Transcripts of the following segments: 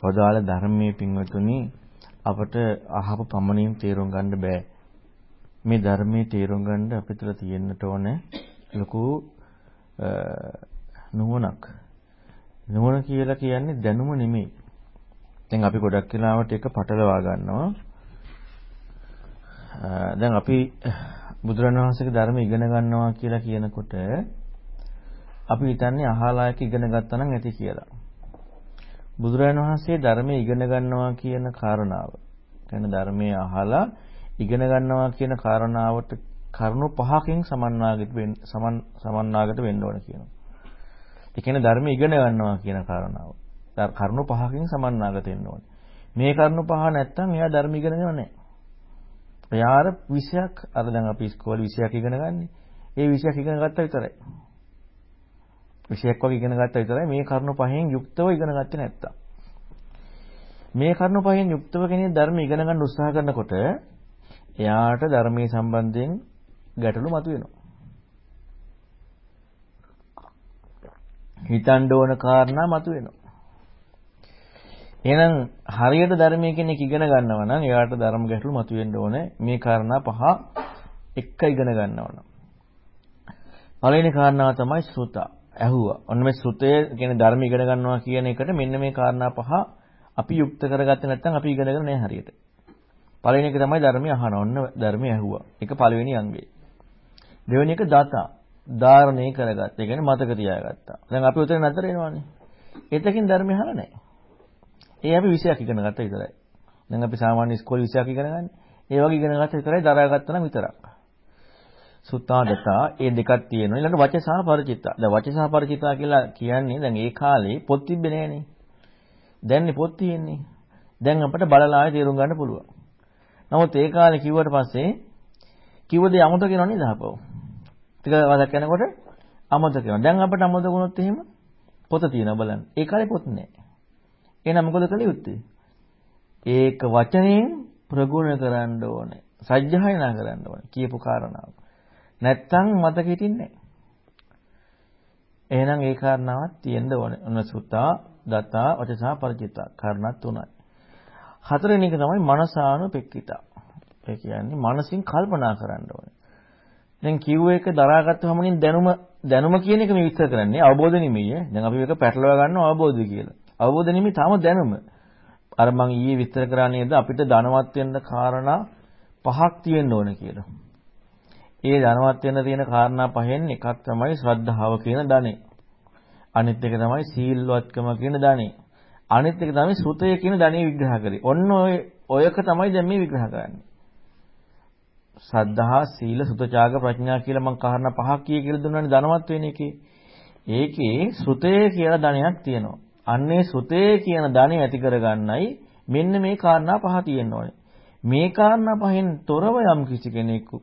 පොදාල ධර්මයේ පින්වතුනි අපට අහපු පමණින් තේරුම් ගන්න බෑ. මේ ධර්මයේ තේරුම් ගන්න අපිට තියෙන්නට ඕනේ ලොකු නුවණක්. නුවණ කියලා කියන්නේ දැනුම නෙමෙයි. දැන් අපි ගොඩක් වෙලාවට ඒක පටලවා ගන්නවා. දැන් අපි බුදුරණවහන්සේගේ ධර්ම ඉගෙන ගන්නවා කියලා කියනකොට අපි හිතන්නේ අහලා එක ඉගෙන ගත්තා නම් ඇති කියලා. බුදුරජාණන් වහන්සේ ධර්මයේ ඉගෙන ගන්නවා කියන කාරණාව. කියන්නේ ධර්මයේ අහලා ඉගෙන ගන්නවා කියන කාරණාවට කරුණු පහකින් සමන්වාගිත වෙන්න සමන් සමන්වාගත වෙන්න ඕන කියනවා. ඒ කියන්නේ ධර්මයේ ඉගෙන ගන්නවා කියන කාරණාව. කරුණු පහකින් සමන්වාගත වෙන්න ඕනේ. මේ කරුණු පහ නැත්තම් එයා ධර්ම ඉගෙන ගන්නව නැහැ. එයා අර විෂයක් අර දැන් අපි ඉස්කෝලේ විෂයක් ඉගෙන ගන්නේ. ඒ විෂයක් ඉගෙන ගත්තා විතරයි. විෂයක් වගේ ඉගෙන ගත්තා විතරයි මේ කරුණු පහෙන් යුක්තව ඉගෙන ගත්තේ නැත්තම්. මේ කරුණු පහෙන් යුක්තව කෙනෙක් ධර්ම ඉගෙන ගන්න උත්සාහ කරනකොට එයාට ධර්මයේ සම්බන්ධයෙන් ගැටලු මතුවෙනවා. හිතන්න ඕන කාරණා මතුවෙනවා. එහෙනම් හරියට ධර්මයේ කෙනෙක් ඉගෙන ගන්නවා නම් එයාට ධර්ම ගැටලු මතුවෙන්න ඕනේ මේ කාරණා පහ එක ඉගෙන ගන්නවා නම්. පළවෙනි කාරණාව තමයි සුතා. ඇහුවා. ඔන්න මේ සුතය කියන්නේ ධර්ම ඉගෙන ගන්නවා කියන එකට මෙන්න මේ කාරණා පහ අපි යුක්ත කරගත්තේ නැත්නම් අපි ඉගෙනගෙන නැහැ හරියට. පළවෙනි එක තමයි ධර්මය අහන. ඔන්න ධර්මය ඇහුවා. ඒක පළවෙනි අංගය. දෙවෙනි එක දතා. ධාරණය කරගත්තා. ඒ කියන්නේ මතක තියාගත්තා. දැන් අපි උතන නතර වෙනවානේ. එතකින් ධර්මය අහලා නැහැ. ඒ අපි විෂයක් ඉගෙන ගත්තා විතරයි. දැන් අපි සාමාන්‍ය ඉස්කෝලේ විෂයක් ඉගෙන ගන්න. ඒ වගේ ඉගෙන ගත්තා විතරයි දරාගත්තා නම් විතරක්. සුතාගතා ඒ දෙකක් තියෙනවා. ඊළඟ වචසා ಪರಿචිතා. දැන් වචසා ಪರಿචිතා කියලා කියන්නේ දැන් ඒ කාලේ පොත් තිබ්බේ නෑනේ. දැන්නේ පොත් තියෙන්නේ. දැන් අපිට බලලා ආයෙ තේරුම් ගන්න පුළුවන්. නමුත් ඒ කාලේ කිව්වට පස්සේ කිව්වද අමතක වෙනව නේද අපව? ටික දවසක් යනකොට අමතක වෙනවා. දැන් අපිට අමතක වුණොත් එහෙම පොත තියෙනවා බලන්න. ඒ කාලේ පොත් නෑ. එහෙනම් මොකද කළ යුත්තේ? ඒක වචනෙන් ප්‍රගුණ කරන්න ඕනේ. සජ්ජායනා කරන්න ඕනේ කියපු කාරණාව. නැත්තම් මතක හිටින්නේ එහෙනම් ඒ කාරණාවක් තියෙන්න ඕනේ. ඔන්න සුතා, දතා, වචසා, ಪರಿචිතා. කාරණා තුනයි. හතරවෙනි එක තමයි මනසානුපෙක්කිතා. ඒ කියන්නේ මනසින් කල්පනා කරන්න ඕනේ. දැන් කිව්ව එක දරාගත්තම දැනුම දැනුම කියන එක මේ විස්තර කරන්නේ අවබෝධ නෙමෙයි. දැන් අපි මේක පැටලවා ගන්නවා අවබෝධය කියලා. අවබෝධ නෙමෙයි තාම දැනුම. අර මං ඊයේ විස්තර කරා නේද අපිට ධනවත් වෙන්න කාරණා පහක් තියෙන්න ඕන කියලා. ඒ ධනවත් වෙන්න තියෙන කාරණා පහෙන් එකක් තමයි ශ්‍රද්ධාව කියන ධනෙ. අනිත් එක තමයි සීල්වත්කම කියන ධනෙ. අනිත් එක තමයි සුතය කියන ධනෙ විග්‍රහ කරේ. ඔන්න ඔය ඔයක තමයි දැන් මේ විග්‍රහ කරන්නේ. සද්ධා සීල සුත ත්‍යාග ප්‍රඥා කියලා මම කාරණා පහක් කිය කියලා දුන්නානේ ධනවත් වෙන එකේ. ඒකේ සුතය කියලා ධනයක් තියෙනවා. අන්නේ සුතේ කියන ධනෙ ඇති කරගන්නයි මෙන්න මේ කාරණා පහ තියෙන්න ඕනේ. මේ කාරණා පහෙන් තොරව යම් කිසි කෙනෙකු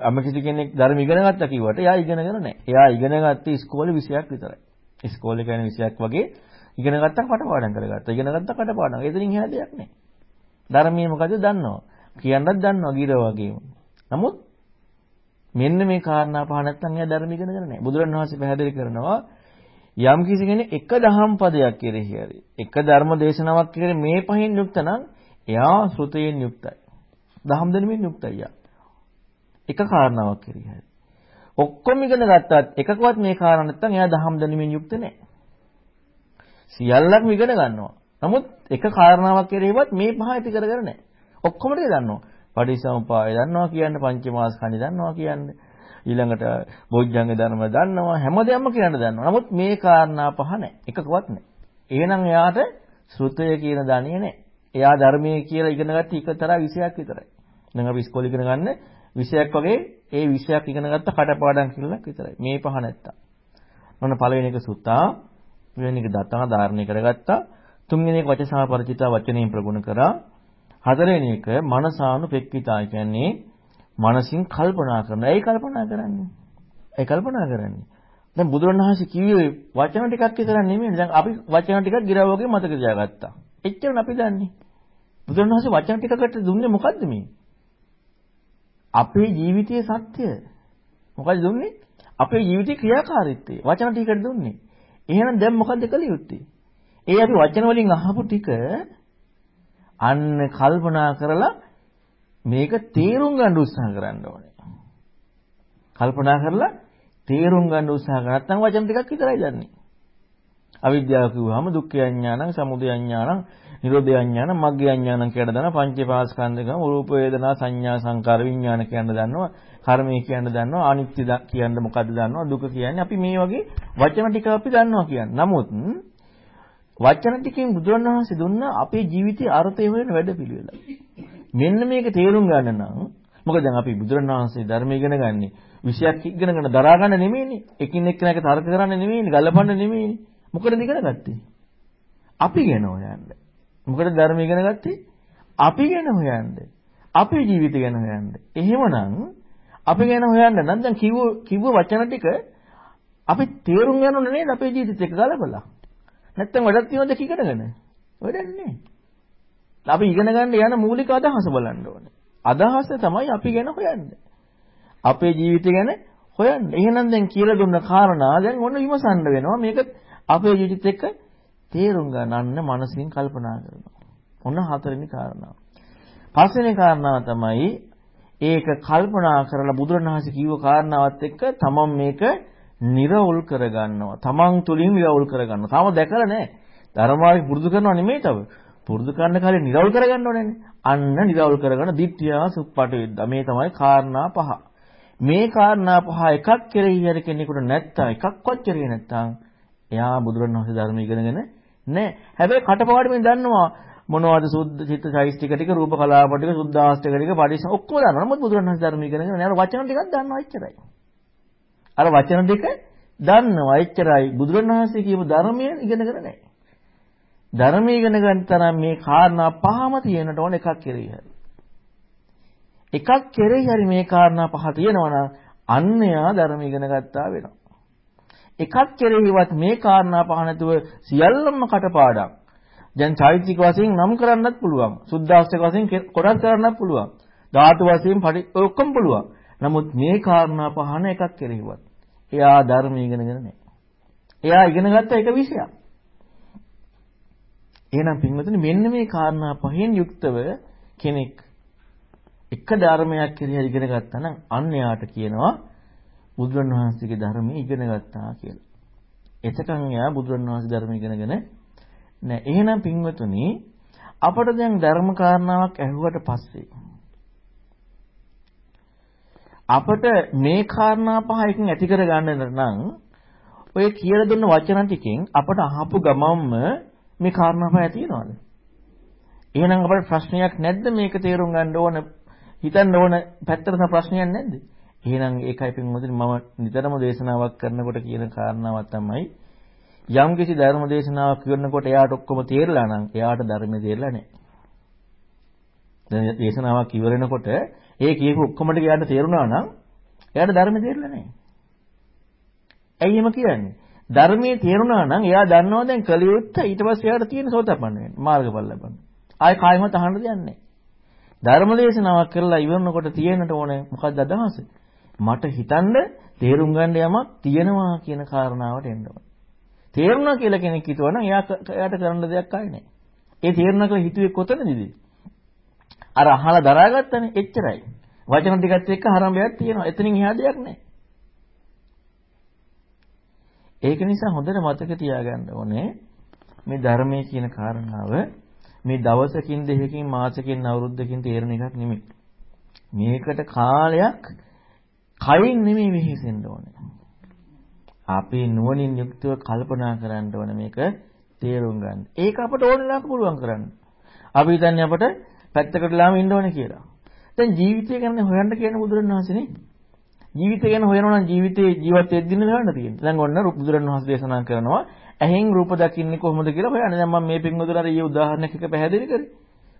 අම කිසි කෙනෙක් ධර්ම ඉගෙන ගත්තා කිව්වට එයා ඉගෙනගෙන නැහැ. එයා ඉගෙන ගත්තේ ඉස්කෝලේ විෂයක් විතරයි. ඉස්කෝලේ කියන්නේ විෂයක් වගේ ඉගෙන ගත්තා කටපාඩම් කරගත්තා. ඉගෙන ගත්තා කටපාඩම්. එතනින් එහා දෙයක් නැහැ. ධර්මයේ මොකද දන්නවා. කියන්නත් දන්නවා ගිර වගේම. නමුත් මෙන්න මේ කාරණා පහ නැත්නම් එයා ධර්ම ඉගෙනගෙන නැහැ. බුදුරණවහන්සේ පැහැදිලි කරනවා යම් කිසි කෙනෙක් එක දහම් පදයක් කෙරෙහි හරි එක ධර්ම දේශනාවක් කෙරෙහි මේ පහෙන් යුක්ත නම් එයා ශ්‍රුතයෙන් යුක්තයි. දහම් දැනුමින් යුක්තයි යා. එක කාරණාවක් කෙරෙහි. ඔක්කොම ඉගෙන ගත්තත් එකකවත් මේ කාරණා නැත්තම් එයා දහම් දැනුමින් යුක්ත නැහැ. සියල්ලක්ම ඉගෙන ගන්නවා. නමුත් එක කාරණාවක් කෙරෙහිවත් මේ පහ ඇති කරගෙන නැහැ. ඔක්කොම ටික දන්නවා. පටිසමුපාය දන්නවා කියන්නේ පංචමාස් කණි දන්නවා කියන්නේ ඊළඟට බොජ්ජංග ධර්ම දන්නවා හැමදේම කියන්න දන්නවා. නමුත් මේ කාරණා පහ නැහැ. එකකවත් නැහැ. එහෙනම් එයාට ශ්‍රුතය කියන ධනිය නැහැ. එයා ධර්මයේ කියලා ඉගෙන ගත්ත එකතරා විෂයක් විතරයි. දැන් අපි ඉස්කෝලේ ඉගෙන ගන්න විෂයක් වගේ ඒ විෂයක් ඉගෙන ගත්ත කටපාඩම් කිල්ලක් විතරයි. මේ පහ නැත්තම්. මොන පළවෙනි එක සුත්තා, දෙවෙනි එක දතා ධාරණය කරගත්තා, තුන්වෙනි එක වචසා ಪರಿචිතා වචනයෙන් ප්‍රගුණ කරා, හතරවෙනි එක මනසානුපෙක්කිතා කියන්නේ මනසින් කල්පනා කරන. ඇයි කල්පනා කරන්නේ? ඇයි කල්පනා කරන්නේ? දැන් බුදුරණවහන්සේ කිව්වේ වචන ටිකක් විතරක් නෙමෙයි. දැන් අපි වචන ටිකක් ගිරවගේ මතක තියාගත්තා. එච්චරනේ අපි දන්නේ. බුදුරණවහන්සේ වචන ටිකකට දුන්නේ මොකද්ද මේ? අපේ ජීවිතයේ සත්‍ය. මොකද දුන්නේ? අපේ ජීවිතේ ක්‍රියාකාරීත්වය. වචන ටිකකට දුන්නේ. එහෙනම් දැන් මොකද්ද කළ යුත්තේ? ඒ අපි වචන වලින් අහපු ටික අන්න කල්පනා කරලා මේක තේරුම් ගන්න උත්සාහ කරන්න ඕනේ. කල්පනා කරලා තේරුම් ගන්න උත්සාහ කරා නැත්නම් වචන ටිකක් විතරයි දන්නේ. අවිද්‍යාව කිව්වහම දුක්ඛ අඥානං, සමුදය අඥානං, නිරෝධය අඥානං, මග්ගය අඥානං කියලා දන්නවා. පංචේපාස්කන්ධකම රූප වේදනා සංඥා සංකාර විඥාන කියන දන්නවා. කර්මය කියන දන්නවා. අනිත්‍ය කියන මොකද්ද දන්නවා. දුක කියන්නේ අපි මේ වගේ වචන ටික අපි දන්නවා කියන්නේ. නමුත් වචන ටිකෙන් බුදුරණවහන්සේ දුන්න අපේ ජීවිතයේ අර්ථය හොයන වැඩපිළිවෙල. මෙන්න මේක තේරුම් ගන්න නම් මොකද දැන් අපි බුදුරණවහන්සේ ධර්ම ඉගෙන ගන්නේ විෂයක් ඉගෙනගෙන දරා ගන්න නෙමෙයිනේ. එකින් එක්කෙනාක තර්ක කරන්න නෙමෙයිනේ, ගලපන්න නෙමෙයිනේ. මොකටද ඉගෙන ගත්තේ? අපි ගැන හොයන්න. මොකටද ධර්ම ඉගෙන ගත්තේ? අපි ගැන හොයන්න. අපේ ජීවිතය ගැන හොයන්න. එහෙමනම් අපි ගැන හොයන්න නම් දැන් කිව්ව කිව්ව වචන ටික අපි තේරුම් ගන්න ඕනේ නේද අපේ ජීවිතෙත් එක්ක ගලපලා. නැත්තම් වැඩක් තියනවද ඉගෙනගෙන? වැඩක් නෑ. අපි ඉගෙන ගන්න යන මූලික අදහස බලන්න ඕනේ. අදහස තමයි අපි ගැන හොයන්නේ. අපේ ජීවිතය ගැන හොයන්න. එහෙනම් දැන් කියලා දුන්න කාරණා දැන් ඔන්න විමසන්න වෙනවා. මේක අපේ ජීවිතෙත් එක්ක තේරුම් ගන්නන්න මනසින් කල්පනා කරනවා. ඔන්න හතරවෙනි කාරණාව. පස්වෙනි කාරණාව තමයි ඒක කල්පනා කරලා බුදුරණවහන්සේ කිව්ව කාරණාවත් එක්ක තමන් මේක නිර්වුල් කරගන්නවා. තමන් තුලින් නිර්වුල් කරගන්නවා. තාම දැකලා නැහැ. ධර්මාවේ පුරුදු කරනව නෙමෙයි තව. පුරුදු කරන්න කාලේ නිර්වුල් කරගන්න ඕනේනේ. අන්න නිර්වුල් කරගන්න දිට්ඨියා සුප්පට වෙද්දා. මේ තමයි කාරණා පහ. මේ කාරණා පහ එකක් කෙරෙහි හරි කෙනෙකුට නැත්තම් එකක්වත් කෙරෙහි නැත්තම් එයා බුදුරණවහන්සේ ධර්ම ඉගෙනගෙන නැහැ. හැබැයි කටපාඩමින් දන්නවා මොනවද සුද්ධ චිත්ත චෛත්‍යික ටික රූප කලාප ටික සුද්ධාස්තික ටික පරිස ඔක්කොම දන්නවා. නමුත් බුදුරණවහන්සේ ධර්ම ඉගෙනගෙන නෑ වචන ටිකක් දන්නවා එච්චරයි. අර වචන ටික දන්නවා එච්චරයි. බුදුරණවහන්සේ කියපු ධර්මය ඉගෙනගෙන නැහැ. ධර්මය ඉගෙන ගන්න තරම් මේ කාරණා පහම තියෙනට ඕන එකක් කෙරෙහි හරි. එකක් කෙරෙහි හරි මේ කාරණා පහ තියෙනවා නම් අන්‍යයා ධර්ම ඉගෙන ගත්තා වෙනවා. එකක් කෙරෙහිවත් මේ කාරණා පහ නැතුව සියල්ලම කටපාඩම්. දැන් චෛත්‍යික වශයෙන් නම් කරන්නත් පුළුවන්. සුද්ධාස්තක වශයෙන් කොටස් කරන්නත් පුළුවන්. ධාතු වශයෙන් ඔක්කොම පුළුවන්. නමුත් මේ කාරණා පහන එකක් කෙරෙහිවත්. එයා ධර්ම ඉගෙනගෙන නැහැ. එයා ඉගෙන ගත්ත එක විෂයක්. එහෙනම් පින්වතුනි මෙන්න මේ කාරණා පහෙන් යුක්තව කෙනෙක් එක ධර්මයක් කියලා ඉගෙන ගත්තා නම් අන්න යාට කියනවා බුදුරන් වහන්සේගේ ධර්මය ඉගෙන ගත්තා කියලා. එතකන් එයා බුදුරන් වහන්සේ ධර්ම ඉගෙනගෙන නෑ. එහෙනම් පින්වතුනි අපට දැන් ධර්ම කාරණාවක් ඇහුවට පස්සේ අපට මේ කාරණා පහ එකෙන් ඇති කර ගන්න නම් ඔය කියලා දුන්න වචන ටිකෙන් අපට අහපු ගමම්ම මේ කාරණා පහ ඇති වෙනවද? එහෙනම් අපට ප්‍රශ්නයක් නැද්ද මේක තේරුම් ගන්න ඕන හිතන්න ඕන පැත්තට ප්‍රශ්නයක් නැද්ද? එහෙනම් ඒකයි පින්වතුනි මම නිතරම දේශනාවක් කරනකොට කියන කාරණාවක් තමයි යම් කිසි ධර්ම දේශනාවක් කරනකොට එයාට ඔක්කොම තේරලා නම් එයාට ධර්මය තේරලා නැහැ. දැන් දේශනාවක් ඉවරනකොට ඒ කියපු ඔක්කොම ටික එයාට තේරුණා නම් එයාට ධර්මය තේරලා නැහැ. ඇයි එහෙම කියන්නේ? ධර්මයේ තේරුණා නම් එයා දන්නවා දැන් කලියුත්ත ඊට පස්සේ එයාට තියෙන සෝතපන්න වෙන්න මාර්ගඵල ලබන්න. ආයෙ කායිමත් අහන්න දෙයක් නැහැ. ධර්ම දේශනාවක් කරලා ඉවරනකොට තියෙන්නට ඕනේ මොකක්ද අදහස? මට හිතන්න තේරුම් ගන්න යමක් තියෙනවා කියන කාරණාවට එන්න ඕනේ. තේරුණා කියලා කෙනෙක් හිතුවනම් එයා එයාට කරන්න දෙයක් ආයේ නැහැ. ඒ තේරුණා කියලා හිතුවේ කොතනදීද? අර අහලා දරාගත්තනේ එච්චරයි. වචන ටිකත් එක්ක ආරම්භයක් තියෙනවා. එතනින් එහා දෙයක් නැහැ. ඒක නිසා හොඳට මතක තියාගන්න ඕනේ මේ ධර්මයේ කියන කාරණාව මේ දවසකින් දෙකකින් මාසකින් අවුරුද්දකින් තේරෙන එකක් නෙමෙයි. මේකට කාලයක් කයින් නෙමෙයි වෙහෙසෙන්න ඕනේ. අපේ නුවණින් යුක්තව කල්පනා කරන්න ඕනේ මේක තේරුම් ගන්න. ඒක අපට ඕන වෙලාවක පුළුවන් කරන්න. අපි හිතන්නේ අපට පැත්තකට ලාම ඉන්න ඕනේ කියලා. දැන් ජීවිතය ගැන හොයන්න කියන බුදුරණවහන්සේනේ. ජීවිතය ගැන හොයනවා නම් ජීවිතේ ජීවත් වෙද්දිම හොයන්න තියෙනවා. දැන් ඔන්න බුදුරණවහන්සේ දේශනා කරනවා ඇහෙන් රූප දකින්නේ කොහොමද කියලා හොයන්න. දැන් මම මේ පින්වතුන්ට අර ඊයේ උදාහරණයක් එක පැහැදිලි කරේ.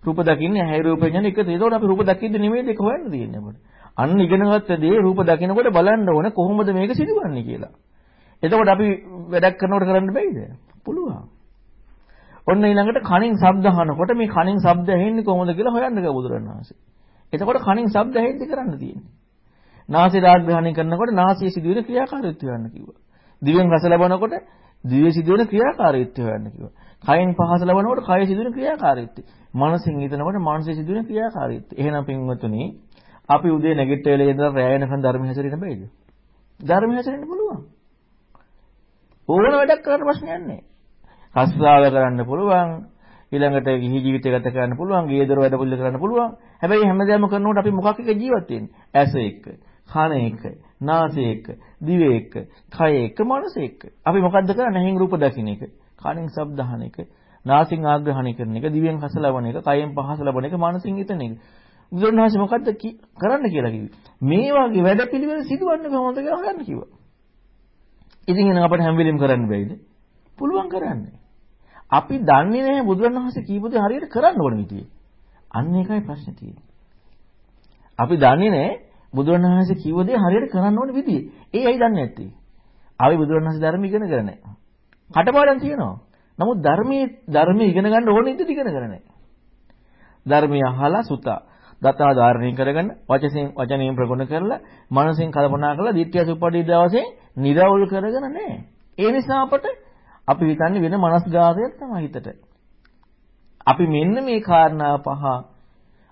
රූප දකින්නේ ඇහැ රූප ඥාන එකද. ඒකෝට අපි රූප දකිද්දි නෙමෙයි දෙක හොයන්න තියෙන්නේ අපිට. අන්න ඉගෙනගත්ත දේ රූප දකිනකොට බලන්න ඕනේ කොහොමද මේක සිදුවන්නේ කියලා. එතකොට අපි වැඩක් කරනකොට කරන්න බැයිද? පුළුවන්. ඔන්න ඊළඟට කණින් ශබ්ද අහනකොට මේ කණින් ශබ්ද ඇහෙන්නේ කොහොමද කියලා හොයන්න ගියා බුදුරණවහන්සේ. එතකොට කණින් ශබ්ද ඇහෙද්දි කරන්න තියෙන්නේ. නාසය රාග්‍රහණය කරනකොට නාසයේ සිදුවෙන ක්‍රියාකාරීත්වය යන්න කිව්වා. දිවෙන් රස ලබනකොට දිවේ සිදුවෙන ක්‍රියාකාරීත්වය හොයන්න කිව්වා. කයෙන් පහස ලබනකොට කය සිදුවෙන ක්‍රියාකාරීත්වය. මනසින් හිතනකොට මනසේ සිදුවෙන ක්‍රියාකාරීත්වය. එහෙනම් පින්වතුනි අපි උදේ නැගිට්ටේල ඉඳලා රැය වෙනකන් ධර්ම හැසිරෙන්න බෑද? ධර්ම හැසිරෙන්න පුළුවන්. ඕන වැඩක් කරන්න ප්‍රශ්නයක් නැහැ. රස්තාව කරන්න පුළුවන්. ඊළඟට ගිහි ජීවිතය ගත කරන්න පුළුවන්. ගියදොර වැඩ පිළිවෙල කරන්න පුළුවන්. හැබැයි හැමදේම කරනකොට අපි මොකක් එක ජීවත් වෙන්නේ? ඇස එක්ක, කන එක්ක, නාසය එක්ක, දිව එක්ක, කය එක්ක, මනස එක්ක. අපි මොකද්ද කරන්නේ? ඇහෙන් රූප දකින්න එක, කනෙන් ශබ්ද අහන එක, නාසයෙන් ආග්‍රහණය කරන එක, දිවෙන් රස ලබන එක, කයෙන් පහස ලබන එක, මනසින් හිතන එක. බුදුරණවහන්සේ මොකද්ද කරන්න කියලා කිව්වේ? මේ වගේ වැඩපිළිවෙල සිදුවන්නේ කොහොමද කියලා හොයන්න කිව්වා. ඉතින් එහෙනම් අපිට හැම වෙලෙම කරන්න බැයිද? පුළුවන් කරන්නේ. අපි දන්නේ නැහැ බුදුරණවහන්සේ කීප දේ හරියට කරන්න ඕන විදිය. අන්න ඒකයි ප්‍රශ්නේ තියෙන්නේ. අපි දන්නේ නැහැ බුදුරණවහන්සේ කීව දේ හරියට කරන්න ඕන විදිය. ඒ ඇයි දන්නේ නැත්තේ? අපි බුදුරණවහන්සේ ධර්ම ඉගෙන ගන්න නැහැ. කටපාඩම් තියෙනවා. නමුත් ධර්මයේ ධර්මයේ ඉගෙන ගන්න ඕන විදිහට ඉගෙන ගන්න නැහැ. ධර්මය අහලා සුතා දතා ධාරණය කරගෙන වචසෙන් වචනයෙන් ප්‍රගුණ කරලා මනසෙන් කල්පනා කරලා ditthya සුප්පටි දවසේ නිරවුල් කරගෙන නැහැ. ඒ නිසා අපට අපි හිතන්නේ වෙන මනස්ගාතයක් තමයි හිතට. අපි මෙන්න මේ කාරණා පහ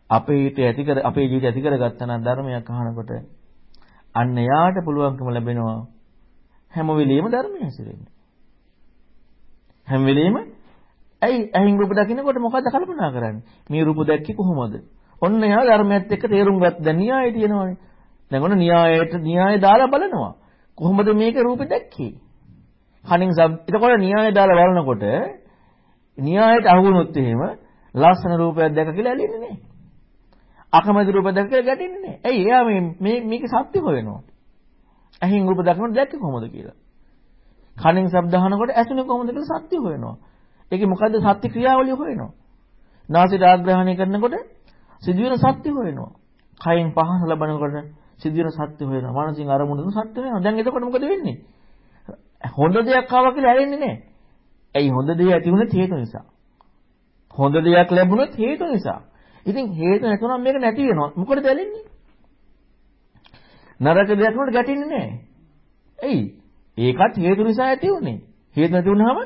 අපේ හිත ඇති කර අපේ ජීවිතය ඇති කරගත්තා නම් ධර්මයක් අහනකොට අන්න යාට පුළුවන්කම ලැබෙනවා හැම වෙලෙම ධර්මය හැසිරෙන්න. හැම වෙලෙම ඇයි ඇහින් රූප දකින්නකොට මොකද්ද කල්පනා කරන්නේ? මේ රූප දැක්කේ කොහොමද? ඔන්න එයා ධර්මයත් එක්ක තේරුම් ගත්ත. දැන් න්‍යායය තියෙනවානේ. දැන් ඔන්න න්‍යායයට න්‍යාය දාලා බලනවා. කොහොමද මේක රූපෙ දැක්කේ? කණින් සබ් එතකොට න්‍යාය දාලා බලනකොට න්‍යායට අහුනොත් එහෙම ලස්සන රූපයක් දැක කියලා ඇලෙන්නේ නැහැ. අකමැති රූපයක් දැක කියලා ගැටෙන්නේ නැහැ. ඇයි? එයා මේ මේ මේක සත්‍ය හොයනවා. ඇහින් රූප දකිනකොට දැක්කේ කොහොමද කියලා. කණින් ශබ්ද අහනකොට ඇසුනේ කොහොමද කියලා සත්‍ය හොයනවා. ඒකේ මොකද්ද සත්‍ය ක්‍රියාවලිය හොයනවා. නාසයට ආග්‍රහණය කරනකොට සිදුවෙන සත්‍ය හොයනවා. කයෙන් පහස ලබනකොට සිදුවෙන සත්‍ය හොයනවා. මනසින් අරමුණු සත්‍ය හොයනවා. දැන් එතකොට මොකද වෙන්නේ? හොඳ දෙයක් ආවා කියලා ඇලෙන්නේ නැහැ. ඇයි හොඳ දෙයක් ඇති වුණේ හේතු නිසා. හොඳ දෙයක් ලැබුණොත් හේතු නිසා. ඉතින් හේතු නැතුනම මේක නැති වෙනවා. මොකටද ඇලෙන්නේ? නරක දෙයක් වලට ගැටෙන්නේ නැහැ. එයි ඒකත් හේතු නිසා ඇති උනේ. හේතු නැති වුනහම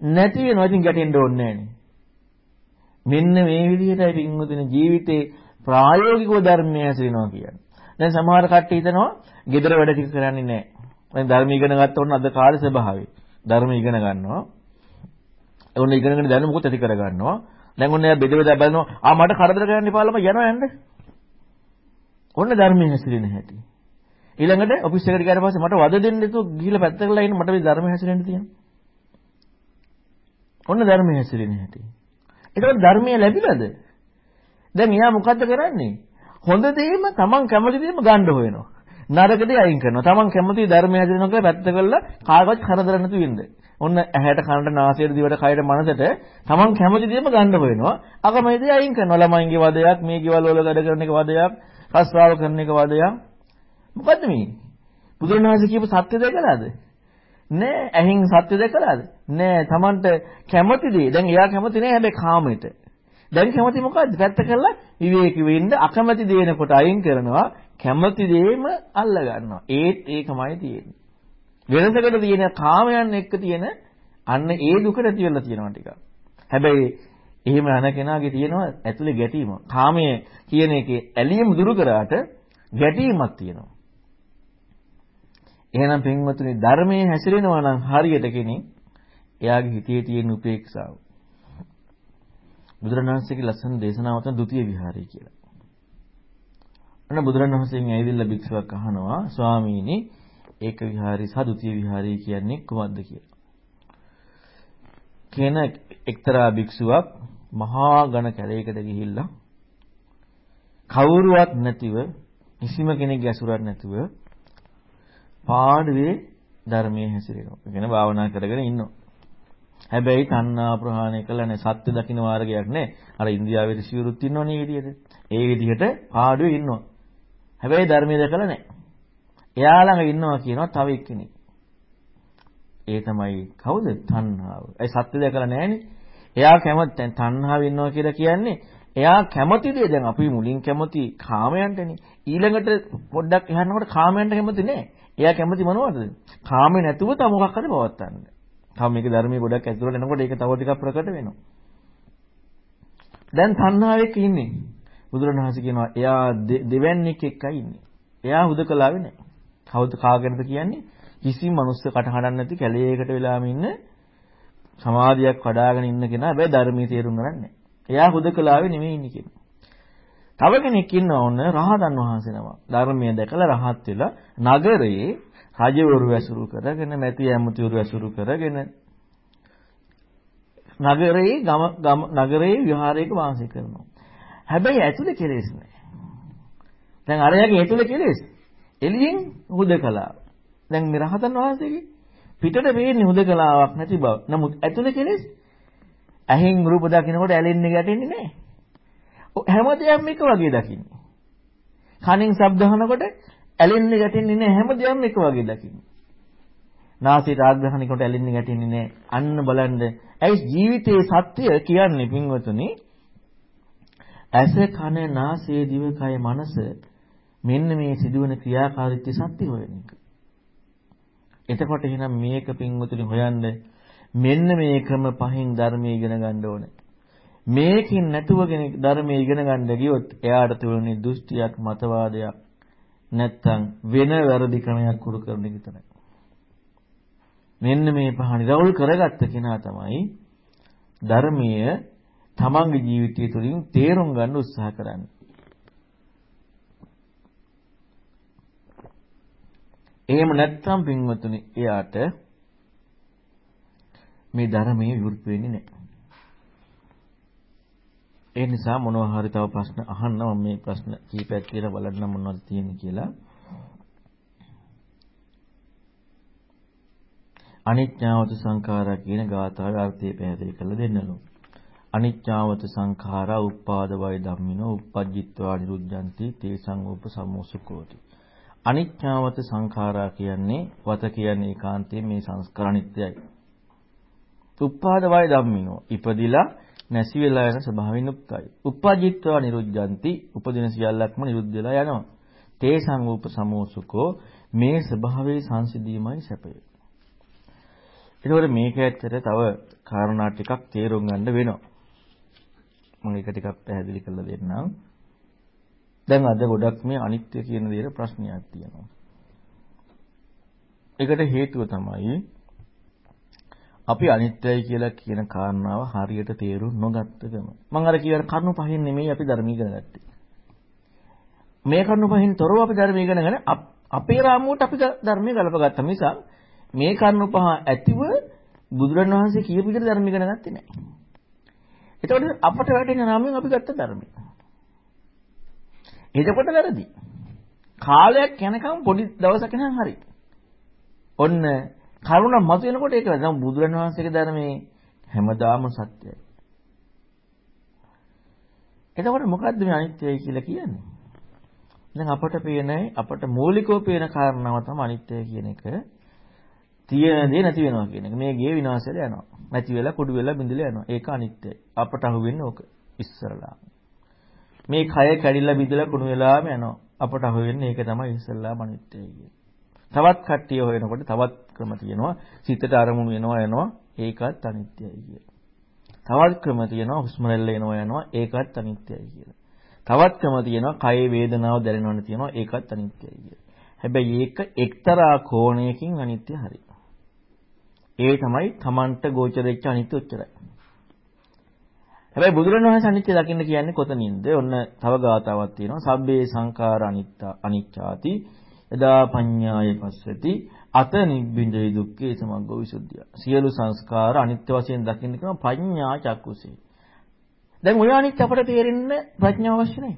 නැති වෙනවා. ඉතින් ගැටෙන්න ඕනේ නැහැ. මෙන්න මේ විදිහටයි පින්වතුනි ජීවිතේ ප්‍රායෝගිකව ධර්මය ඇසෙනවා කියන්නේ. දැන් සමහර කට්ටිය හිතනවා gedara වැඩ ටික කරන්නේ නැහැ. දැන් ධර්ම ඉගෙන ගත්ත ඕන අද කාලේ ස්වභාවය. ධර්ම ඉගෙන ගන්නවා. ඔන්න ඉගෙනගෙන දැනුම මොකද ඇති කර ගන්නවා. දැන් ඔන්න එයා බෙද බෙදා බලනවා. ආ මට කරදර කරන්න එපා ළම යනවා යන්න. ඔන්න ධර්මයේ හැසිරෙන හැටි. ඊළඟට ඔෆිස් එකට ගියාට පස්සේ මට වද දෙන්න තු ගිහිල්ලා පැත්තකලා ඉන්න මට මේ ධර්මයේ හැසිරෙන්න තියෙනවා. ඔන්න ධර්මයේ හැසිරෙන හැටි. ඒතකොට ධර්මයේ ලැබිලාද? දැන් එයා මොකද්ද කරන්නේ? හොඳ දෙයම තමන් කැමති දෙයම ගන්න හොයනවා. නරක දේ අයින් කරනවා. තමන් කැමති ධර්මය හැදෙනවා කියලා පැත්ත කරලා කාගවත් කරදර නැතුව ඉන්න. ඔන්න ඇහැට කනට නාසයට දිවට කයට මනසට තමන් කැමති දේම ගන්න හොයනවා. අකමැති දේ අයින් කරනවා. ළමයින්ගේ වදයක්, මේ ගෙවල් වල වැඩ කරන එක වදයක්, රස්වාව කරන එක වදයක්. මොකද්ද මේ? බුදුරණවහන්සේ කියපු සත්‍ය දැකලාද? නෑ ඇහින් සත්‍ය දැකලාද? නෑ තමන්ට කැමති දේ. දැන් එයා කැමති නෑ හැබැයි කාමයට. දැන් කැමති මොකද්ද? පැත්ත කරලා විවේකී වෙන්න අකමැති දේනකොට අයින් කරනවා. කැමති දේම අල්ල ගන්නවා. ඒත් ඒකමයි තියෙන්නේ. වෙනසකට තියෙන කාමයන් එක්ක තියෙන අන්න ඒ දුක නැති වෙලා තියෙනවා ටිකක්. හැබැයි එහෙම අන කෙනාගේ තියෙනවා ඇතුලේ ගැටීම. කාමය කියන එකේ ඇලීම දුරු කරාට ගැටීමක් තියෙනවා. එහෙනම් පින්වතුනි ධර්මයේ හැසිරෙනවා නම් හරියට කෙනෙක් එයාගේ හිතේ තියෙන උපේක්ෂාව. බුදුරණවහන්සේගේ ලස්සන දේශනාව තමයි ဒုတိ ය විහාරය කියලා. අන්න බුදුරණවහන්සේගෙන් ඇවිල්ලා භික්ෂුවක් අහනවා ස්වාමීනි ඒක විහාරي සහ ဒုတိ ය විහාරي කියන්නේ කොහොමද කියලා. කියන එක්තරා භික්ෂුවක් මහා ඝන කැලේකට ගිහිල්ලා කවුරුවත් නැතිව කිසිම කෙනෙක්ගේ අසුරක් නැතුව පාඩුවේ ධර්මයේ හැසිරෙනවා. ඒ කියන්නේ භාවනා කරගෙන ඉන්නවා. හැබැයි තණ්හා ප්‍රහාණය කළා නේ සත්‍ය දකින්න මාර්ගයක් නේ. අර ඉන්දියාවේ ඍෂිවරුත් ඉන්නවනේ මේ විදිහට. ඒ විදිහට පාඩුවේ ඉන්නවා. හැබැයි ධර්මයේ දැකලා නැහැ. එයා ළඟ ඉන්නවා කියනවා තව එක්කෙනෙක්. ඒ තමයි කවුද? තණ්හාව. ඒ සත්‍ය දැකලා නැහනේ. එයා කැමති දැන් තණ්හාව ඉන්නවා කියලා කියන්නේ එයා කැමති දේ දැන් අපි මුලින් කැමති කාමයන්ටනේ. ඊළඟට පොඩ්ඩක් එහනකොට කාමයන්ට කැමති නෑ. එයා කැමති මොනවද? කාමේ නැතුව තව මොකක් හරි පවත්තන්න. තව මේක ධර්මයේ ගොඩක් ඇතුළට එනකොට ඒක තව ටිකක් ප්‍රකට වෙනවා. දැන් තණ්හාවෙක ඉන්නේ. බුදුරණවහන්සේ කියනවා එයා දෙවැන්නෙක් එක්කයි ඉන්නේ. එයා හුදකලාවේ නැහැ. කවුද කාගෙනද කියන්නේ? කිසිම මනුස්ස කටහඬක් නැති කැලේකට වෙලාම ඉන්න සමාධියක් වඩ아가න ඉන්න කෙනා හැබැයි ධර්මයේ තේරුම් ගන්න නැහැ. එයා හුදකලාවේ නෙමෙයි ඉන්නේ කියනවා. තව කෙනෙක් ඉන්නවා ඕන රහතන් වහන්සේ නම. ධර්මයේ දැකලා රහත් වෙලා නගරයේ රජවරු ඇසුරු කරගෙන මැති ඇමතිවරු ඇසුරු කරගෙන නගරයේ ගම නගරයේ විහාරයක වාසය කරනවා. හැබැයි ඇතුලේ කෙලෙස් නැහැ. දැන් අරයාගේ ඇතුලේ කෙලෙස් එළියෙන් හුදකලාව. දැන් මේ රහතන් වහන්සේගේ පිටට පේන්නේ හුදකලාවක් නැති බව. නමුත් ඇතුලේ කෙලෙස් ඇහෙන් රූප දකින්නකොට ඇලෙන්නේ ගැටෙන්නේ නැහැ. හැමදේම එක වගේ දකින්නේ. කනෙන් ශබ්ද අහනකොට ඇලෙන්නේ ගැටෙන්නේ නැහැ හැමදේම එක වගේ දකින්නේ. නාසයට ආග්‍රහණිකට ඇලෙන්නේ ගැටෙන්නේ නැහැ. අන්න බලන්න. ඇයි ජීවිතයේ සත්‍ය කියන්නේ පින්වතුනි? ඇස කන නාසය දිවකය මනස මෙන්න මේ සිදුවන ක්‍රියාකාරීත්වය සත්‍ය හොයන එක. එතකොට එහෙනම් මේක පින්වතුනි හොයන්න මෙන්න මේ ක්‍රම පහෙන් ධර්මයේ ඉගෙන ගන්න ඕනේ. මේකින් නැතුව කෙනෙක් ධර්මයේ ඉගෙන ගන්න ගියොත් එයාට තුරුනේ දෘෂ්ටියක් මතවාදයක් නැත්තම් වෙන වැරදි ක්‍රමයක් උරු කරන එක විතරයි. මෙන්න මේ පහ නිරවුල් කරගත්ත කෙනා තමයි ධර්මීය තමන්ගේ ජීවිතය තුළින් තේරුම් ගන්න උත්සාහ කරන්නේ. එහෙම නැත්නම් පින්වතුනි එයාට මේ ධර්මයේ විවෘත වෙන්නේ නැහැ. ඒ නිසා මොනවා හරි තව ප්‍රශ්න අහන්න මම මේ ප්‍රශ්න කීපයක් කියලා බලන්න මොනවද තියෙන්නේ කියලා. අනිත්‍යවත සංඛාරා කියන ගාථාවේ අර්ථය පැහැදිලි කරලා දෙන්නලු. අනිත්‍යවත සංඛාරා උපාද වය ධම්මිනෝ uppajjitva niruddhanti තේසං උප සම්මෝසුකෝති. අනිත්‍යවත සංඛාරා කියන්නේ වත කියන්නේ ඒකාන්තයෙන් මේ සංස්කාර අනිත්‍යයි. උපාද වය ධම්මිනෝ ඉපදිලා නැසි වෙලා යන ස්වභාවයෙන් උක්තයි. uppajjitva niruddhanti උපදින සියල්ලක්ම නිරුද්ධ වෙලා යනවා. තේසං උප සම්මෝසුකෝ මේ ස්වභාවයේ සංසිඳීමයි සැපය. ඒකවල මේක ඇත්තට තව කාරණා ටිකක් තේරුම් ගන්න වෙනවා. මම ඒක ටිකක් පැහැදිලි කරලා දෙන්නම්. දැන් අද ගොඩක් මේ අනිත්‍ය කියන දේට ප්‍රශ්නයක් තියෙනවා. ඒකට හේතුව තමයි අපි අනිත්‍යයි කියලා කියන කාරණාව හරියට තේරුම් නොගත්තකම. මම අර කියන කරුණු පහෙන් නෙමෙයි අපි ධර්ම ඉගෙන ගත්තේ. මේ කරුණු පහෙන් තොරව අපි ධර්ම ඉගෙනගෙන අපේ රාමුවට අපි ධර්මයේ ගලපගත්තා මිසක් මේ කරුණු පහ ඇතිව බුදුරණවහන්සේ කියපු විදිහට ධර්ම ඉගෙන ගත්තේ නැහැ. එතකොට අපට වැටෙන නාමයෙන් අපි ගත්ත ධර්මය. එතකොට වැරදි. කාලයක් යනකම් පොඩි දවසක නම් හරි. ඔන්න කරුණ මතු වෙනකොට ඒක දැන් බුදුරණවහන්සේගේ ධර්මයේ හැමදාම සත්‍යයි. එතකොට මොකද්ද මේ අනිත්‍යයි කියලා කියන්නේ? දැන් අපට පේන අපට මූලිකව පේන කාරණාව තමයි අනිත්‍යය කියන එක. තියෙන දේ නැති වෙනවා කියන එක. මේ ගේ විනාශ වෙලා යනවා. නැති වෙලා කුඩු වෙලා බිඳිලා යනවා. ඒක අනිත්‍යයි. අපට අහුවෙන්නේ ඕක ඉස්සරලා. මේ කය කැඩිලා බිඳිලා කුණු වෙලාම යනවා. අපට අහුවෙන්නේ ඒක තමයි ඉස්සරලාම අනිත්‍යයි කියන්නේ. තවත් කට්ටිය හොයනකොට තවත් ක්‍රම තියෙනවා. සිතට අරමුණු වෙනවා යනවා. ඒකත් අනිත්‍යයි කියලා. තවත් ක්‍රම තියෙනවා හුස්ම රැල්ල එනවා යනවා. ඒකත් අනිත්‍යයි කියලා. තවත් ක්‍රම තියෙනවා කයේ වේදනාව දැනෙනවන තියෙනවා. ඒකත් අනිත්‍යයි කියලා. හැබැයි ඒක එක්තරා කෝණයකින් අනිත්‍ය හරියි. ඒ තමයි Tamanට ගෝචරෙච්ච අනිත්‍ය උච්චරයි. හැබැයි බුදුරණවහන්සේ අනිත්‍ය දකින්න කියන්නේ කොතනින්ද? ඔන්න තව ගාතාවක් තියෙනවා. සබ්බේ සංඛාර අනිත්තා අනිච්ඡාති යදා පඤ්ඤාය පස්සති අත නිබ්බින්දේ දුක්ඛේ සමග්ගෝ විසුද්ධිය. සියලු සංස්කාර අනිත්‍ය වශයෙන් දකින්න කියන පඤ්ඤා චක්කුසේ. දැන් ඔය අනිත්‍ය අපට තේරෙන්න ප්‍රඥාව අවශ්‍ය නැහැ.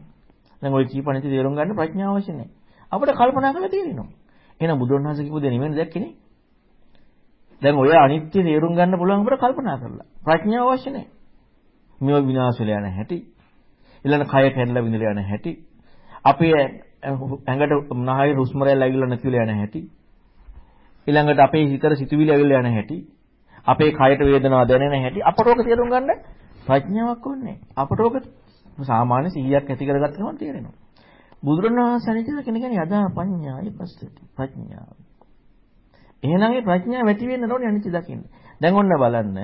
දැන් ඔය කීප අනිත්‍ය තේරුම් ගන්න ප්‍රඥාව අවශ්‍ය නැහැ. අපිට කල්පනා කරලා තේරෙනවා. එහෙනම් බුදුරණවහන්සේ කියපු දේ නෙමෙයි දැක්කේ නේ. දැන් ඔය අනිත්‍ය තේරුම් ගන්න පුළුවන් අපිට කල්පනා කරලා. ප්‍රඥාව අවශ්‍ය නැහැ. මේව විනාශ වෙලා යන හැටි. ඊළඟ කය කැඩලා විඳලා යන හැටි. අපේ ඇඟට නහය හුස්ම රැල්ල ඇවිල්ලා නැති වෙලා යන හැටි. ඊළඟට අපේ හිතට සිතුවිලි ඇවිල්ලා යන හැටි. අපේ කයට වේදනාව දැනෙන හැටි අපට ඕක තේරුම් ගන්න ප්‍රඥාවක් ඕනේ. අපට ඕක සාමාන්‍ය 100ක් ඇති කරගත්ත ගමන් තේරෙනවා. බුදුරණවහන්සේ අනිත් කෙනෙක් කියන්නේ යදා පඤ්ඤායි පස්සති ප්‍රඥාව. එහෙනම් ඒ ප්‍රඥාව ඇති වෙන්න ඕනේ අනිත්‍ය දකින්න. දැන් ඔන්න බලන්න.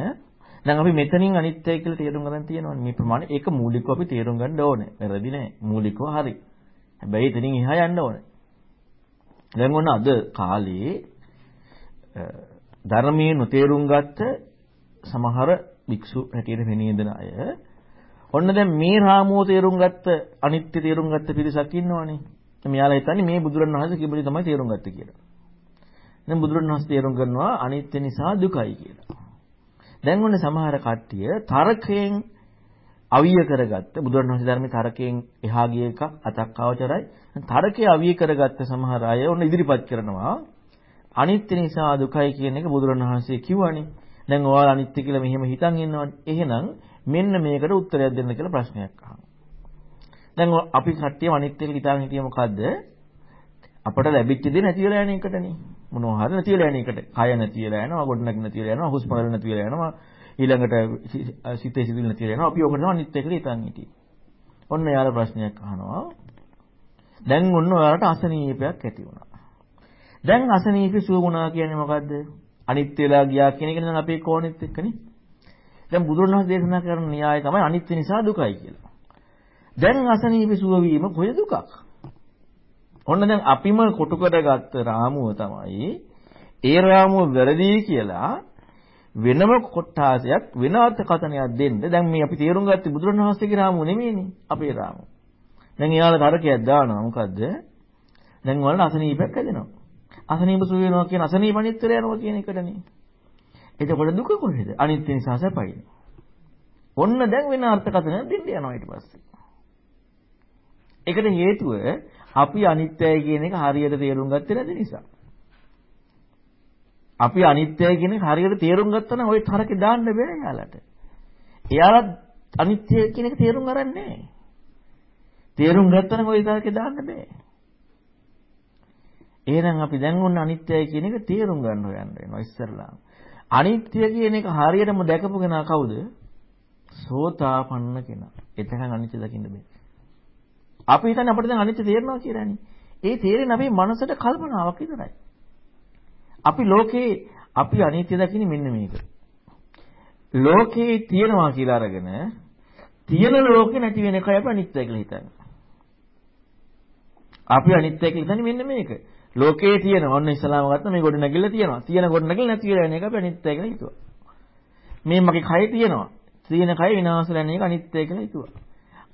දැන් අපි මෙතනින් අනිත්‍යයි කියලා තේරුම් ගන්න තියෙනවනේ මේ ප්‍රමාණය. ඒක මූලිකව අපි තේරුම් ගන්න ඕනේ. වැරදි නෑ. මූලිකව හරි. හැබැයි එතනින් එහා යන්න ඕනේ. දැන් ඔන්න අද කාලේ ධර්මයේ නොතේරුම් ගත්ත සමහර භික්ෂු හැටියට පෙනීදෙන අය ඔන්න දැන් මේ රාමුව තේරුම් ගත්ත අනිත්‍ය තේරුම් ගත්ත පිරිසක් ඉන්නවනේ. මෙයාලා හිතන්නේ මේ බුදුරණවහන්සේ කිව්වලි තමයි තේරුම් ගත්තේ කියලා. දැන් බුදුරණවහන්සේ තේරුම් කරනවා අනිත්‍ය නිසා දුකයි කියලා. දැන් ඔන්න සමහර කට්ටිය තර්කයෙන් අවිය කරගත්ත බුදුරණවහන්සේ ධර්මයේ තර්කයෙන් එහා ගිය එක අතක් අවචරයි. තර්කයේ අවිය කරගත්ත සමහර අය ඔන්න ඉදිරිපත් කරනවා අනිත්‍ය නිසා දුකයි කියන එක බුදුරණවහන්සේ කිව්වනේ. දැන් ඔයාලා අනිත්‍ය කියලා මෙහෙම හිතන් ඉන්නවනේ. එහෙනම් මෙන්න මේකට උත්තරයක් දෙන්න කියලා ප්‍රශ්නයක් අහනවා. දැන් අපි කට්ටිය අනිත්‍ය කියලා හිතාගෙන හිටියේ මොකද්ද? අපට ලැබිච්ච දේ නැති වෙලා යන එකටනේ. මොනවා හරි නැති වෙලා යන එකට. කය නැති වෙලා යනවා, ගොඩනැග නැති වෙලා යනවා, හුස්ම ගන්න නැති වෙලා යනවා. ඊළඟට සිතේ සිදුවිලි නැති වෙලා යනවා. අපි ඔකට අනිත්‍ය කියලා හිතන් හිටියේ. ඔන්න යාළ ප්‍රශ්නයක් අහනවා. දැන් ඔන්න ඔයාලට අසනීපයක් ඇති වුණා. දැන් අසනීපි සුව වුණා කියන්නේ මොකද්ද? අනිත්‍ය වෙලා ගියා කියන එක නම් අපේ කෝණෙත් එක්කනේ. දැන් බුදුරණවහන්සේ දේශනා කරන න්‍යාය තමයි අනිත්‍ය නිසා දුකයි කියලා. දැන් අසනීපි සුව වීම කොහෙද දුකක්? ඔන්න දැන් අපිම කොටු කරගත්ත රාමුව තමයි ඒ රාමුව වැරදි කියලා වෙනම කොටාසයක් වෙන අර්ථකථනයක් දෙන්න. දැන් මේ අපි තේරුම් ගත්තේ බුදුරණවහන්සේගේ රාමුව නෙමෙයිනේ අපේ රාමුව. දැන් එයාලා තරකයක් දානවා මොකද්ද? දැන් වලට අසනීපයක් හැදෙනවා. අසනීප සුව වෙනවා කියන අසනීප අනිත්‍යය යනවා කියන එකටනේ. එතකොට දුක කොහෙද? අනිත්‍ය නිසා සැපයි. ඔන්න දැන් වෙන අර්ථකථන දෙන්න යනවා ඊට පස්සේ. ඒකට හේතුව අපි අනිත්‍යයි කියන එක හරියට තේරුම් ගත්තේ නැති නිසා. අපි අනිත්‍යයි කියන එක හරියට තේරුම් ගත්තා නම් ওই තරකේ දාන්න බෑ යාලට. එයාලා අනිත්‍ය කියන එක තේරුම් ගන්න නැහැ. තේරුම් ගත්තා නම් ওই තරකේ දාන්න බෑ. එහෙනම් අපි දැන් ඔන්න අනිත්‍යයි කියන එක තේරුම් ගන්න හොයන්න වෙනවා ඉස්සරලා. අනිත්‍ය කියන එක හරියටම දැකපු කෙනා කවුද? සෝතාපන්න කෙනා. එතකන් අනිත්‍ය දකින්න බෑ. අපි හිතන්නේ අපිට දැන් අනිත්‍ය තේරෙනවා කියලානේ. ඒ තේරෙන්නේ අපේ මනසට කල්පනාවක් විතරයි. අපි ලෝකේ අපි අනිත්‍ය දකින්නේ මෙන්න මේක. ලෝකේ තියෙනවා කියලා අරගෙන තියෙන ලෝකේ නැති වෙන එකයි අපි අනිත්‍ය කියලා හිතන්නේ. අපි අනිත්‍ය කියලා හිතන්නේ මෙන්න මේක. ලෝකේ තියෙන ඔන්න ඉස්ලාම ගත්ත මේ ගොඩ නැගිල්ල තියෙනවා. තියෙන ගොඩ නැගිල්ල නැති වෙලා යන එක අපි අනිත්‍ය කියලා හිතුවා. මේ මගේ කය තියෙනවා. තියෙන කය විනාශ වෙලා යන එක අනිත්‍ය කියලා හිතුවා.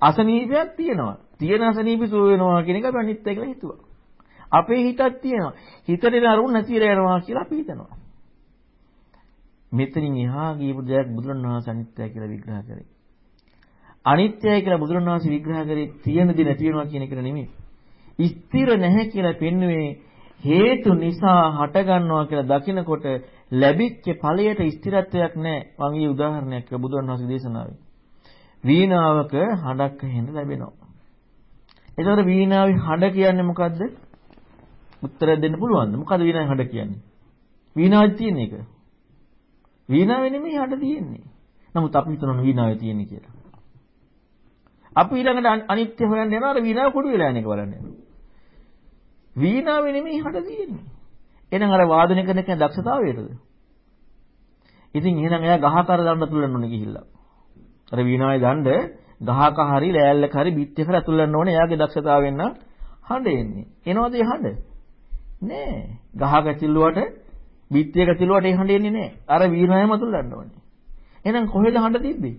අසනීපයක් තියෙනවා. තියෙන අසනීපි සුව වෙනවා කියන එක අපි අනිත්‍ය කියලා හිතුවා. අපේ හිතක් තියෙනවා. හිතේ දරුණු නැති වෙලා යනවා කියලා අපි හිතනවා. මෙතනින් එහා ගියපු දෙයක් බුදුරණවහන්සේ අනිත්‍යයි කියලා විග්‍රහ කරේ. අනිත්‍යයි කියලා බුදුරණවහන්සේ විග්‍රහ කරේ තියෙන දේ නැති වෙනවා කියන එක නෙමෙයි. ස්ථිර නැහැ කියලා පෙන්වුවේ හේතු නිසා හටගන්නවා කියලා දකිනකොට ලැබිච්ච ඵලයට ස්ථිරත්වයක් නැහැ. මම ඊ උදාහරණයක් බුදුරණවහන්සේ දේශනාවේ. වීණාවක හඩක් ඇහෙන්න ලැබෙනවා. එතකොට වීණාවේ හඩ කියන්නේ මොකද්ද? උත්තර දෙන්න පුළුවන්ද? මොකද්ද වීණාවේ හඩ කියන්නේ? වීණාවේ තියෙන එක. වීණාවේ නෙමෙයි හඩ තියෙන්නේ. නමුත් අපි හිතනවා වීණාවේ තියෙන්නේ කියලා. අපි ඊළඟට අනිත්‍ය හොයන්න යනවා අර වීණාව කුඩු වෙලා යන එක බලන්න යනවා. වීණාවේ නෙමෙයි හඩ තියෙන්නේ. එහෙනම් අර වාදනය කරන එක දක්ෂතාවයටද? ඉතින් එහෙනම් එයා ගහකර දන්න තුලන්න ඕනේ ගිහිල්ලා. අර වීණාවේ දණ්ඩ ගහක හරි ලෑල්ලක හරි බිත්තියක ඇතුළන්න ඕනේ එයාගේ දක්ෂතාවයෙන් නම් හඬ එන්නේ. එනවද ඒ හඬ? නෑ. ගහක ඇතුළුවට බිත්තියක ඇතුළුවට ඒ හඬ එන්නේ නෑ. අර වීණාවෙම ඇතුළන්න ඕනේ. එහෙනම් කොහෙද හඬ තිබ්බේ?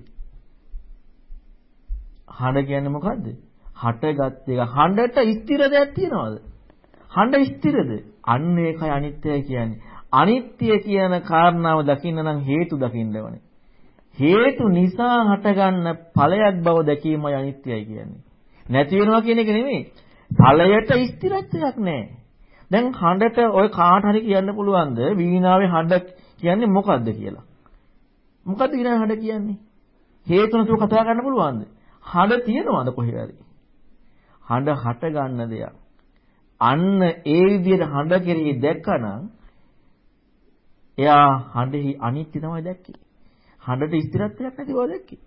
හඬ කියන්නේ මොකද්ද? හටගත් එක. හඬට ස්ථිර දෙයක් තියනවද? හඬ ස්ථිරද? අන්න ඒකයි අනිත්‍යයි කියන්නේ. අනිත්‍ය කියන කාරණාව දකින්න නම් හේතු දකින්න ඕනේ. හේතු නිසා හටගන්න ඵලයක් බව දැකීමයි අනිත්‍යයි කියන්නේ. නැති වෙනවා කියන එක නෙමෙයි. ඵලයට ස්ථිරත්වයක් නැහැ. දැන් හඬට ඔය කාට හරි කියන්න පුළුවන්ද වීණාවේ හඬ කියන්නේ මොකද්ද කියලා? මොකද්ද වීණාවේ හඬ කියන්නේ? හේතු නැතුව කතා කරන්න පුළුවන්ද? හඬ තියනවාද කොහේ හරි? හඬ හට ගන්න දෙයක්. අන්න ඒ විදිහට හඬ කෙරෙහි දැක්කනම් එයා හඬෙහි අනිත්‍ය තමයි දැක්කේ. හඬට ස්ථිරත්වයක් නැති බව දැක්කේ.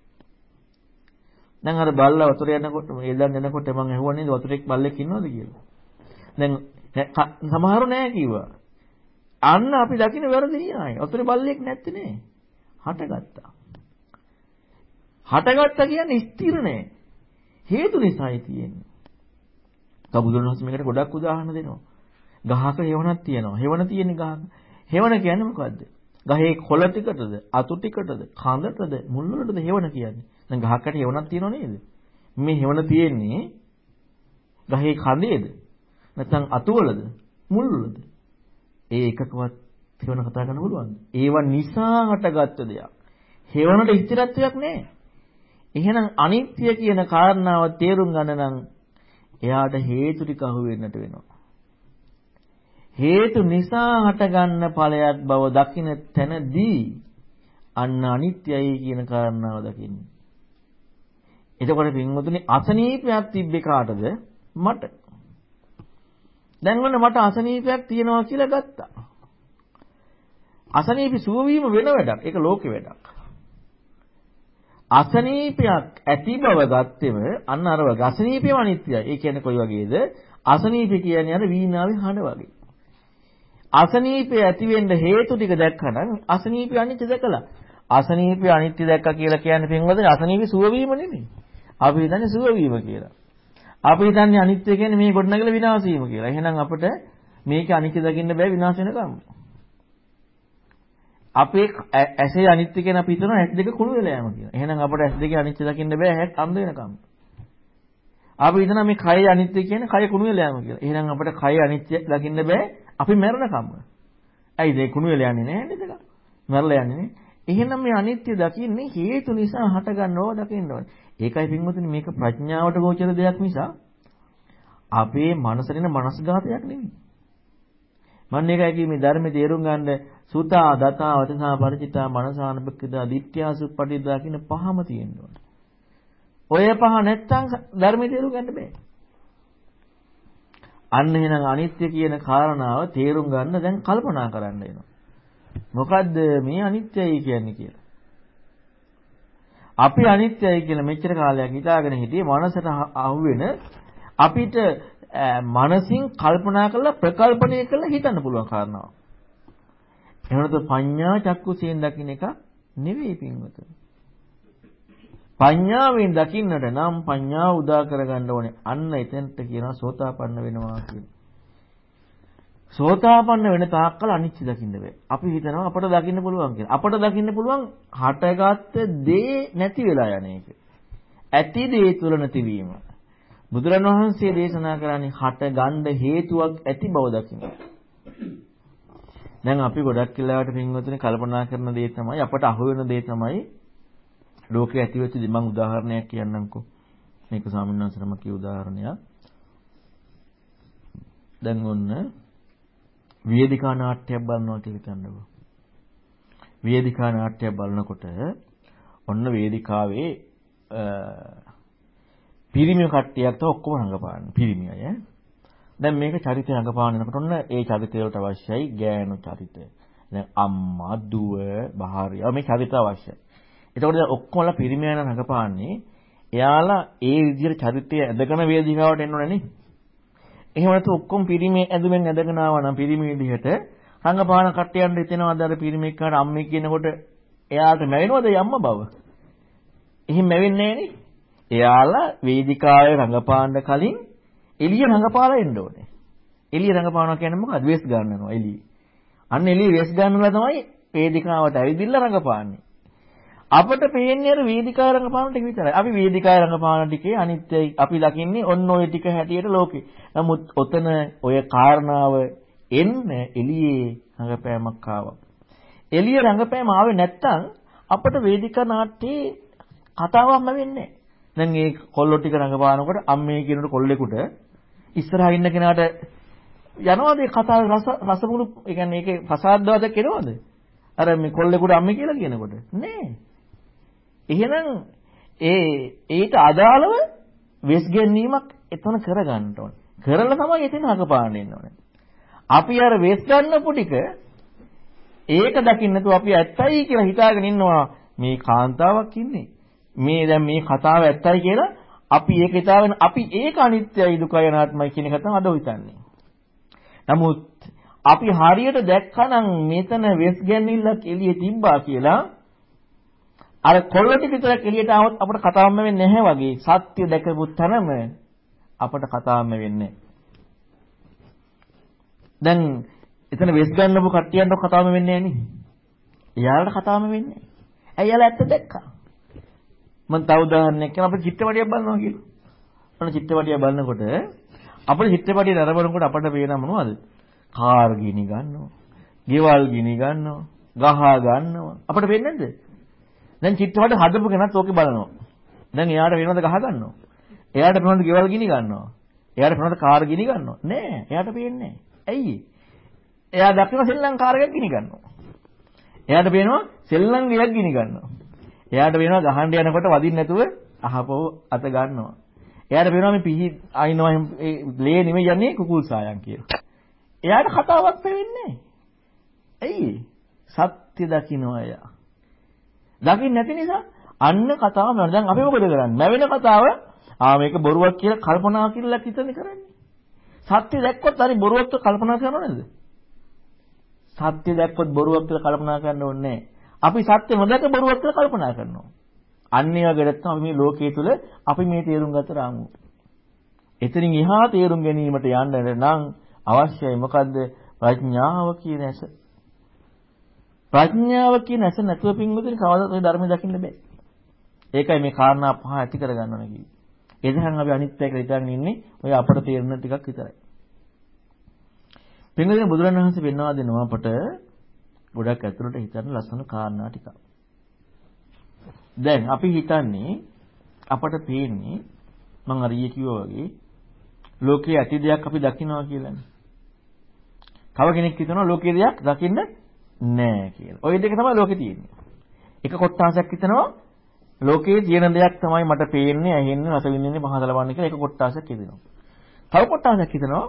දැන් අර බල්ලා වතුර යනකොට එල්ලන් යනකොට මම ඇහුවා නේද වතුරෙක් බල්ලෙක් ඉන්නවද කියලා. දැන් සමහරව නෑ කිව්වා. අන්න අපි දකින්න වැරදි න්‍යායයි. වතුරේ බල්ලෙක් නැත්තේ නේ. හටගත්තා. හටගත්තා කියන්නේ ස්ථිර නෑ. හේතු නිසායි තියෙන්නේ. කබුදුරනස් මේකට ගොඩක් උදාහරණ දෙනවා. ගහක හේවණක් තියෙනවා. හේවණ තියෙන්නේ ගහක. හේවණ කියන්නේ මොකද්ද? ගහේ කොළ ටිකටද, අතු ටිකටද, කඳටද, මුල් වලටද හේවණ කියන්නේ. දැන් ගහකට හේවණක් තියෙනව නේද? මේ හේවණ තියෙන්නේ ගහේ කඳේද? නැත්නම් අතු වලද? මුල් වලද? ඒ එකකවත් හේවණ කතා කරන්න පුළුවන්ද? ඒව නිසා හටගත්ත දෙයක්. හේවණට ස්ථිරත්වයක් නැහැ. එහෙනම් අනිත්‍ය කියන කාරණාව තේරුම් ගන්න නම් එයාට හේතු ටික අහු වෙන්නට වෙනවා. හේතු නිසා හටගන්න ඵලයක් බව දකින තැනදී අන්න අනිත්‍යයි කියන කාරණාව දකින්නේ. එතකොට පින්වතුනි අසනීපයක් තිබ්බේ කාටද? මට. දැන් ඔන්න මට අසනීපයක් තියෙනවා කියලා ගත්තා. අසනීපි සුව වීම වෙන වැඩක්. ඒක ලෝකේ වැඩක්. අසනීපයක් ඇති බව ගත්තෙම අන්න අර වගේ අසනීපයම අනිත්‍යයි. ඒ කියන්නේ කොයි වගේද? අසනීපය කියන්නේ අර වීණාවේ හඬ වගේ. අසනීපය ඇති වෙන්න හේතු ටික දැක්කනම් අසනීපය අනිත්‍ය දැකලා. අසනීපය අනිත්‍ය දැක්කා කියලා කියන්නේ පින්වදින අසනීපي සුව වීම නෙමෙයි. අපි හිතන්නේ සුව වීම කියලා. අපි හිතන්නේ අනිත්‍ය කියන්නේ මේ ගොඩනගල විනාශ වීම කියලා. එහෙනම් අපිට මේක අනිත්‍ය දකින්න බෑ විනාශ වෙනකම්. අපේ ඇසේ අනිත්‍ය කියන අපි හිතනවා ඇස් දෙක කුණු වෙලා යනවා කියලා. එහෙනම් අපිට ඇස් දෙකේ අනිත්‍ය දකින්න බෑ ඇහත් අන්ධ වෙනකම්. අපි හිතනවා මේ කය අනිත්‍ය කියන්නේ කය කුණු වෙලා යනවා කියලා. එහෙනම් අපිට කය අනිත්‍ය දකින්න බෑ අපි මැරෙනකම්ම. ඇයිද ඒ කුණු වෙලා යන්නේ නැහැ නේද? මැරලා යන්නේ නේ. එහෙනම් මේ අනිත්‍ය දකින්නේ හේතු නිසා හටගන්නව දකින්න ඕනේ. ඒකයි පින්වතුනි මේක ප්‍රඥාවට ගෝචර දෙයක් නිසා අපේ මනසරින මනස්ගතයක් නෙමෙයි. මම ඒකයි කිව්වේ මේ ධර්මයේ තේරුම් ගන්න සුතා දතා වචසා ಪರಿචිතා මනසානපක්කදා දිට්ඨ්‍යාසුප්පටිදා කියන පහම තියෙන්න ඕනේ. ඔය පහ නැත්තම් ධර්මයේ තේරුම් ගන්න බෑ. අන්න එහෙනම් අනිත්‍ය කියන කාරණාව තේරුම් ගන්න දැන් කල්පනා කරන්න වෙනවා. මොකද්ද මේ අනිත්‍යයි කියන්නේ කියලා. අපි අනිත්‍යයි කියලා මෙච්චර කාලයක් හිතාගෙන හිටියේ මනසට අහුවෙන අපිට මනසින් කල්පනා කරලා ප්‍රකල්පණය කරලා හිතන්න පුළුවන් කාරණාවක්. එහෙමනත පඤ්ඤා චක්කුසයෙන් දකින්න එක නෙවෙයි පින්වතුනි. පඤ්ඤාවෙන් දකින්නට නම් පඤ්ඤාව උදා කරගන්න ඕනේ. අන්න එතනට කියනවා සෝතාපන්න වෙනවා කියලා. සෝතාපන්න වෙන තාක්කල් අනිච්ච දකින්න බෑ. අපි හිතනවා අපට දකින්න පුළුවන් කියලා. අපට දකින්න පුළුවන් හටගත්ත දේ නැති වෙලා යන එක. ඇති දේ තුල නැතිවීම. බුදුරන් වහන්සේ දේශනා කරන්නේ හට ගන්න හේතුවක් ඇති බව දකින්න. දැන් අපි ගොඩක් වෙලාවට පින්වතුනි කල්පනා කරන දේ තමයි අපට අහු වෙන දේ තමයි ලෝකේ ඇති වෙච්ච දේ මම උදාහරණයක් කියන්නම්කෝ. මේක ස්වාමීන් වහන්සේම කිය උදාහරණයක්. දැන් ඔන්න වේදිකා නාට්‍යයක් බලනවා කියලා හිතන්නකෝ. වේදිකා නාට්‍යයක් බලනකොට ඔන්න වේදිකාවේ පිරිමි කට්ටියක් තව ඔක්කොම රඟපාන්නේ. පිරිමි අය. දැන් මේක චරිතය රඟපානනකොට ඔන්න ඒ චරිතය වලට අවශ්‍යයි ගෑනු චරිතය. දැන් අම්මා, දුව, භාර්යාව මේ චරිත අවශ්‍යයි. එතකොට දැන් ඔක්කොමලා පිරිමි අය රඟපාන්නේ එයාලා ඒ විදිහට චරිතය ඇදගෙන වේදිකාවට එන්න ඕනේ නේ. එහෙම නැතු ඔක්කොම පිරිමි ඇඳුමෙන් ඇදගෙන ආවා නම් පිරිමි විදිහට රඟපාන කට්ටියන්ට හිතෙනවාද අර පිරිමි එක්කනට අම්මේ කියනකොට එයාට මැවෙනවද යම්ම බව? එහෙම මැවෙන්නේ නැහැ නේ. එයාලා වේදිකාවේ රඟපාන්න කලින් එළිය රඟපාලා එන්න ඕනේ. එළිය රඟපානවා කියන්නේ මොකද්ද? වෙස් ගන්නනවා එළිය. අන්න එළිය වෙස් ගන්නලා තමයි වේදිකාවට ඇවිදින්න රඟපාන්නේ. අපිට පේන්නේ අර වේදිකාව රඟපාන ටික විතරයි. අපි වේදිකාව රඟපාන ටිකේ අනිත්‍යයි අපි දකින්නේ ඔන්න ඔය ටික හැටියට ලෝකේ. නමුත් ඔතන ඔය කාරණාව එන්න එළියේ රඟපෑමක් ආවා. එළිය රඟපෑම ආවේ නැත්තම් අපිට වේදිකා නාට්‍යයේ කතාවක්ම වෙන්නේ නැහැ. දැන් මේ කොල්ලෝ ටික රඟපානකොට අම්මේ කියනකොට කොල්ලෙකුට ඉස්සරහා ඉන්න කෙනාට යනවාද ඒ කතාවේ රස රසමුළු ඒ කියන්නේ ඒකේ ප්‍රසාදවාදයක් එනවද? අර මේ කොල්ලෙකුට අම්මේ කියලා කියනකොට නෑ. එහෙනම් ඒ ඊට අදාළව වෙස් ගැනීමක් එතන කරගන්න ඕනේ. කරලා තමයි එතන හකපාන්න එන්න ඕනේ. අපි අර වෙස් ගන්නපු ටික ඒක දකින්න නැතුව අපි ඇත්තයි කියලා හිතාගෙන ඉන්නවා මේ කාන්තාවක් ඉන්නේ. මේ දැන් මේ කතාව ඇත්තයි කියලා අපි ඒක හිතාගෙන අපි ඒක අනිත්‍යයි දුකයි අනාත්මයි කියන එක තමයි අද හිතන්නේ. නමුත් අපි හරියට දැක්කනම් මෙතන වෙස් ගැන්විල්ලක් එළියේ තිබ්බා කියලා අර කොල්ල ටික විතරක් එළියට આવොත් අපිට කතාවම වෙන්නේ නැහැ වගේ සත්‍ය දැකපු තැනම අපිට කතාවම වෙන්නේ. දැන් එතන වෙස් ගන්නපු කට්ටියන්ට කතාවම වෙන්නේ නැහැ නේ. එයාලට කතාවම වෙන්නේ. ඇයි එයාලා ඇත්ත දැක්කා. මම තව උදාහරණයක් කියනවා අපිට චිත්‍රපටියක් බලනවා කියලා. ඔන්න චිත්‍රපටිය බලනකොට අපිට චිත්‍රපටිය නරඹනකොට අපිට පේන මොනවද? කාර් ගිනි ගන්නවා. ගෙවල් ගිනි ගන්නවා. ගහ ගන්නවා. අපිට පේන්නේ නැද්ද? දැන් චිත්‍රපට හදපු කෙනත් ඕකේ බලනවා. දැන් එයාට වෙනවද ගහ ගන්නවා? එයාට වෙනවද ගෙවල් ගිනි ගන්නවා? එයාට වෙනවද කාර් ගිනි ගන්නවා? නෑ. එයාට පේන්නේ නෑ. ඇයි? එයා දකින සෙල්ලම් කාර් එකක් ගිනි ගන්නවා. එයාට පේනවා සෙල්ලම් ගෙයක් ගිනි ගන්නවා. එයාට පේනවා ගහන්න යනකොට වදින්න නැතුව අහපව අත ගන්නවා. එයාට පේනවා මේ පිහි අයින්නවා ඒ ලේ නෙමෙයි යන්නේ කුකුල් සායන් කියලා. එයාට කතාවක් වෙන්නේ ඇයි? සත්‍ය දකින්න එයා. දකින්න නැති නිසා අන්න කතාව මම දැන් අපි මොකද කරන්නේ? මැවෙන කතාව ආ මේක බොරුවක් කියලා කල්පනා කියලා හිතන්නේ කරන්නේ. සත්‍ය දැක්කොත් හරි බොරුවක් කියලා කල්පනා කරනව නේද? සත්‍ය දැක්කොත් බොරුවක් කියලා කල්පනා කරන්න ඕනේ අපි සත්‍ය නොදක බොරුවක් කියලා කල්පනා කරනවා. අන්න ඒ වගේ නැත්නම් අපි මේ ලෝකයේ තුල අපි මේ තේරුම් ගත රාමුව. එතනින් එහා තේරුම් ගැනීමට යන්න නම් අවශ්‍යයි මොකද්ද? ප්‍රඥාව කියන ඇස. ප්‍රඥාව කියන ඇස නැතුව පින්වතුනි කවදාවත් ඔය ධර්මය දකින්න බෑ. ඒකයි මේ කාරණා පහ ඇති කරගන්න ඕනේ කිව්වේ. එදහන් අපි අනිත් පැයක හිතන් ඉන්නේ ඔය අපට තේරෙන ටිකක් විතරයි. පින්වතුනි බුදුරණවහන්සේ පෙන්වා දෙනවා අපට ගොඩක් ඇතුළට හිතන්න ලස්සන කාරණා ටිකක්. දැන් අපි හිතන්නේ අපට පේන්නේ මම අර ඊයේ කිව්වා වගේ ලෝකයේ ඇති දෙයක් අපි දකිනවා කියලානේ. තව කෙනෙක් හිතනවා ලෝකයේ දෙයක් දකින්න නෑ කියලා. ওই දෙක තමයි ලෝකේ තියෙන්නේ. එක කොටාසයක් හිතනවා ලෝකයේ තියෙන දෙයක් තමයි මට පේන්නේ, ඇහෙන්නේ, රස විඳින්නේ, පහස ලබන්නේ කියලා එක කොටාසයක් හිතෙනවා. තව කොටාසයක් හිතනවා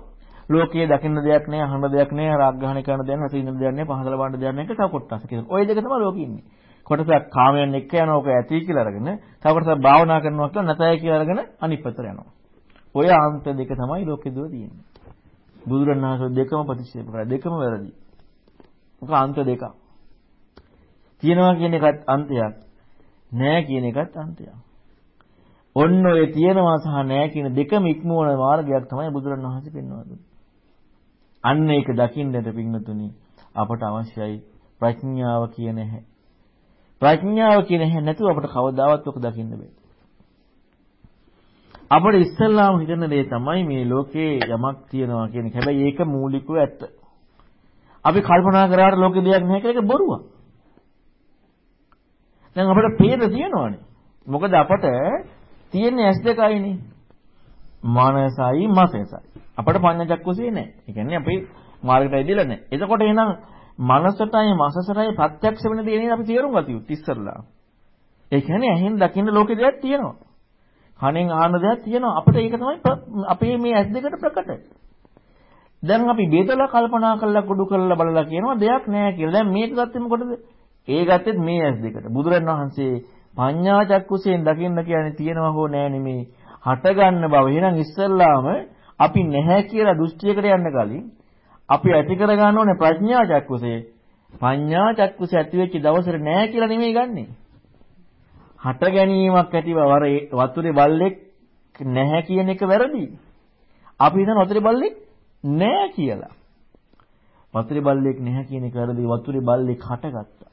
ලෝකයේ දකින්න දෙයක් නෑ, අහන දෙයක් නෑ, රාග්‍රහණය කරන දෙයක් නෑ, රස විඳින දෙයක් නෑ, පහස ලබන්න දෙයක් නෑ කියලා තව කොටාසයක් හිතනවා. ওই දෙක තමයි ලෝකේ ඉන්නේ. කොටසක් කාමයන් එක්ක යනවා ඔක ඇති කියලා අරගෙන තව කොටසක් භාවනා කරනවා කියලා නැතයි කියලා අරගෙන අනිත් පැත්තට යනවා. ඔය අන්ත දෙක තමයි ලෝකෙ දුව තියෙන්නේ. බුදුරණාහි දෙකම ප්‍රතික්ෂේප කරා දෙකම වැරදි. මොක අන්ත දෙකක්. තියනවා කියන එකත් අන්තයක්. නෑ කියන එකත් අන්තයක්. ඔන්න ඔය තියනවා සහ නෑ කියන දෙකම ඉක්මවන මාර්ගයක් තමයි බුදුරණවහන්සේ පෙන්වලා දුන්නේ. අන්න ඒක දකින්නට පින්නතුනි අපට අවශ්‍යයි ප්‍රඥාව කියන හැ. ප්‍රඥාව කියන හැ නැතුව අපට කවදාවත් ඔක දකින්න බෑ. අපිට ඉස්සල්ලාම හිතන දේ තමයි මේ ලෝකේ යමක් තියෙනවා කියන එක. හැබැයි ඒක මූලිකව ඇත්ත. අපි කල්පනා කරාට ලෝකේ දෙයක් නැහැ කියලා ඒක බොරුවක්. දැන් අපිට පේන තියෙනවානේ. මොකද අපට තියෙන්නේ ඇස් දෙකයිනේ. මානසයි මාසයසයි. අපට පඤ්ඤාචක්කුසේ නැහැ. ඒ කියන්නේ අපි මාර්ගයට ඇදිලා නැහැ. එතකොට එහෙනම් මනසටයි මසසටයි ප්‍රත්‍යක්ෂ වෙන දේ නේද අපි තේරුම් ගත යුත්තේ ඉස්සරලා. ඒ කියන්නේ ඇහෙන් දකින්න ලෝකේ දෙයක් තියෙනවා. කනෙන් අහන දෙයක් තියෙනවා. අපිට ඒක තමයි අපේ මේ ඇස් දෙකට ප්‍රකට. දැන් අපි බෙදලා කල්පනා කරලා කුඩු කරලා බලලා කියනවා දෙයක් නැහැ කියලා. දැන් මේක ගත්තේ මොකටද? ඒ ගත්තෙත් මේ ඇස් දෙකට. බුදුරන් වහන්සේ පඤ්ඤා චක්කුසෙන් දකින්න කියන්නේ තියෙනවා හෝ නැහැ නෙමේ. හට ගන්න බව. එහෙනම් ඉස්සල්ලාම අපි නැහැ කියලා දෘෂ්ටියකට යන්න කලින් අපි ඇති කර ගන්න ඕනේ ප්‍රඥා චක්කුසේ. පඤ්ඤා චක්කුසේ ඇති වෙච්ච දවසට නෑ කියලා නෙමෙයි ගන්නෙ. හට ගැනීමක් ඇතිව වර වතුරේ බල්ලෙක් නැහැ කියන එක වැරදි. අපි හිතන වතුරේ බල්ලෙක් නෑ කියලා. වතුරේ බල්ලෙක් නැහැ කියන එක වැරදි. වතුරේ බල්ලෙක් හටගත්තා.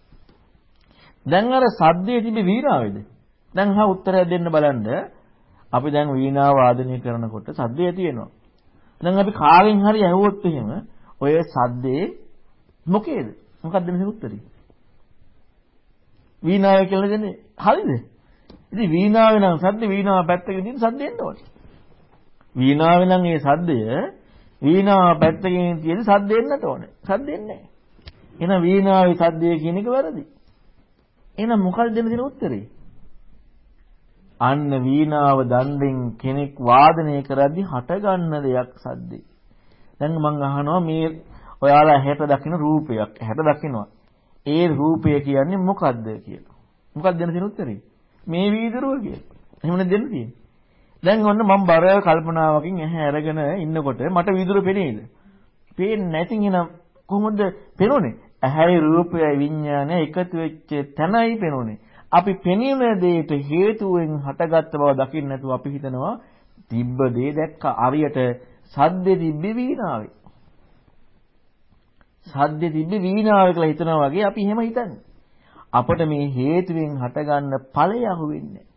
දැන් අර සද්දේ තිබි වීණාවේද? දැන් හා උත්තරයක් දෙන්න බලන්න. අපි දැන් වීණාව වාදනය කරනකොට සද්දේ ඇති වෙනවා. දැන් අපි කාගෙන් හරි ඇහුවොත් එහෙම ඔය සද්දේ මොකේද? මොකක්ද මේ උත්තරේ? වීණාව කියලා දෙන්නේ. හරිද? ඉතින් වීණාවේ නම් සද්ද වීණාව පැත්තකින් තියෙන සද්ද එන්න ඕනේ. වීණාවේ නම් ඒ සද්දය වීණාව පැත්තකින් තියෙන සද්ද එන්නට ඕනේ. සද්ද එන්නේ නැහැ. එහෙනම් වීණාවේ සද්දය කියන එක වැරදි. එහෙනම් මොකක්ද දෙන්න දෙන උත්තරේ? අන්න වීණාව දණ්ඩෙන් කෙනෙක් වාදනය කරද්දි හටගන්න දෙයක් සද්දේ. දැන් මම අහනවා මේ ඔයාලා ඇහැට දකින්න රූපයක් ඇහැට දකින්නවා. ඒ රූපය කියන්නේ මොකද්ද කියලා. මොකක්ද දෙන්න තියෙන උත්තරේ? මේ වීදුරුව කියලා. එහෙමනේ දෙන්න තියෙන්නේ. දැන් ඔන්න මම බර කල්පනාවකින් ඇහැ අරගෙන ඉන්නකොට මට වීදුරුව පෙනේද? පේන්නේ නැතිනම් එනම් කොහොමද පෙනුනේ? ඇහැයි රූපයයි විඥානය එකතු වෙච්ච තැනයි පෙනුනේ. අපි පෙනෙන දෙයට හේතුවෙන් හටගත්ත බව දකින්න නැතුව අපි හිතනවා තිබ්බ දේ දැක්ක අරියට සද්දෙ තිබ්බේ වීණාවේ. සද්දෙ තිබ්බේ වීණාවේ කියලා හිතනවා වගේ අපි එහෙම හිතන්නේ. අපට මේ හේතුවෙන් හටගන්න ඵලය අහුවෙන්නේ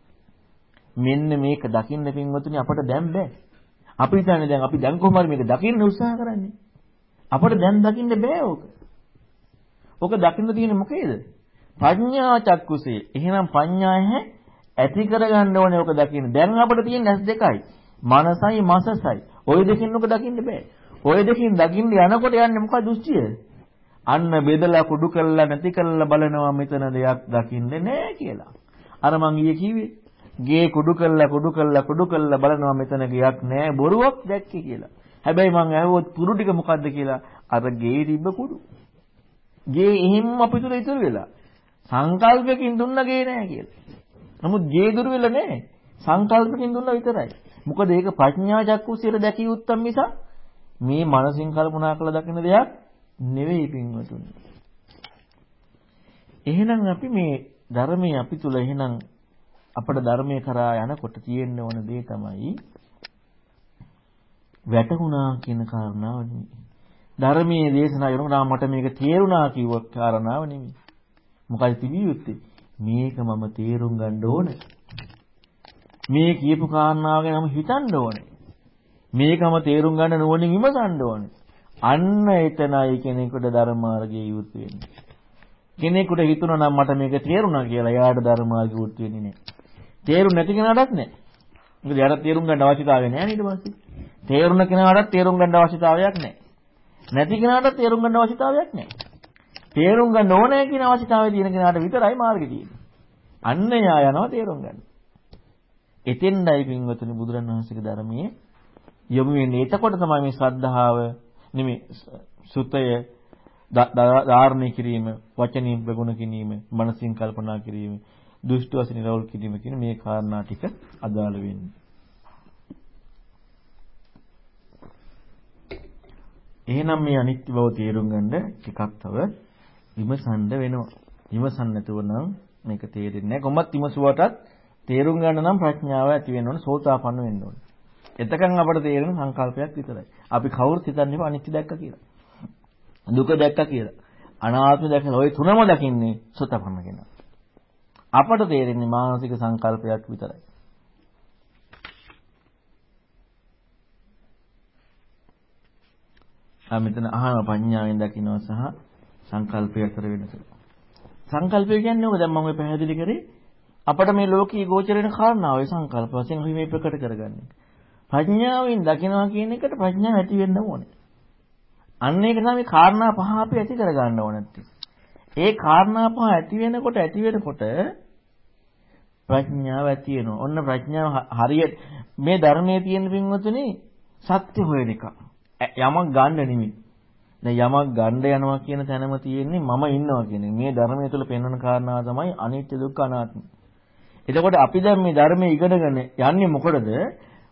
මෙන්න මේක දකින්න පින්වතුනි අපට දැන් බෑ. අපි හිතන්නේ දැන් අපි දැන් කොහොම හරි මේක දකින්න උත්සාහ කරන්නේ. අපට දැන් දකින්න බෑ ඕක. ඕක දකින්න තියෙන්නේ මොකේද? ප්‍රඥා චක්කුසේ. එහෙනම් ප්‍රඥාය ඇති කරගන්න ඕනේ ඕක දකින්න. දැන් අපිට තියෙන ඇස් දෙකයි. මනසයි මසසයි. ওই දෙකින් ඕක දකින්න බෑ. ওই දෙකින් දකින්න යනකොට යන්නේ මොකද දෘෂ්ටිය? අන්න බෙදලා කුඩු කළා නැති කළා බලනවා මෙතන දෙයක් දකින්නේ නැහැ කියලා. අර මං ඊයේ කිව්වේ ගේ කුඩු කළා කුඩු කළා කුඩු කළා බලනවා මෙතන ගියක් නැහැ බොරුවක් දැක්කේ කියලා. හැබැයි මං ඇහුවොත් කුඩු ටික මොකද්ද කියලා අර ගේ තිබ්බ කුඩු. ගේ එහෙම්ම අපිට ඉතුරු වෙලා. සංකල්පයකින් දුන්න ගේ නැහැ කියලා. නමුත් ගේ දුර වෙලා නැහැ. සංකල්පකින් දුන්නා විතරයි. මොකද ඒක ප්‍රඥා චක්කුසියට දැකිය යුත්තම් මිස මේ මනසින් කල්පනා කරලා දකින දෙයක් නෙවෙයි පින්වතුනි. එහෙනම් අපි මේ ධර්මයේ අපි තුල එහෙනම් අපේ ධර්මයේ කරා යනකොට තියෙන්න ඕන දේ තමයි වැටුණා කියන කාරණාව නෙමෙයි. ධර්මයේ දේශනා කරනකොට මට මේක තේරුණා කිව්ව කාරණාව නෙමෙයි. මොකද තිබිය යුත්තේ මේක මම තේරුම් ගන්න ඕනේ. මේ කියපු කාරණාව ගැන මම හිතන්න ඕනේ. මේකම තේරුම් ගන්න නුවණින් විමසන්න ඕනේ. අන්න එතනයි කෙනෙකුට ධර්ම මාර්ගයේ යුත් වෙන්නේ. කෙනෙකුට හිතුණා නම් මට මේක තේරුණා කියලා එයාට ධර්ම මාර්ගය යුත් වෙන්නේ නැහැ. තේරුම් නැති කෙනාටත් නැහැ. මොකද එයාට තේරුම් ගන්න අවශ්‍යතාවය නැහැ ඊට පස්සේ. තේරුණ කෙනාටත් තේරුම් ගන්න අවශ්‍යතාවයක් නැහැ. නැති කෙනාටත් තේරුම් ගන්න අවශ්‍යතාවයක් නැහැ. තේරුම් ගන්න ඕනේ කියන අවශ්‍යතාවය තියෙන කෙනාට විතරයි මාර්ගය තියෙන්නේ. අන්න එයා යනවා තේරුම් ගන්න. එතෙන්ඩයි පින්වතුනි බුදුරණවහන්සේගේ ධර්මයේ යොමු වෙන්නේ. එතකොට තමයි මේ ශ්‍රද්ධාව නෙමෙයි සුතය ධාරණය කිරීම, වචනින් ප්‍රගුණ කිරීම, මනසින් කල්පනා කිරීම, දුෂ්ට වශයෙන් නිරවුල් කිරීම කියන මේ කාරණා ටික අදාළ වෙන්නේ. එහෙනම් මේ අනිත්‍ය බව තේරුම් ගන්න ටිකක් තව විමසන්න වෙනවා. විමසන්න නැතුව නම් මේක තේරෙන්නේ නැහැ. කොහොමත් විමසුවටත් තේරුම් ගන්න නම් ප්‍රඥාව ඇති වෙන්න ඕනේ, සෝතාපන්න වෙන්න ඕනේ. එතකන් අපට තේරෙන සංකල්පයක් විතරයි. අපි කවුරුත් හිතන්නේ අනිත්‍ය දැක්ක කියලා. දුක දැක්ක කියලා. අනාත්ම දැක්ක ඔය තුනම දකින්නේ සෝතපන්න කෙනා. අපට තේරෙන්නේ මානසික සංකල්පයක් විතරයි. ආ මෙතන අහන පඤ්ඤාවෙන් දකින්නවා සහ සංකල්පය අතර වෙනස. සංකල්පය කියන්නේ ඔක දැන් මම ඔය පැහැදිලි කරේ අපිට මේ ලෝකී ගෝචර වෙන කාරණාව ඒ සංකල්ප වශයෙන් අපි මේ ප්‍රකට කරගන්නේ. ප්‍රඥාවෙන් දකිනවා කියන එකට ප්‍රඥාව ඇති වෙන්න ඕනේ. අන්න ඒක තමයි කාරණා පහ අපි ඇති කරගන්න ඕනේ. ඒ කාරණා පහ ඇති වෙනකොට ඇති වෙනකොට ප්‍රඥාව ඇති වෙනවා. ඔන්න ප්‍රඥාව හරියට මේ ධර්මයේ තියෙන පින්වතුනි සත්‍ය හොයන එක. යමක් ගන්න නෙමෙයි. දැන් යමක් ගන්න යනවා කියන තැනම තියෙන්නේ මම ඉන්නවා කියන මේ ධර්මයේ තුල පෙන්වන කාරණාව තමයි අනිත්‍ය දුක්ඛ අනාත්ම. එතකොට අපි දැන් මේ ධර්මයේ ඉගෙනගෙන යන්නේ මොකටද?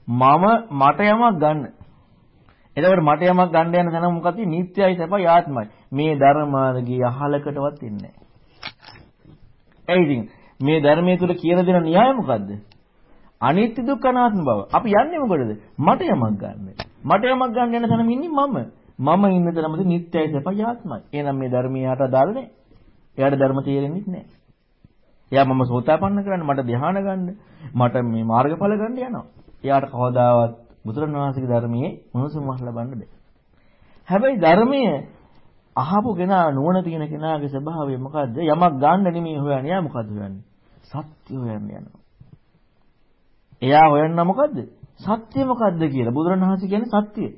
මම මට යමක් ගන්න. එතකොට මට යමක් ගන්න යන තැන මොකක්ද? නිත්‍යයි සපයි ආත්මයි. මේ ධර්මාර්ගී අහලකටවත් ඉන්නේ නැහැ. ඉතින් මේ ධර්මයේ තුල කියන දෙන න්‍යාය මොකද්ද? අනිත්‍ය දුක්ඛ අනාත්ම බව. අපි යන්නේ මොකටද? මට යමක් ගන්න. මට යමක් ගන්න යන තැනම ඉන්නේ මම. මම ඉන්න තැනමද නිත්‍යයි සපයි ආත්මයි. එහෙනම් මේ ධර්මයට අදාළ නැහැ. එයාට ධර්ම තේරෙන්නේ නැහැ. එයා මම සෝතාපන්න කරන්න මට ධ්‍යාන ගන්න මට මේ මාර්ගඵල ගන්න යනවා. එයාට කවදාවත් බුදුරණවහන්සේගේ ධර්මයේ මොනසුමක් ලබන්න බෑ. හැබැයි ධර්මයේ අහපු කෙනා නුවණ තියෙන කෙනාගේ ස්වභාවය මොකද්ද? යමක් ගන්න නෙමෙයි හොයන්නේ. එයා මොකද්ද හොයන්නේ? සත්‍ය හොයන්න යනවා. එයා හොයන්න මොකද්ද? සත්‍ය මොකද්ද කියලා. බුදුරණවහන්සේ කියන්නේ සත්‍යය.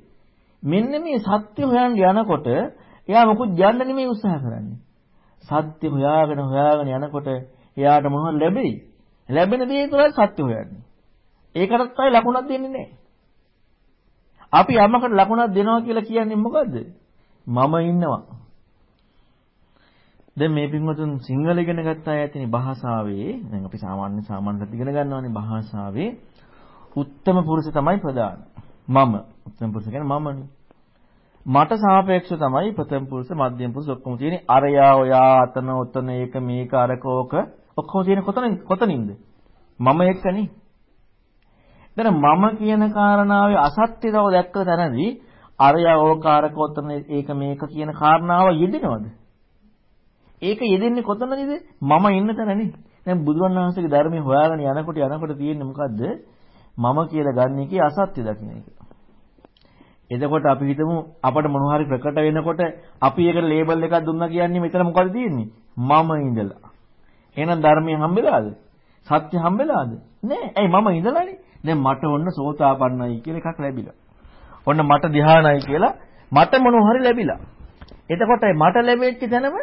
මෙන්න මේ සත්‍ය හොයන්න යනකොට එයා මොකුත් යන්න නෙමෙයි උත්සාහ කරන්නේ. සත්‍ය හොයාගෙන හොයාගෙන යනකොට එයාට මොනවද ලැබෙයි? ලැබෙන දේ තුළ සත්‍ය හොයන්නේ. ඒකටත් අය ලකුණක් දෙන්නේ නැහැ. අපි යමකට ලකුණක් දෙනවා කියලා කියන්නේ මොකද්ද? මම ඉන්නවා. දැන් මේ පින්වතුන් සිංහල ඉගෙන ගත්ත අය ඇතිනේ භාෂාවේ දැන් අපි සාමාන්‍ය සාමාන්‍යත් ඉගෙන ගන්නවානේ භාෂාවේ උත්තම පුරුෂ තමයි ප්‍රධාන. මම උත්තම පුරුෂ කියන්නේ මමනේ. මට සාපේක්ෂව තමයි ප්‍රථම පුරුෂ මධ්‍යම පුරුෂ ඔක්කොම තියෙන්නේ. අරයා ඔයා අතන ඔතන ඒක මේක අරකෝක ඔක්කොම තියෙන කොතනින් කොතනින්ද? මම එක්කනේ. දැන් මම කියන කාරණාවේ අසත්‍ය බව දැක්ක තැනදී අරයා ඕකාරක ඔතන ඒක මේක කියන කාරණාව යෙදෙනවද? ඒක යෙදෙන්නේ කොතනද? මම ඉන්න තැනනේ. දැන් බුදුරණන් වහන්සේගේ ධර්මයේ හොයාගෙන යනකොට යනකොට තියෙන්නේ මොකද්ද? මම කියලා ගන්න එකේ අසත්‍ය දකින්න එක. එතකොට අපි හිතමු අපට මොන හරි ප්‍රකට වෙනකොට අපි ඒකට ලේබල් එකක් දුන්නා කියන්නේ මෙතන මොකද තියෙන්නේ? මම ඉඳලා. එහෙනම් ධර්මයේ හම්බෙලාද? සත්‍ය හම්බෙලාද? නෑ. ඇයි මම ඉඳලානේ. දැන් මට ඔන්න සෝතාපන්නයි කියලා එකක් ලැබිලා. ඔන්න මට ධ්‍යානයි කියලා මට මොන හරි ලැබිලා. එතකොට මට ලැබෙච්ච තැනම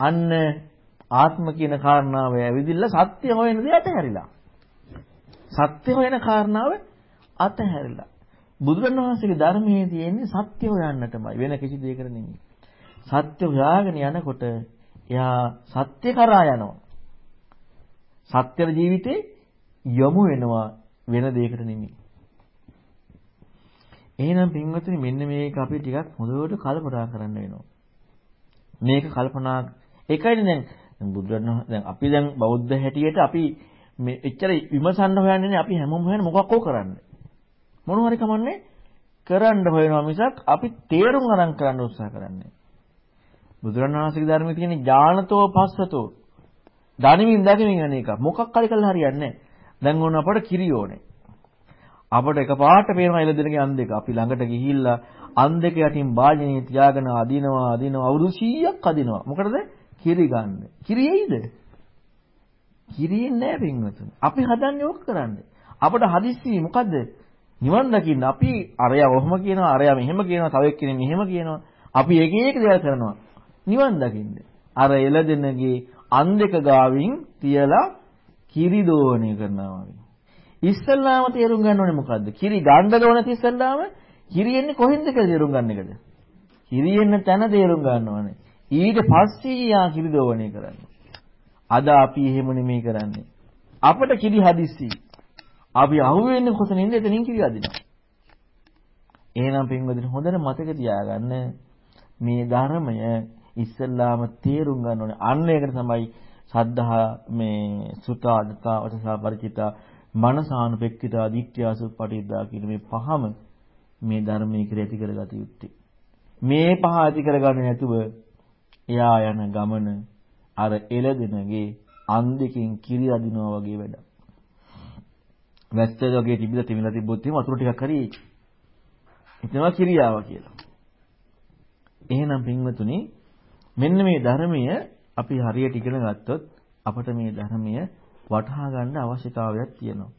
අන්න ආත්ම කියන කාරණාව ඇවිදින්න සත්‍ය හොයන දේ අතහැරිලා. සත්‍ය හොයන කාරණාව අතහැරිලා. බුදුරණවහන්සේගේ ධර්මයේ තියෙන්නේ සත්‍ය හොයන්නටමයි වෙන කිසි දෙයකට නෙමෙයි. සත්‍ය හොයාගෙන යනකොට එයා සත්‍ය කරා යනවා. සත්‍ය ජීවිතේ යොමු වෙනවා වෙන දෙයකට නෙමෙයි. එහෙනම් පින්වතුනි මෙන්න මේක අපි ටිකක් හොඳට කල්පනා කරන්න වෙනවා. මේක කල්පනා ඒකයිනේ දැන් බුදුරණන් දැන් අපි දැන් බෞද්ධ හැටියට අපි මේ එච්චර විමසන්න හොයන්නේ අපි හැමෝම හොයන්නේ මොකක්කෝ කරන්න. මොන හරි කමන්නේ කරන්න හොයනවා මිසක් අපි තේරුම් අරන් කරන්න උත්සාහ කරන්නේ. බුදුරණවහන්සේගේ ධර්මයේ තියෙන ඥානතෝ පස්සතෝ දනිමින් දකිමින් යන එක මොකක් හරි කළා හරියන්නේ නැහැ. දැන් ඕන අපට කිරි ඕනේ. අපට එකපාරට පේනවා එළදෙනගේ අන් දෙක. අපි ළඟට ගිහිල්ලා අන් දෙක යටින් වාජනේ තියාගෙන අදිනවා අදිනවා අවුරුදු 100ක් අදිනවා. මොකටද? කිරි ගන්න. කිරි එයිද? කිරියෙන් නෑ පින්වතුනි. අපි හදන්නේ ඕක කරන්නේ. අපිට හදිස්සි මොකද්ද? නිවන් දකින්න අපි අරයා ඔහොම කියනවා, අරයා මෙහෙම කියනවා, තව එක්කෙනෙක් මෙහෙම කියනවා. අපි එක එක දේවල් කරනවා. නිවන් දකින්න. අර එළදෙනගේ අන් දෙක ගාවින් තියලා කිරි දෝණය කරනවා වගේ. ඉස්සල්ලාම තේරුම් ගන්න ඕනේ මොකද්ද? කිරි ගන්න ඕනේ ඉස්සල්ලාම කිරි එන්නේ කොහෙන්ද කියලා තේරුම් ගන්න එකද? කිරි එන්න තැන තේරුම් ගන්න ඕනේ. ඊට පස්සේ යා කිරි දෝවණය කරන්නේ. අද අපි එහෙම නෙමෙයි කරන්නේ. අපිට කිරි හදිස්සි. අපි අහුවෙන්නේ කොතනින්ද එතනින් කිරි අදිනවා. එහෙනම් පින්වදින හොඳට මතක තියාගන්න මේ ධර්මය ඉස්සල්ලාම තේරුම් ගන්න ඕනේ. අන්න ඒකට තමයි සද්ධා මේ සුතා දතා වචසා ಪರಿචිතා මනසානුපෙක්කිතා දික්ඛ්‍යාසුප්පටිද්දා කියන මේ පහම මේ ධර්මයේ කියලා ඇති කරගත යුත්තේ. මේ පහ ඇති කරගන්නේ නැතුව එයා යන ගමන අර එළදෙනගේ අන්දකින් කිරි අදිනවා වගේ වැඩක්. වැස්ස වගේ තිබිලා තිබිලා තිබ්බොත් එහෙම වතුර ටිකක් හරි හිතනවා කිරියාව කියලා. එහෙනම් පින්වතුනි මෙන්න මේ ධර්මය අපි හරියට ඉගෙන ගත්තොත් අපට මේ ධර්මය වටහා ගන්න අවශ්‍යතාවයක් තියෙනවා.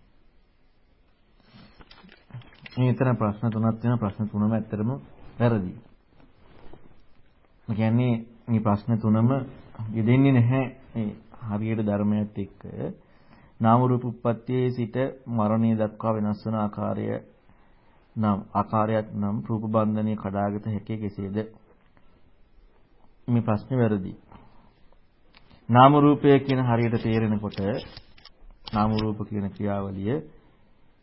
මේ විතර ප්‍රශ්න තුනක් තියෙනවා ප්‍රශ්න තුනම ඇත්තටම වැරදි. ඒ කියන්නේ මේ ප්‍රශ්න තුනම යෙදෙන්නේ නැහැ මේ හරියට ධර්මයත් එක්ක. නාම රූප උප්පත්තියේ සිට මරණය දක්වා වෙනස් වන ආකාරය නම් ආකාරයක් නම් රූප බන්ධනය කඩාගත හැකි කෙසේද? මේ ප්‍රශ්නේ වැරදි. නාම රූපය කියන හරියට තේරෙනකොට නාම රූප කියන ක්‍රියාවලිය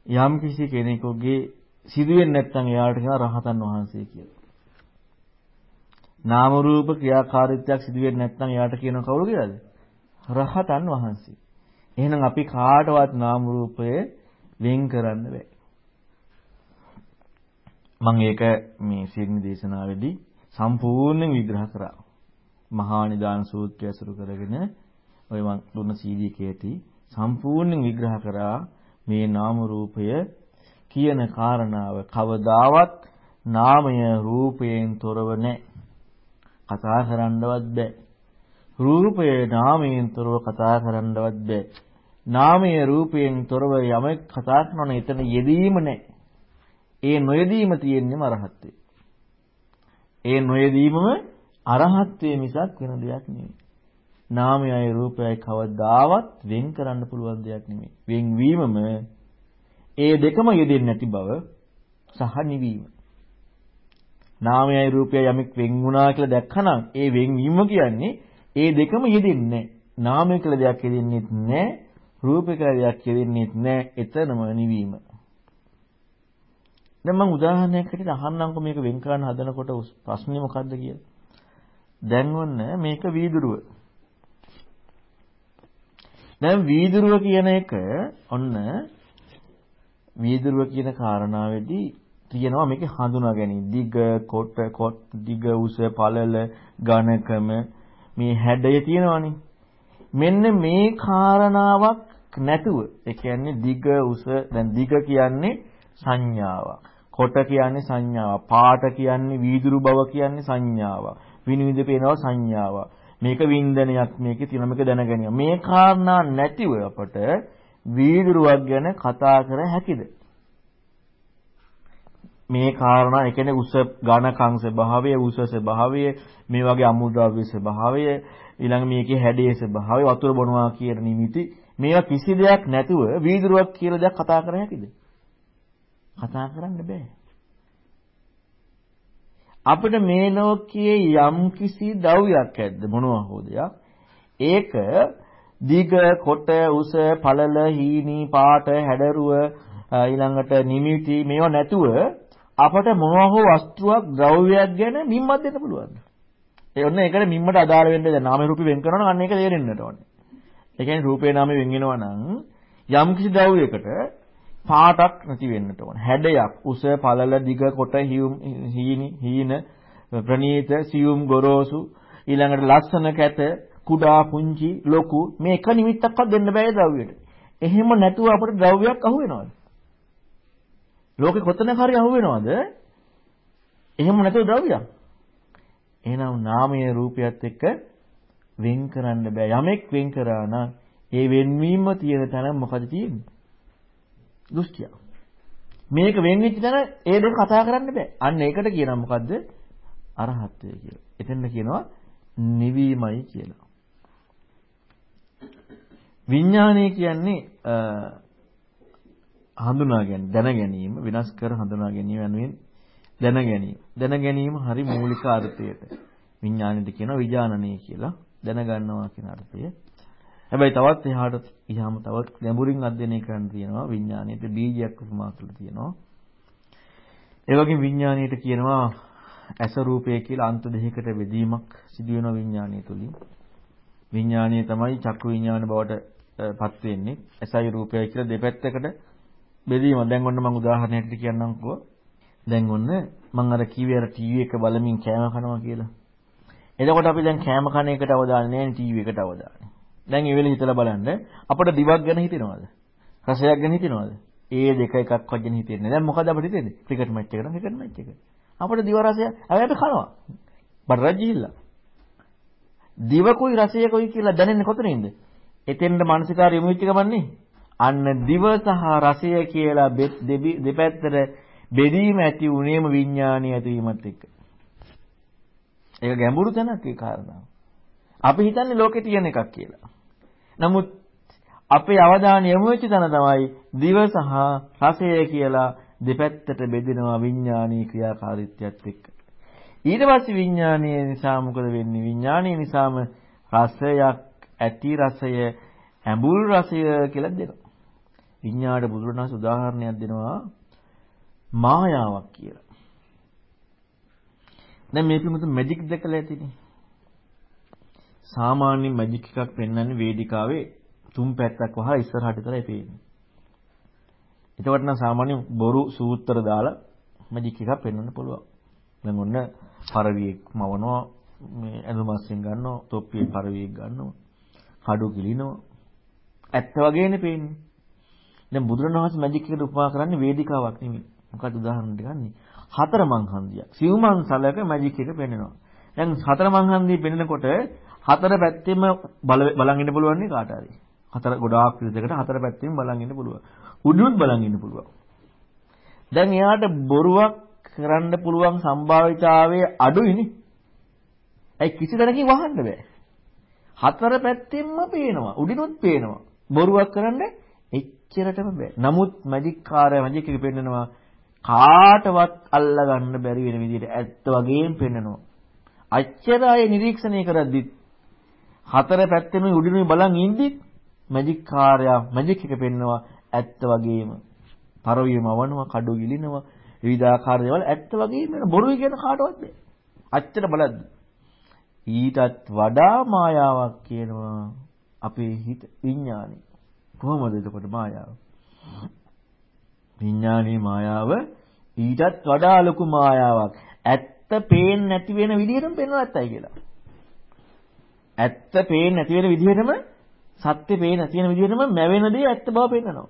යම් කිසි කෙනෙකුගේ සිදුවෙන්නේ නැත්නම් එයාට කියන රහතන් වහන්සේ කියලා. නාම රූප ක්‍රියාකාරීත්වයක් සිදුවෙන්නේ නැත්නම් එයාට කියන කවුරු කියලාද? රහතන් වහන්සේ. එහෙනම් අපි කාටවත් නාම රූපය වෙන් කරන්න බෑ. මම ඒක මේ සිරිනි දේශනාවේදී සම්පූර්ණයෙන් විග්‍රහ කරා. මහා නිදාන සූත්‍රය අසුරු කරගෙන ඔය මම දුන්න CD එකේදී සම්පූර්ණයෙන් විග්‍රහ කරා මේ නාම රූපය කියන කාරණාව කවදාවත් නාමය රූපයෙන් තොරව නැහැ. කතා කරන්නවත් බෑ. රූපය නාමයෙන් තොරව කතා කරන්නවත් බෑ. නාමය රූපයෙන් තොරව යමෙක් කතා කරනවා එතන යෙදීම නැහැ. ඒ නොයෙදීම තියෙන්නේම අරහත්ත්වේ. ඒ නොයෙදීමම අරහත්ත්වයේ මිසක් වෙන දෙයක් නෙවෙයි. නාමයයි රූපයයි කවදාවත් වෙන් කරන්න පුළුවන් දෙයක් නෙවෙයි. වෙන්වීමම ඒ දෙකම යෙදෙන්නේ නැති බව සහ නිවීම. නාමයයි රූපයයි යමෙක් වෙන් වුණා කියලා දැක්කනම් ඒ වෙන්වීම කියන්නේ ඒ දෙකම යෙදෙන්නේ නාමය කියලා දෙයක් යෙදෙන්නේ නැහැ. රූපය කියලා දෙයක් යෙදෙන්නේ නැහැ. එතනම නිවීම. දැන් මම උදාහරණයක් හැටියට අහන්නම්කො මේක වෙන් කරන්න හදනකොට ප්‍රශ්නේ මොකද්ද කියලා. දැන් ඔන්න මේක වීදුරුව. දැන් වීදුරුව කියන එක ඔන්න වීදුරුව කියන කාරණාවේදී තියෙනවා මේකේ හඳුනා ගැනීම. දිග, කොට, කොට, දිග, උස, පළල, ඝනකම මේ හැඩය තියෙනවානේ. මෙන්න මේ කාරණාවක් නැතුව ඒ කියන්නේ දිග උස දැන් දිග කියන්නේ සංඥාවක්. කොට කියන්නේ සංඥාවක්. පාට කියන්නේ වීදුරු බව කියන්නේ සංඥාවක්. විනිවිද පේනවා සංඥාවක්. මේක වින්දනයක් මේකේ තියෙන මේක දැනගැනීම. මේ කාරණා නැතිව අපට වීදුරුවක් ගැන කතා කර හැකිද? මේ කාරණා ඒ කියන්නේ උස ඝනකං ස්වභාවය උස ස්වභාවය මේ වගේ අමුද්‍රව්‍ය ස්වභාවය ඊළඟ මේකේ හැඩයේ ස්වභාවය වතුර බොනවා කියන නිමිති මේවා කිසි දෙයක් නැතුව වීදුරුවක් කියලා දෙයක් කතා කර හැකිද? කතා කරන්න බෑ. අපිට මේ ලෝකයේ යම් කිසි ද්‍රව්‍යයක් ඇද්ද මොනවා හෝ දෙයක් ඒක දිග කොට උස පළල හීනි පාට හැඩරුව ඊළඟට නිමිති මේවා නැතුව අපට මොනවා හෝ වස්තුවක් ද්‍රව්‍යයක් ගැන මිම්මත් දෙන්න පුළුවන්. ඒ ඔන්න ඒකට මිම්මට අදාළ වෙන්නේ දැන් නාම රූපي වෙන් කරනවා නම් අන්න ඒක තේරෙන්නට ඕනේ. ඒ කියන්නේ රූපේ නාමේ වෙන් වෙනවා නම් යම් කිසි ද්‍රව්‍යයකට පාටක් නැති වෙන්නට ඕන. හැඩයක් උස පළල දිග කොට හියුම් හීනි හීන ප්‍රනීත සියුම් ගොරෝසු ඊළඟට ලස්සන කැත කුඩා පුංචි ලොකු මේ එක නිමිත්තක්වත් දෙන්න බෑ ද්‍රව්‍යයට. එහෙම නැතුව අපිට ද්‍රව්‍යයක් අහු වෙනවද? ලෝකෙ කොතනක හරි අහු වෙනවද? එහෙම නැතුව ද්‍රව්‍යයක්. එහෙනම් නාමයේ රූපයත් එක්ක වෙන් කරන්න බෑ. යමෙක් වෙන් කරා නම් ඒ වෙන්වීම තියෙන තැන මොකද තියෙන්නේ? දෘෂ්ටිය. මේක වෙන් වෙච්ච තැන ඒ දෙක කතා කරන්න බෑ. අන්න ඒකට කියනවා මොකද්ද? අරහත්ත්වය කියලා. එතෙන්ද කියනවා නිවීමයි කියලා. විඥානය කියන්නේ හඳුනා ගැනීම, දැන ගැනීම, විනාශ කර හඳුනා ගැනීම යනුවෙන් දැන ගැනීම. දැන ගැනීම හරි මූලික අර්ථයට. විඥානෙට කියනවා විඥානනය කියලා. දැනගන්නවා කියන අර්ථය. හැබැයි තවත් එහාට ගියාම තවත් ගැඹුරින් අධ්‍යයනය කරන්න තියෙනවා විඥාණයට බීජයක් උපමා කරලා තියෙනවා. ඒ වගේම විඥාණයට කියනවා ඇස රූපය කියලා අන්ත දෙකකට බෙදීමක් සිදු වෙන විඥාණය තුලින්. විඥාණය තමයි චක්කු විඥාන බවට පත් වෙන්නේ. ඇසයි රූපයයි කියලා දෙපැත්තකට බෙදීම. දැන් ඔන්න මම උදාහරණයක් කියන්නම්කෝ. දැන් ඔන්න මම අර කිව්වේ අර ටීවී එක බලමින් කෑම කනවා කියලා. එතකොට අපි දැන් කෑම කන එකට අවධානය නැහැ ටීවී එකට අවධානය. දැන් ඒ වෙලේ හිතලා බලන්න අපිට දිවක් ගැන හිතෙනවද? රසයක් ගැන හිතෙනවද? ඒ දෙක එකක් වගේ හිතෙන්නේ. දැන් මොකද අපිට හිතෙන්නේ? ක්‍රිකට් මැච් එකට ක්‍රිකට් මැච් එක. අපිට දිව රසය හැබැයි අපි කනවා. බරජිහිල්ලා. දිවකුයි රසයකුයි කියලා දැනෙන්නේ කොතනින්ද? එතෙන්ද මානසිකාර යොමු වෙච්ච ගමන්නේ. අන්න දිව සහ රසය කියලා දෙපැත්තට බෙදීම ඇති උනේම විඥානීය ඇතිවීමත් එක්ක. ඒක ගැඹුරු තැනක් ඒ කාරණාව. අපි හිතන්නේ ලෝකේ තියෙන එකක් කියලා. නමුත් අපේ අවධානය යොමු වෙච්ච තැන තමයි දිව සහ රසය කියලා දෙපැත්තට බෙදෙනවා විඥානීය ක්‍රියාකාරීත්වයත් එක්ක. ඊට පස්සේ විඥානීය නිසා මොකද වෙන්නේ? විඥානීය නිසාම රසයක් ඇති රසය ඇඹුල් රසය කියලා දෙනවා. විඥාණයට බුදුරණස් උදාහරණයක් දෙනවා මායාවක් කියලා. දැන් මේ පිමුතු මැජික් දැකලා ඇතිනේ. සාමාන්‍ය මැජික් එකක් පෙන්වන්නේ වේදිකාවේ තුන් පැත්තක් වහලා ඉස්සරහට විතරයි පේන්නේ. එතකොට නම් සාමාන්‍ය බොරු සූත්‍ර දාලා මැජික් එකක් පෙන්වන්න පුළුවන්. දැන් ඔන්න පරවියෙක් මවනවා මේ ඇඳුමස්යෙන් ගන්නවා තොප්පියේ පරවියෙක් ගන්නවා කඩු කිලිනවා ඇත්ත වගේනේ පේන්නේ. දැන් බුදුරණවහන්සේ මැජික් එකට උපමා කරන්නේ වේදිකාවක් නෙමෙයි. මොකක්ද උදාහරණයක් ගන්නේ? හතර මං හන්දියක්. සිව්මන් සලක මැජික් එක පෙන්වනවා. දැන් හතර මං හන්දිය පෙන්නකොට හතර පැත්තෙම බලන් ඉන්න පුළුවන් නේ කාට හරි. හතර ගොඩාක් විදිහකට හතර පැත්තෙම බලන් ඉන්න පුළුවන්. උඩුත් බලන් ඉන්න පුළුවන්. දැන් එයාට බොරුවක් කරන්න පුළුවන් සම්භාවිතාවය අඩුයිනේ. ඒ කිසි තැනකින් වහන්න බෑ. හතර පැත්තෙන්ම පේනවා. උඩිනුත් පේනවා. බොරුවක් කරන්න එච්චරටම බෑ. නමුත් මැජික් කාර්ය මැජික් එක පෙන්නනවා කාටවත් අල්ලගන්න බැරි වෙන විදිහට ඇත්ත වගේම පෙන්නනවා. අච්චර අය නිරීක්ෂණය කරද්දිත් හතර පැත්තෙම උඩිනුයි බලන් ඉඳිත් මැජික් කාර්යය මැජික් එක පෙන්නවා ඇත්ත වගේම පරවියම අවනවා කඩු ගිලිනවා විවිධාකාර දේවල් ඇත්ත වගේ වෙන බොරුයි කියන කාටවත් බෑ. අච්චර බලද්දි. ඊටත් වඩා මායාවක් කියනවා අපේ හිත විඥානි. කොහොමද එතකොට මායාව? විඥානී මායාව ඊටත් වඩා ලොකු මායාවක්. ඇත්ත පේන්නේ නැති වෙන විදිහටම පේනවා ඇත්තයි කියලා. ඇත්ත පේන්නේ නැති වෙන විදිහටම සත්‍ය පේන්නේ නැති වෙන විදිහටම මැවෙන දේ ඇත්ත බව පේන්නනවා.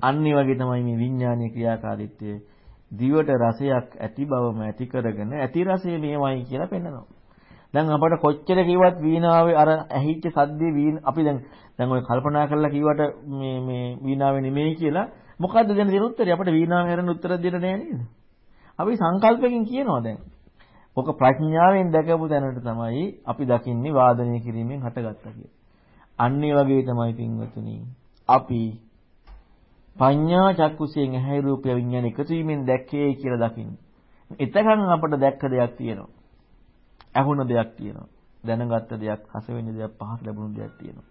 අන්න ඒ වගේ තමයි මේ විඥානීය ක්‍රියාකාරීත්වය දිවට රසයක් ඇති බවම ඇති කරගෙන ඇති රසය මේවයි කියලා පෙන්නනවා. දැන් අපට කොච්චර කිව්වත් වීණාවේ අර ඇහිච්ච සද්දේ වීණ අපි දැන් දැන් ඔය කල්පනා කරලා කිව්වට මේ මේ වීණාවේ නෙමෙයි කියලා මොකද්ද දෙන දේ උත්තරේ අපිට වීණාව හැරෙන උත්තර දෙන්න නෑ නේද? අපි සංකල්පකින් කියනවා දැන්. ඔක ප්‍රඥාවෙන් දැකපු තැනට තමයි අපි දකින්නේ වාදනය කිරීමෙන් හටගත්තා කියලා. අන්න ඒ වගේ තමයි පින්වතුනි. අපි පඤ්ඤා චක්කුසයෙන් ඇහැ රූපය විඤ්ඤාණ එකතු වීමෙන් දැක්කේ කියලා දකින්නේ. එතකන් අපට දැක්ක දෙයක් තියෙනවා. ඇහුණ දෙයක් තියෙනවා. දැනගත්ත දෙයක්, හස වෙන දෙයක්, පහස ලැබුණු දෙයක් තියෙනවා.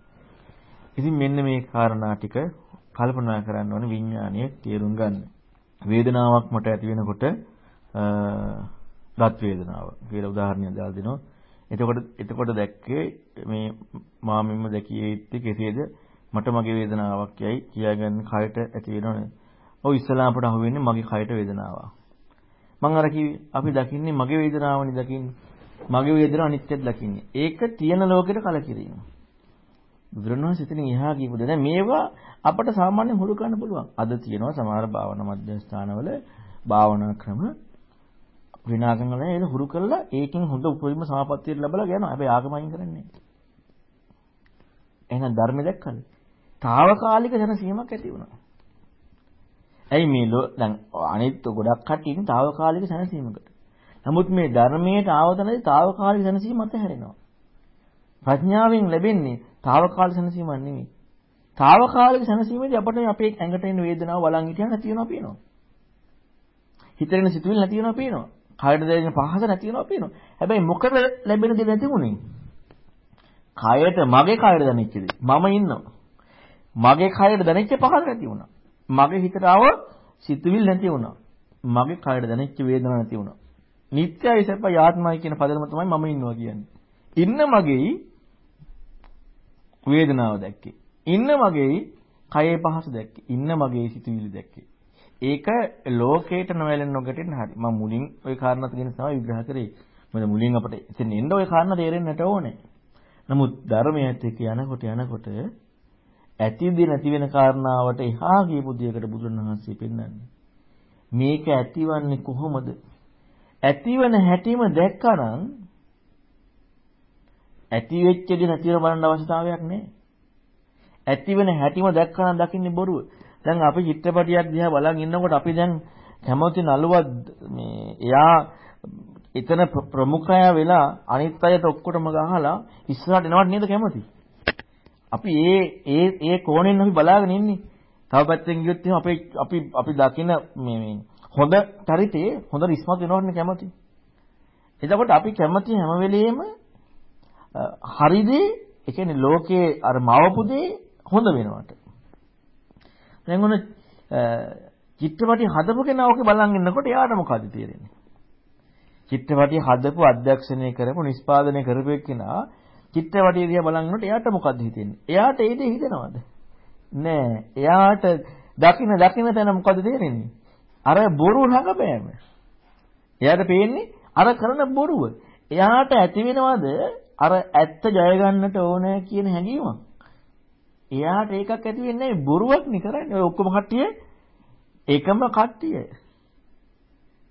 ඉතින් මෙන්න මේ කාරණා ටික කල්පනා කරන්න ඕනේ විඥානීය තේරුම් ගන්න. වේදනාවක් මට ඇති වෙනකොට රත් වේදනාව කියලා උදාහරණයක් දාලා දෙනවා. එතකොට එතකොට දැක්කේ මේ මාමින්ම දැකියේ යුත්තේ කෙසේද මට මගේ වේදනාවක් යයි කියාගන්න කයට ඇති වෙනවනේ. ඔව් ඉස්සලා අපට අහුවෙන්නේ මගේ කයට වේදනාවක්. මම අර කිව්වේ අපි දකින්නේ මගේ වේදනාවනේ දකින්නේ. මගේ වේදනාව අනිත්‍යද දකින්නේ. ඒක තියෙන ලෝකෙට කලකිරීම. බුදුරණවහන්සේ ඉතින් එහා කියපු දැන් මේවා අපට සාමාන්‍යයෙන් හුරු කරන්න පුළුවන්. අද තියෙනවා සමහර භාවනා මධ්‍යස්ථානවල භාවනා ක්‍රම විනාශන වල ඒක හුරු කරලා ඒකෙන් හොඳ උපරිම සමාපත්තිය ලැබලා යනවා. හැබැයි ආගමයින් කරන්නේ නැහැ. එහෙනම් ධර්ම දැක්කද? తాවකාලික ජනසීමක් ඇති වුණා. ඇයි මේ දැන් අනිත් ගොඩක් කට්ටිය ඉන්නේ తాවකාලික ජනසීමකට. නමුත් මේ ධර්මයට ආවතනදී తాවකාලික සැනසීම අතහැරෙනවා. ප්‍රඥාවෙන් ලැබෙන්නේ తాවකාලික සැනසීමක් නෙමෙයි. తాවකාලික සැනසීමේදී අපට අපේ ඇඟට එන වේදනාව බලන් හිටියා නැති වෙනවා පේනවා. හිතරෙන සිතුවිලි නැති වෙනවා පේනවා. කායට දැනෙන පහස නැති වෙනවා පේනවා. හැබැයි මොකද ලැබෙන දේ නැති වුනේ? කායට මගේ කායට දැනෙච්ච දේ. මම ඉන්නවා. මගේ කායට දැනෙච්ච පහස නැති වුණා. මගේ හිතට ආව සිතුවිලි නැති වුණා. මගේ කායට දැනෙච්ච වේදනාව නැති වුණා. නිත්‍යයි සැපයි ආත්මයි කියන පදනම තමයි මම ඉන්නවා කියන්නේ. ඉන්න මගේයි වේදනාව දැක්කේ. ඉන්න මගේයි කයේ පහස දැක්කේ. ඉන්න මගේ සිතුවිලි දැක්කේ. ඒක ලෝකේට නොවැළෙන්න නොගැටෙන්න හරි. මම මුලින් ওই කාරණා ගැන තමයි විග්‍රහ කරේ. මොකද මුලින් අපිට එතන එන්න ওই කාරණා තේරෙන්නට ඕනේ. නමුත් ධර්මයත් එක්ක යනකොට යනකොට ඇතිදී නැති වෙන කාරණාවට එහා ගියපු දෙයකට බුදුන් වහන්සේ පෙන්වන්නේ. මේක ඇතිවන්නේ කොහොමද? ඇතිවන හැටිම දැක්කනම් ඇති වෙච්ච දේ නැති වෙන බලන්න අවශ්‍යතාවයක් නැහැ. ඇතිවන හැටිම දැක්කනම් දකින්නේ බොරුව. දැන් අපි චිත්‍රපටියක් දිහා බලන් ඉන්නකොට අපි දැන් කැමති නළුවා මේ එයා එතන ප්‍රමුඛය වෙලා අනිත් අයට ඔක්කොටම ගහලා ඉස්සරහට එනවට නේද කැමති? අපි ඒ ඒ ඒ කෝණයෙන් අපි බලාගෙන ඉන්නේ. තව පැත්තෙන් ගියොත් එහෙනම් අපේ අපි අපි දකින මේ මේ හොඳ චරිතේ හොඳ ඉස්මතු වෙනවන්නේ කැමති. එතකොට අපි කැමති හැම වෙලෙම හරිදී ඒ කියන්නේ ලෝකයේ අර මවපු දේ හොඳ වෙනවට. දැන් ඔන්න චිත්‍රපටි හදපු කෙනා ඔකේ බලන් ඉන්නකොට එයාට මොකද තේරෙන්නේ? චිත්‍රපටිය හදපු අධ්‍යක්ෂණය කරපු නිෂ්පාදනය කරපු කෙනා චිත්‍රපටිය දිහා බලන් ඉන්නකොට එයාට මොකද හිතෙන්නේ? එයාට ඒ දේ හිතෙනවද? නෑ. එයාට දකින්න දකින්න තැන මොකද තේරෙන්නේ? අර බොරු රඟපෑම. එයාට පේන්නේ අර කරන බොරුව. එයාට ඇති වෙනවද අර ඇත්ත ජය ගන්නට ඕනේ කියන හැඟීමක්? එයාට ඒකක් ඇති වෙන්නේ නැහැ බොරුවක් නේ කරන්නේ. ඔය ඔක්කොම කට්ටිය එකම කට්ටිය.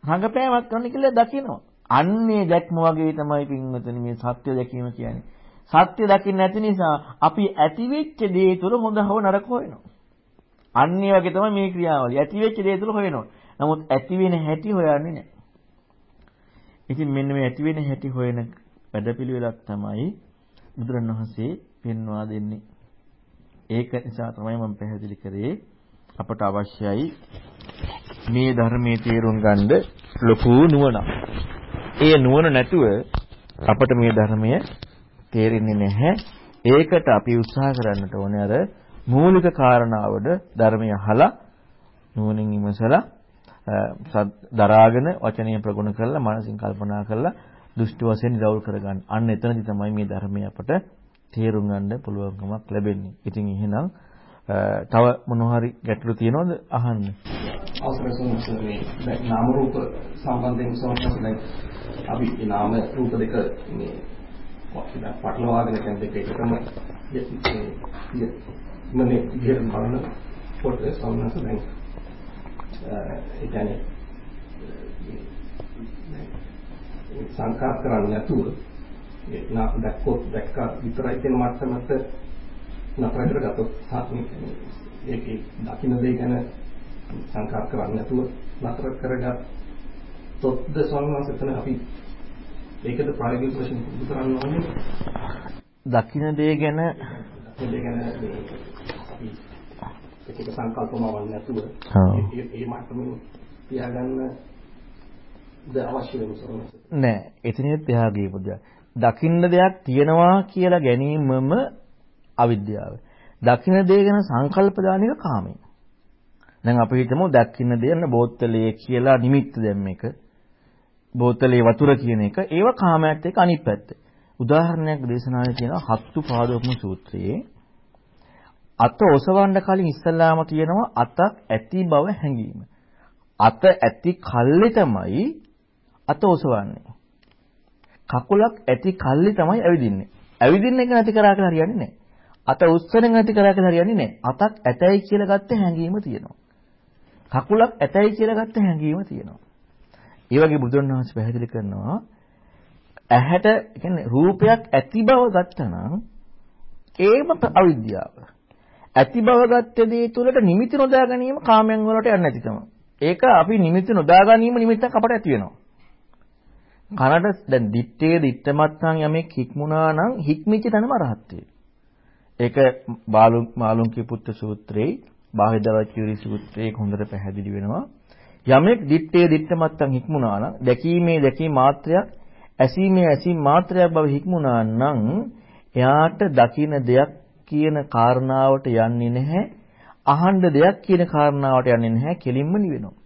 රඟපෑමක් කරන්න කියලා දකිනවා. අන්නේ දැක්ම වගේ තමයි පින්වතුනි මේ සත්‍ය දැකීම කියන්නේ. සත්‍ය දකින්න නැති නිසා අපි ඇතිවෙච්ච දේ තුල හොඳ හව නරක හොයනවා. අන්නේ වගේ තමයි මේ ක්‍රියාවලිය. ඇතිවෙච්ච දේ තුල හොයනවා. නමුත් ඇති වෙන හැටි හොයන්නේ නැහැ. ඉතින් මෙන්න මේ ඇති වෙන හැටි හොයන වැඩපිළිවෙලක් තමයි බුදුරණවහන්සේ පෙන්වා දෙන්නේ. ඒක නිසා තමයි මම පැහැදිලි කරේ අපට අවශ්‍යයි මේ ධර්මයේ තේරුම් ගන්න ලොකු නුවණක්. ඒ නුවණ නැතුව අපට මේ ධර්මය තේරෙන්නේ නැහැ. ඒකට අපි උත්සාහ කරන්නට ඕනේ අර මූලික කාරණාවද ධර්මය අහලා නුවණින් විමසලා දරාගෙන වචනය ප්‍රගුණ කරලා මනසින් කල්පනා කරලා දෘෂ්ටි වශයෙන් නිරවුල් කරගන්න. අන්න එතනදි තමයි මේ ධර්මය අපට තේරුම් ගන්න පුළුවන්කමක් ලැබෙන්නේ. ඉතින් එහෙනම් තව මොන හරි ගැටලු තියෙනවද අහන්න. අවසරයි සෝමස් මේ නාම රූප සම්බන්ධයෙන් සෝමස් දැන් අපි මේ නාම රූප දෙක මේ පටලවාගෙන දැන් දෙක එකම මනේ විදිහට බලන කොට සෝමස් දැන් ඒ කියන්නේ සංකාර කරන්නේ නැතුව නා දැක්කොත් දැක්කා විතරයි කියන මට්ටමට නතර කරගත්තොත් ඒකේ දකින්න දේ ගැන සංකාර කරන්නේ නැතුව නතර කරගත්තොත්ද ස්වාමීන් වහන්සේ? එතන අපි ඒකද ප්‍රායෝගික වශයෙන් පුදු කරන්න ඕනේ. දකින්න දේ ගැන දකින්න දේ ගැන අපි ඒක සංකල්පමවල් නැතුව ඒ මට්ටමින් තියාගන්න ද අවශ්‍ය වෙනසක් නෑ එහා ගියපු දෙයක් දකින්න දෙයක් තියෙනවා කියලා ගැනීමම අවිද්‍යාව. දකින්න දේ ගැන සංකල්ප දාන එක කාමය. දැන් අපි හිතමු දකින්න දේ යන බෝතලයේ කියලා නිමිත්ත දැම්ම එක. බෝතලේ වතුර කියන එක ඒව කාමයට එක්ක අනිත් පැත්ත. උදාහරණයක් දේශනාවේ තියෙනවා හත්තු පාදෝපම සූත්‍රයේ අත ඔසවන්න කලින් ඉස්සල්ලාම තියෙනවා අතක් ඇති බව හැඟීම. අත ඇති කල්ලි තමයි අත ඔසවන්නේ. කකුලක් ඇති කල්ලි තමයි ඇවිදින්නේ. ඇවිදින්න එක නැති කරා කියලා හරියන්නේ නැහැ. අත උස්සන නැති කරා කියලා හරියන්නේ නැහැ. අතක් ඇතයි කියලා ගත්ත හැඟීම තියෙනවා. කකුලක් ඇතයි කියලා ගත්ත හැඟීම තියෙනවා. ඒ වගේ බුදුන් වහන්සේ පැහැදිලි කරනවා ඇහැට කියන්නේ රූපයක් ඇති බව ගත්තනම් ඒම අවිද්‍යාව. ඇති බව ගත්ත දේ තුළට නිමිති නොදා ගැනීම කාමයන් වලට යන්නේ නැති තමයි. ඒක අපි නිමිති නොදා ගැනීම නිමිත්තක් අපට ඇති වෙනවා. කනට දැන් දිත්තේ දිත්තමත්නම් යමෙක් හික්මුණා නම් හික්මිච්ච තැනම රහත් ඒක බාලු මාළුන්ගේ පුත්‍ර සූත්‍රයේ බාහිදවචිරි සූත්‍රයේ හොඳට පැහැදිලි වෙනවා. යමෙක් දිත්තේ දිත්තමත්නම් හික්මුණා නම් දැකීමේ දැකීම මාත්‍රයක් ඇසීමේ ඇසීම මාත්‍රයක් බව හික්මුණා නම් එයාට දකින්න දෙයක් කියන කාරණාවට යන්නේ නැහැ. අහන්න දෙයක් කියන කාරණාවට යන්නේ නැහැ. කෙලින්ම නිවෙනවා.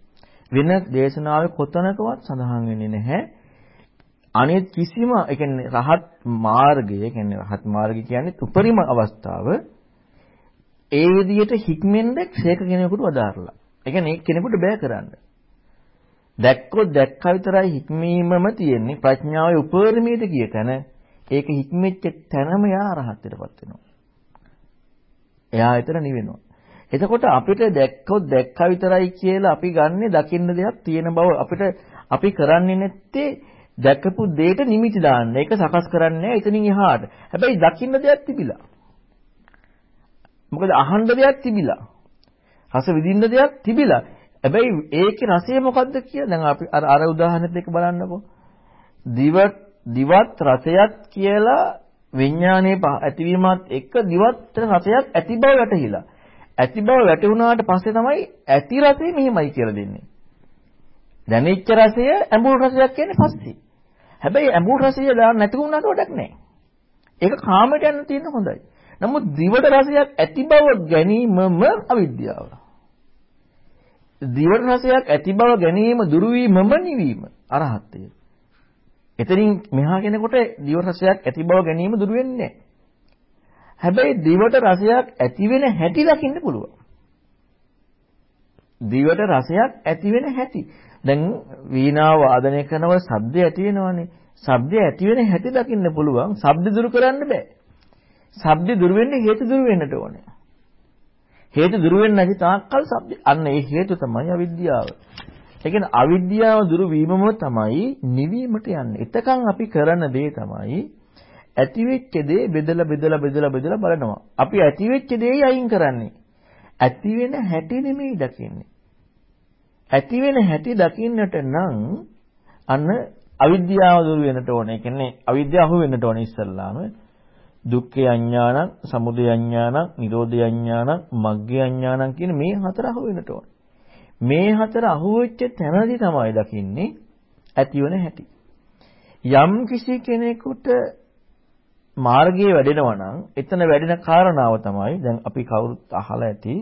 වෙන දේශනාවේ කොතනකවත් සඳහන් වෙන්නේ නැහැ. අනිත් කිසිම ඒ කියන්නේ රහත් මාර්ගය, ඒ කියන්නේ රහත් මාර්ගය කියන්නේ උපරිම අවස්ථාව ඒ විදිහට හික්මෙන්ද ශේක කෙනෙකුට වදාරලා. ඒ කියන්නේ ඒ කෙනෙකුට බෑ කරන්න. දැක්කොත් දැක්කා විතරයි හික්මීමම තියෙන්නේ ප්‍රඥාවේ උපරිමයට ගිය තැන ඒක හික්මෙච්ච තැනම යා රහත්ත්වයටපත් වෙනවා. එයා එතන නිවෙනවා. එතකොට අපිට දැක්කොත් දැක්කා විතරයි කියලා අපි ගන්නෙ දකින්න දෙයක් තියෙන බව අපිට අපි කරන්නේ නැත්තේ දැකපු දෙයට නිමිති දාන්න. ඒක සකස් කරන්නේ එතනින් එහාට. හැබැයි දකින්න දෙයක් තිබිලා. මොකද අහන්න දෙයක් තිබිලා. රස විඳින්න දෙයක් තිබිලා. හැබැයි ඒකේ රසය මොකද්ද කියලා දැන් අපි අර අර උදාහරණෙත් එක්ක බලන්නකෝ. දිව දිවත් රසයත් කියලා විඥානයේ ඇතිවීමත් එක්ක දිවත් රසයක් ඇති බව වැටහිලා. ඇති බව වැටුණාට පස්සේ තමයි ඇති රසය මෙහිමයි කියලා දෙන්නේ. දැනෙච්ච රසය ඇඹුල් රසයක් කියන්නේ පස්සේ. හැබැයි ඇඹුල් රසය දාන්න නැති වුණාට වැඩක් නැහැ. ඒක කාමයට යන්න තියෙන හොඳයි. නමුත් දිවට රසයක් ඇති බව ගැනීමම අවිද්‍යාව. දිවට රසයක් ඇති බව ගැනීම දුරු වීමම නිවීම අරහත්ත්වය. එතනින් මෙහා කෙනෙකුට දිව රසයක් ඇති බව ගැනීම දුරු වෙන්නේ හැබැයි දිවට රසයක් ඇති වෙන හැටි දකින්න පුළුවන්. දිවට රසයක් ඇති වෙන හැටි. දැන් වීණාව වාදනය කරනකොට ශබ්දය ඇති වෙනවනේ. ශබ්දය ඇති වෙන හැටි දකින්න පුළුවන්. ශබ්ද දුරු කරන්න බෑ. ශබ්ද දුරු වෙන්නේ හේතු දුරු වෙන්නට ඕනේ. හේතු දුරු වෙන්නේ නැති තාක්කල් ශබ්ද අන්න ඒ හේතු තමයි අවිද්‍යාව. ඒ කියන්නේ අවිද්‍යාව දුරු වීමම තමයි නිවීමට යන්නේ. එතකන් අපි කරන දේ තමයි ඇතිවෙච්ච දේ බෙදලා බෙදලා බෙදලා බෙදලා බලනවා. අපි ඇතිවෙච්ච දේයි අයින් කරන්නේ. ඇති වෙන හැටි නෙමෙයි දකින්නේ. ඇති වෙන හැටි දකින්නට නම් අන්න අවිද්‍යාව දුරු වෙන්නට ඕනේ. ඒ කියන්නේ අවිද්‍යාව අහු වෙන්නට ඕනේ ඉස්සල්ලාම. දුක්ඛේ අඥානං, සමුදය අඥානං, නිරෝධය අඥානං, මග්ගේ අඥානං කියන මේ හතර අහු වෙන්නට ඕනේ. මේ හතර අහු වෙච්ච තැනදී තමයි දකින්නේ ඇතිවන හැටි. යම් කිසි කෙනෙකුට මාර්ගයේ වැඩෙනවා නම් එතන වැඩෙන කාරණාව තමයි දැන් අපි කවුරුත් අහලා ඇති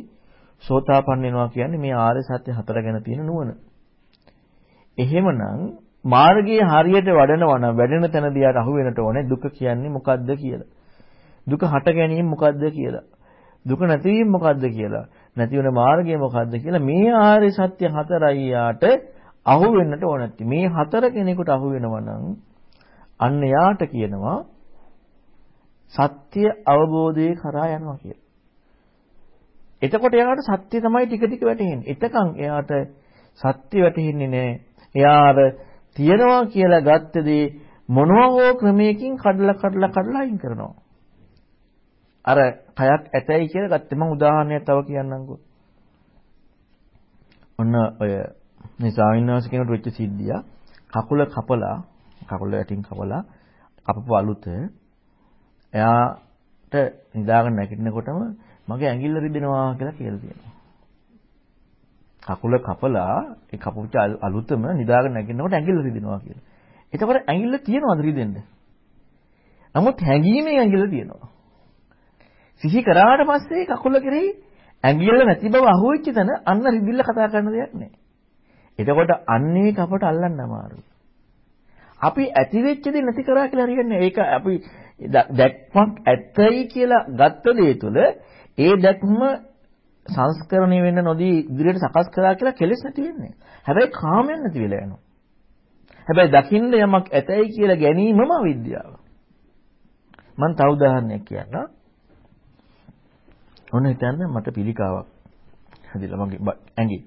සෝතාපන්න වෙනවා කියන්නේ මේ ආර්ය සත්‍ය හතර ගැන තියෙන නුවණ. එහෙමනම් මාර්ගයේ හරියට වඩනවා නම් වැඩෙන තැනදී යාට අහු වෙනට ඕනේ දුක කියන්නේ මොකද්ද කියලා. දුක හට ගැනීම මොකද්ද කියලා. දුක නැතිවීම මොකද්ද කියලා. නැති වෙන මාර්ගය මොකද්ද කියලා මේ ආර්ය සත්‍ය හතරයි යාට අහු වෙන්නට ඕන නැති. මේ හතර කෙනෙකුට අහු වෙනවා නම් අන්න යාට කියනවා සත්‍ය අවබෝධයේ කරා යනවා කියලා. එතකොට එයාට සත්‍ය තමයි ටික ටික වැටහෙන්නේ. එතකන් එයාට සත්‍ය වැටහෙන්නේ නැහැ. එයාර තියනවා කියලා ගත්ත දේ මොනවා හෝ ක්‍රමයකින් කඩලා කඩලා කඩලා අයින් කරනවා. අර කයක් ඇතයි කියලා ගත්තේ මම උදාහරණයක් තව කියන්නම්කෝ. ඔන්න ඔය මේ ස්වාමීන් කෙනෙකුට වෙච්ච සිද්ධිය කකුල කපලා කකුල යටින් කපලා කපපු අලුත එයාට නිදාගෙන නැගිටිනකොටම මගේ ඇඟිල්ල රිදෙනවා කියලා කියලා තියෙනවා. කකුල කපලා ඒ කපුච්ච අලුතම නිදාගෙන නැගිටිනකොට ඇඟිල්ල රිදෙනවා කියලා. එතකොට ඇඟිල්ල තියනවද රිදෙන්න? නමුත් හැංගීමේ ඇඟිල්ල තියෙනවා. සිහි කරාට පස්සේ කකුල කෙරෙහි ඇඟිල්ල නැති බව අහුවෙච්ච තැන අන්න රිදිල්ල කතා කරන දෙයක් නැහැ. එතකොට අන්නේ කපට අල්ලන්න අමාරුයි. අපි ඇති වෙච්ච දේ නැති කරා කියලා හරියන්නේ ඒක අපි දැක්මක් ඇත්තයි කියලා ගත්ත දේ තුළ ඒ දැක්ම සංස්කරණය වෙන්න නොදී ඉදිරියට සකස් කරා කියලා කෙලෙස් නැති වෙන්නේ. හැබැයි කාමයන් නැති වෙලා යනවා. හැබැයි දකින්න යමක් ඇතයි කියලා ගැනීමම අවිද්‍යාව. මම තව උදාහරණයක් කියන්නම්. ඔන්න හිතන්න මට පිළිකාවක් හැදිලා මගේ ඇඟේ.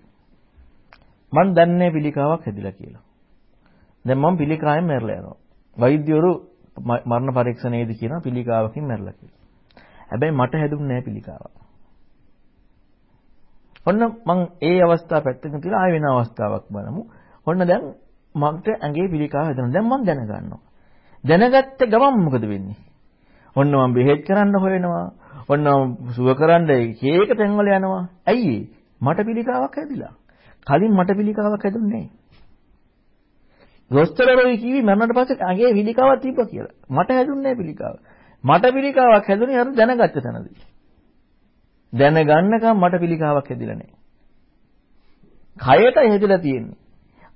මම දන්නේ පිළිකාවක් හැදිලා කියලා. දැන් මම පිළිකාවෙන් මැරලා යනවා. වෛද්‍යවරු මරණ පරීක්ෂණයේදී කියනවා පිළිකාවකින් මැරලා කියලා. හැබැයි මට හැදුන්නේ නැහැ පිළිකාවක්. ඔන්න මං ඒ අවස්ථාව පැත්තකින් තියලා ආය වෙන අවස්ථාවක් බලමු. ඔන්න දැන් මට ඇඟේ පිළිකාව හැදෙනවා. දැන් මං දැනගන්නවා. දැනගත්ත ගමන් මොකද වෙන්නේ? ඔන්න මම බෙහෙත් කරන්න හොයනවා. ඔන්න සුව කරන්න එක තැන්වල යනවා. ඇයි මට පිළිකාවක් හැදිලා. කලින් මට පිළිකාවක් හැදුන්නේ නැහැ. දොස්තරරෝයි කිවි මරණට පස්සේ අගේ පිළිකාවක් තිබ්බා කියලා. මට හැදුන්නේ නැහැ පිළිකාව. මට පිළිකාවක් හැදුනේ අර දැනගත්ත තැනදී. දැනගන්නකම් මට පිළිකාවක් හැදිලා නැහැ. කයටයි හැදිලා තියෙන්නේ.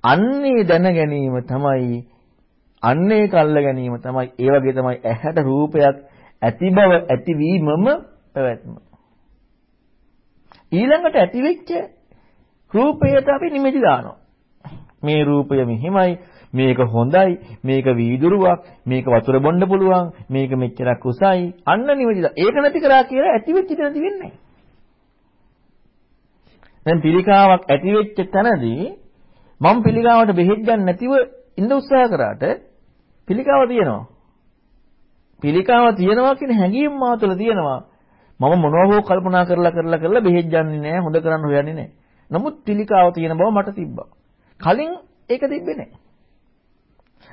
අන්නේ දැන ගැනීම තමයි අන්නේ කල්ල ගැනීම තමයි ඒ වගේ තමයි ඇහැට රූපයක් ඇති බව ඇතිවීමම පැවැත්ම. ඊළඟට ඇතිවෙච්ච රූපයට අපි නිමිති දානවා. මේ රූපය මෙහිමයි මේක හොඳයි මේක වීදුරුවක් මේක වතුර බොන්න පුළුවන් මේක මෙච්චරක් උසයි අන්න නිවැරදිද ඒක නැති කරා කියලා ඇති වෙච්ච නැති වෙන්නේ දැන් පිළිකාවක් ඇති වෙච්ච තැනදී මම පිළිකාවට බෙහෙත් ගන්න නැතිව ඉන්න උත්සාහ කරාට පිළිකාව තියෙනවා පිළිකාව තියෙනවා කියන හැඟීම මාව තුළ තියෙනවා. මම මොනවා හෝ කල්පනා කරලා කරලා කරලා බෙහෙත් ගන්නේ නැහැ හොඳ කරන්න හොයන්නේ නැහැ නමුත් පිළිකාව තියෙන බව මට තිබ්බා. කලින් ඒක තිබ්බේ නැහැ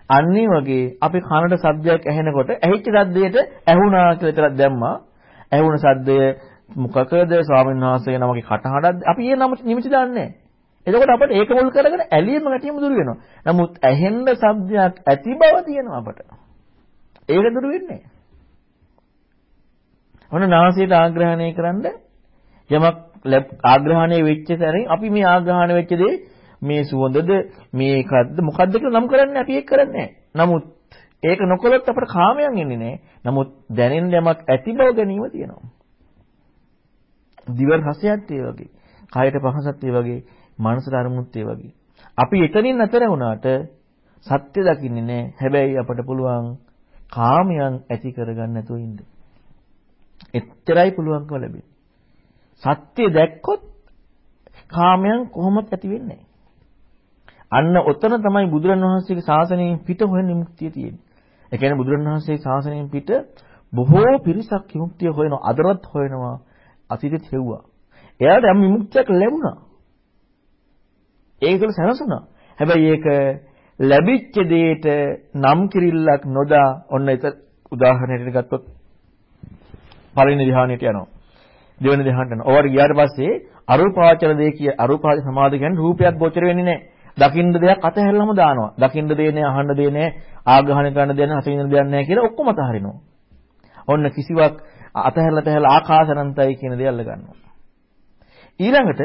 අන්නේ වගේ අපි කනට සද්දයක් ඇහෙනකොට ඇහිච්ච සද්දයට ඇහුණා කියලා විතරක් දැම්මා. ඇහුණ සද්දය මොකකද? ස්වාමීන් වහන්සේ නමගේ කටහඬක්ද අපි ඒ නම නිමිති දාන්නේ එතකොට අපිට ඒක මුල් කරගෙන ඇලියම ගැටියම දුර වෙනවා. නමුත් ඇහෙන්න සද්දයක් ඇති බව තියෙනවා අපට. ඒක දුර වෙන්නේ ඔන්න නාසයට ආග්‍රහණය කරන්න යමක් ආග්‍රහණය වෙච්ච සැරින් අපි මේ ආග්‍රහණය වෙච්ච දේ මේ සුවඳද මේකද්ද මොකද්ද කියලා නම් කරන්නේ අපි ඒක කරන්නේ නමුත් ඒක නොකළොත් අපට කාමයන් එන්නේ නැහැ. නමුත් දැනෙන යමක් ඇති බව ගැනීම තියෙනවා. දිව රසයත් ඒ වගේ. කායට පහසත් ඒ වගේ. මනසට අරමුණුත් ඒ වගේ. අපි එතනින් නැතර වුණාට සත්‍ය දකින්නේ නැහැ. හැබැයි අපට පුළුවන් කාමයන් ඇති කරගන්න නැතුව ඉන්න. එච්චරයි පුළුවන්කම ලැබෙන්නේ. සත්‍ය දැක්කොත් කාමයන් කොහොමත් ඇති වෙන්නේ නැහැ. අන්න ඔතන තමයි බුදුරන් වහන්සේගේ ශාසනයෙන් පිට හොයන විමුක්තිය තියෙන්නේ. ඒ කියන්නේ බුදුරන් වහන්සේගේ ශාසනයෙන් පිට බොහෝ පිරිසක් විමුක්තිය හොයනවා, අදරත් හොයනවා, අතීතෙත් හෙව්වා. එයාට යම් විමුක්තියක් ලැබුණා. ඒක සැලසුණා. හැබැයි ඒක ලැබිච්ච දෙයට නම් කිරිල්ලක් නොදා ඔන්න ඒක උදාහරණයකට ගත්තොත් පළවෙනි ධ්‍යානෙට යනවා. දෙවෙනි ධ්‍යානට යනවා. ඔවට ගියාට පස්සේ අරූපාවචර දෙය කිය අරූපාවචර සමාධි කියන්නේ රූපයක් ගෝචර වෙන්නේ නැහැ. දකින්න දෙයක් අතහැරලම දානවා. දකින්න දෙය නෑ, අහන්න දෙය නෑ, ආග්‍රහණය කරන්න දෙයක් නෑ, හසින්න දෙයක් නෑ කියලා ඔක්කොම අතහරිනවා. ඔන්න කිසිවක් අතහැරලා තැහැලා ආකාශනන්තයි කියන දේ අල්ල ගන්නවා. ඊළඟට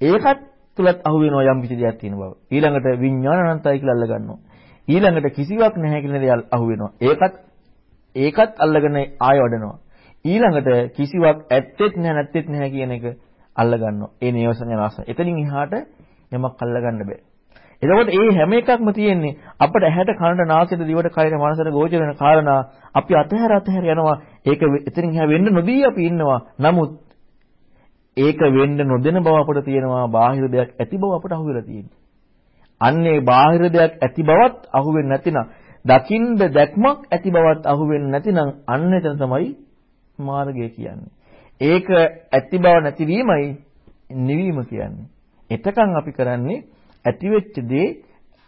ඒකත් තුලත් අහු වෙනවා යම් කිසි දෙයක් තියෙන බව. ඊළඟට විඥාන අනන්තයි කියලා අල්ල ගන්නවා. ඊළඟට කිසිවක් නැහැ කියන දේ අහු වෙනවා. ඒකත් ඒකත් අල්ලගෙන ආය වඩනවා. ඊළඟට කිසිවක් ඇත්තෙත් නැහැ නැත්තෙත් නැහැ කියන එක අල්ල ගන්නවා. ඒ නේවසඤ්ඤ රස. එතනින් එහාට යමක් අල්ල ගන්න බෑ. එතකොට මේ හැම එකක්ම තියෙන්නේ අපිට ඇහැට කනට නාසයට දිවට කයට මනසට ගෝචර වෙන කාරණා අපි අතහැර අතහැර යනවා. ඒක එතනින් එහා වෙන්න නොදී අපි ඉන්නවා. නමුත් ඒක වෙන්න නොදෙන බව අපිට තියෙනවා. බාහිර දෙයක් ඇති බව අපිට අහුවෙලා තියෙන්නේ. අන්නේ බාහිර දෙයක් ඇති බවත් අහුවෙන්නේ නැතිනම් දකින්ද දැක්මක් ඇති බවත් අහුවෙන්නේ නැතිනම් අන්න එතන තමයි මාර්ගය කියන්නේ. ඒක ඇති බව නැතිවීමයි නිවීම කියන්නේ. එතකන් අපි කරන්නේ ඇති වෙච්ච දේ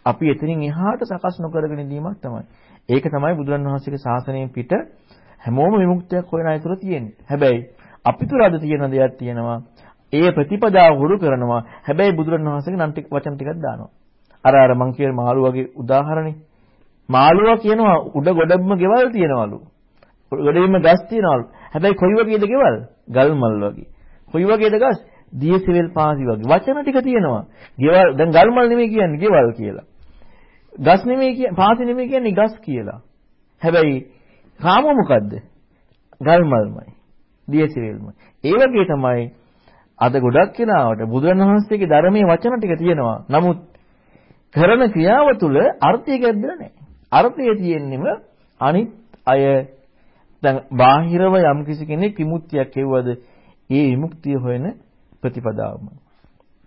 අපි එතනින් එහාට සකස් නොකරගෙන ඉඳීමක් තමයි. ඒක තමයි බුදුරන් වහන්සේගේ ශාසනයෙන් පිට හැමෝම විමුක්තියක් හොයන අයතුර තියෙන්නේ. හැබැයි අපි තුල අද තියෙන දෙයක් තියෙනවා. ඒ ප්‍රතිපදාව හුරු කරනවා. හැබැයි බුදුරන් වහන්සේගේ නම් ටික වචන ටිකක් දානවා. අර අර මං කියන මාළු වගේ උදාහරණේ. මාළුවා කියනවා උඩ ගොඩක්ම ගෙවල් තියනවලු. ගොඩේම ගස් තියනවලු. හැබැයි කොයි වගේද ගෙවල්? ගල් මල් වගේ. කොයි වගේද ගස්? දියසෙවල් පාසි වගේ. වචන ටික තියෙනවා. ගෙවල් දැන් ගල් මල් නෙමෙයි කියන්නේ ගෙවල් කියලා. ගස් නෙමෙයි කියන්නේ පාසි නෙමෙයි කියන්නේ ගස් කියලා. හැබැයි කාම මොකද්ද? ගල් මල්මයි. දියසෙවල්මයි. ඒ වගේ තමයි අද ගොඩක් කෙනාවට බුදුරණවහන්සේගේ ධර්මයේ වචන ටික තියෙනවා. නමුත් කරන ක්‍රියාව තුළ අර්ථය ගැද්දලා නැහැ. අර්ථය තියෙන්නෙම අනිත් අය දැන් බාහිරව යම් කිසි කෙනෙක් විමුක්තියක් හේවද ඒ විමුක්තිය හොයන ප්‍රතිපදාවම.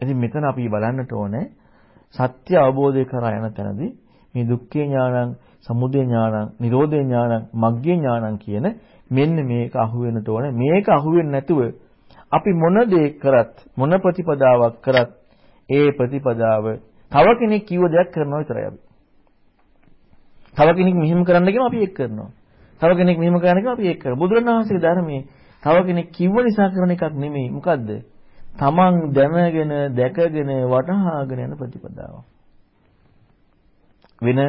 ඉතින් මෙතන අපි බලන්නට ඕනේ සත්‍ය අවබෝධය කරා යන තැනදී මේ දුක්ඛේ ඥානං, සමුදය ඥානං, නිරෝධේ ඥානං, මග්ගේ ඥානං කියන මෙන්න මේක අහු වෙනට ඕනේ. මේක අහු වෙන්නේ නැතුව අපි මොන දේ කරත් මොන ප්‍රතිපදාවක් කරත් ඒ ප්‍රතිපදාව තව කෙනෙක් කිව්ව දෙයක් කරනවා විතරයි අපි. තව කෙනෙක් මෙහෙම කරන්න කියම අපි ඒක කරනවා. තව කෙනෙක් මෙහෙම කරන්න කියම අපි ඒක කරනවා. බුදුරණවහන්සේගේ ධර්මයේ තව කෙනෙක් කිව්ව නිසා කරන එකක් නෙමෙයි. මොකද්ද? තමන් දැනගෙන දැකගෙන වටහාගෙන යන ප්‍රතිපදාව. වෙන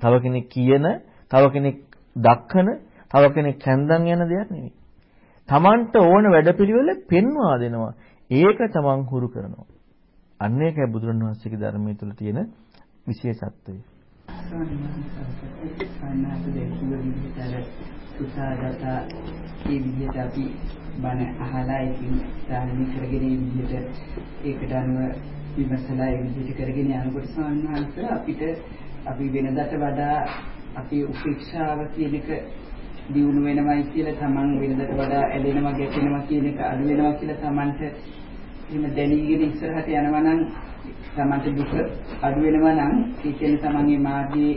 තව කෙනෙක් කියන, තව කෙනෙක් දක්වන, තව කෙනෙක් කැන්දන් යන දෙයක් නෙමෙයි. තමන්ට ඕන වැඩපිළිවෙල පෙන්වා දෙනවා. ඒක තමන් හුරු කරනවා. අන්න ඒකයි බුදුරණවහන්සේගේ ධර්මයේ තුල තියෙන විශේෂත්වය. සුසාගත ඒ විදිහට අපි බණ අහලා ඒකින් සාහනි කරගෙන මේ විදිහට ඒකට අනුව විමසලා ඒ විදිහට කරගෙන යනකොට සාමාන්‍යයෙන් අපිට අපි වෙනදට වඩා අපි උපේක්ෂාව කියන එක දියුණු වෙනවයි කියලා තමන් වෙනදට වඩා ඇලෙනවා ගැටෙනවා කියන එක අඩු වෙනවා කියලා තමන්ට එහෙම දැනීගෙන ඉස්සරහට යනවා නම් තමන්ට දුක අඩු වෙනවා නම් ඒ කියන්නේ තමන්ගේ මාර්ගයේ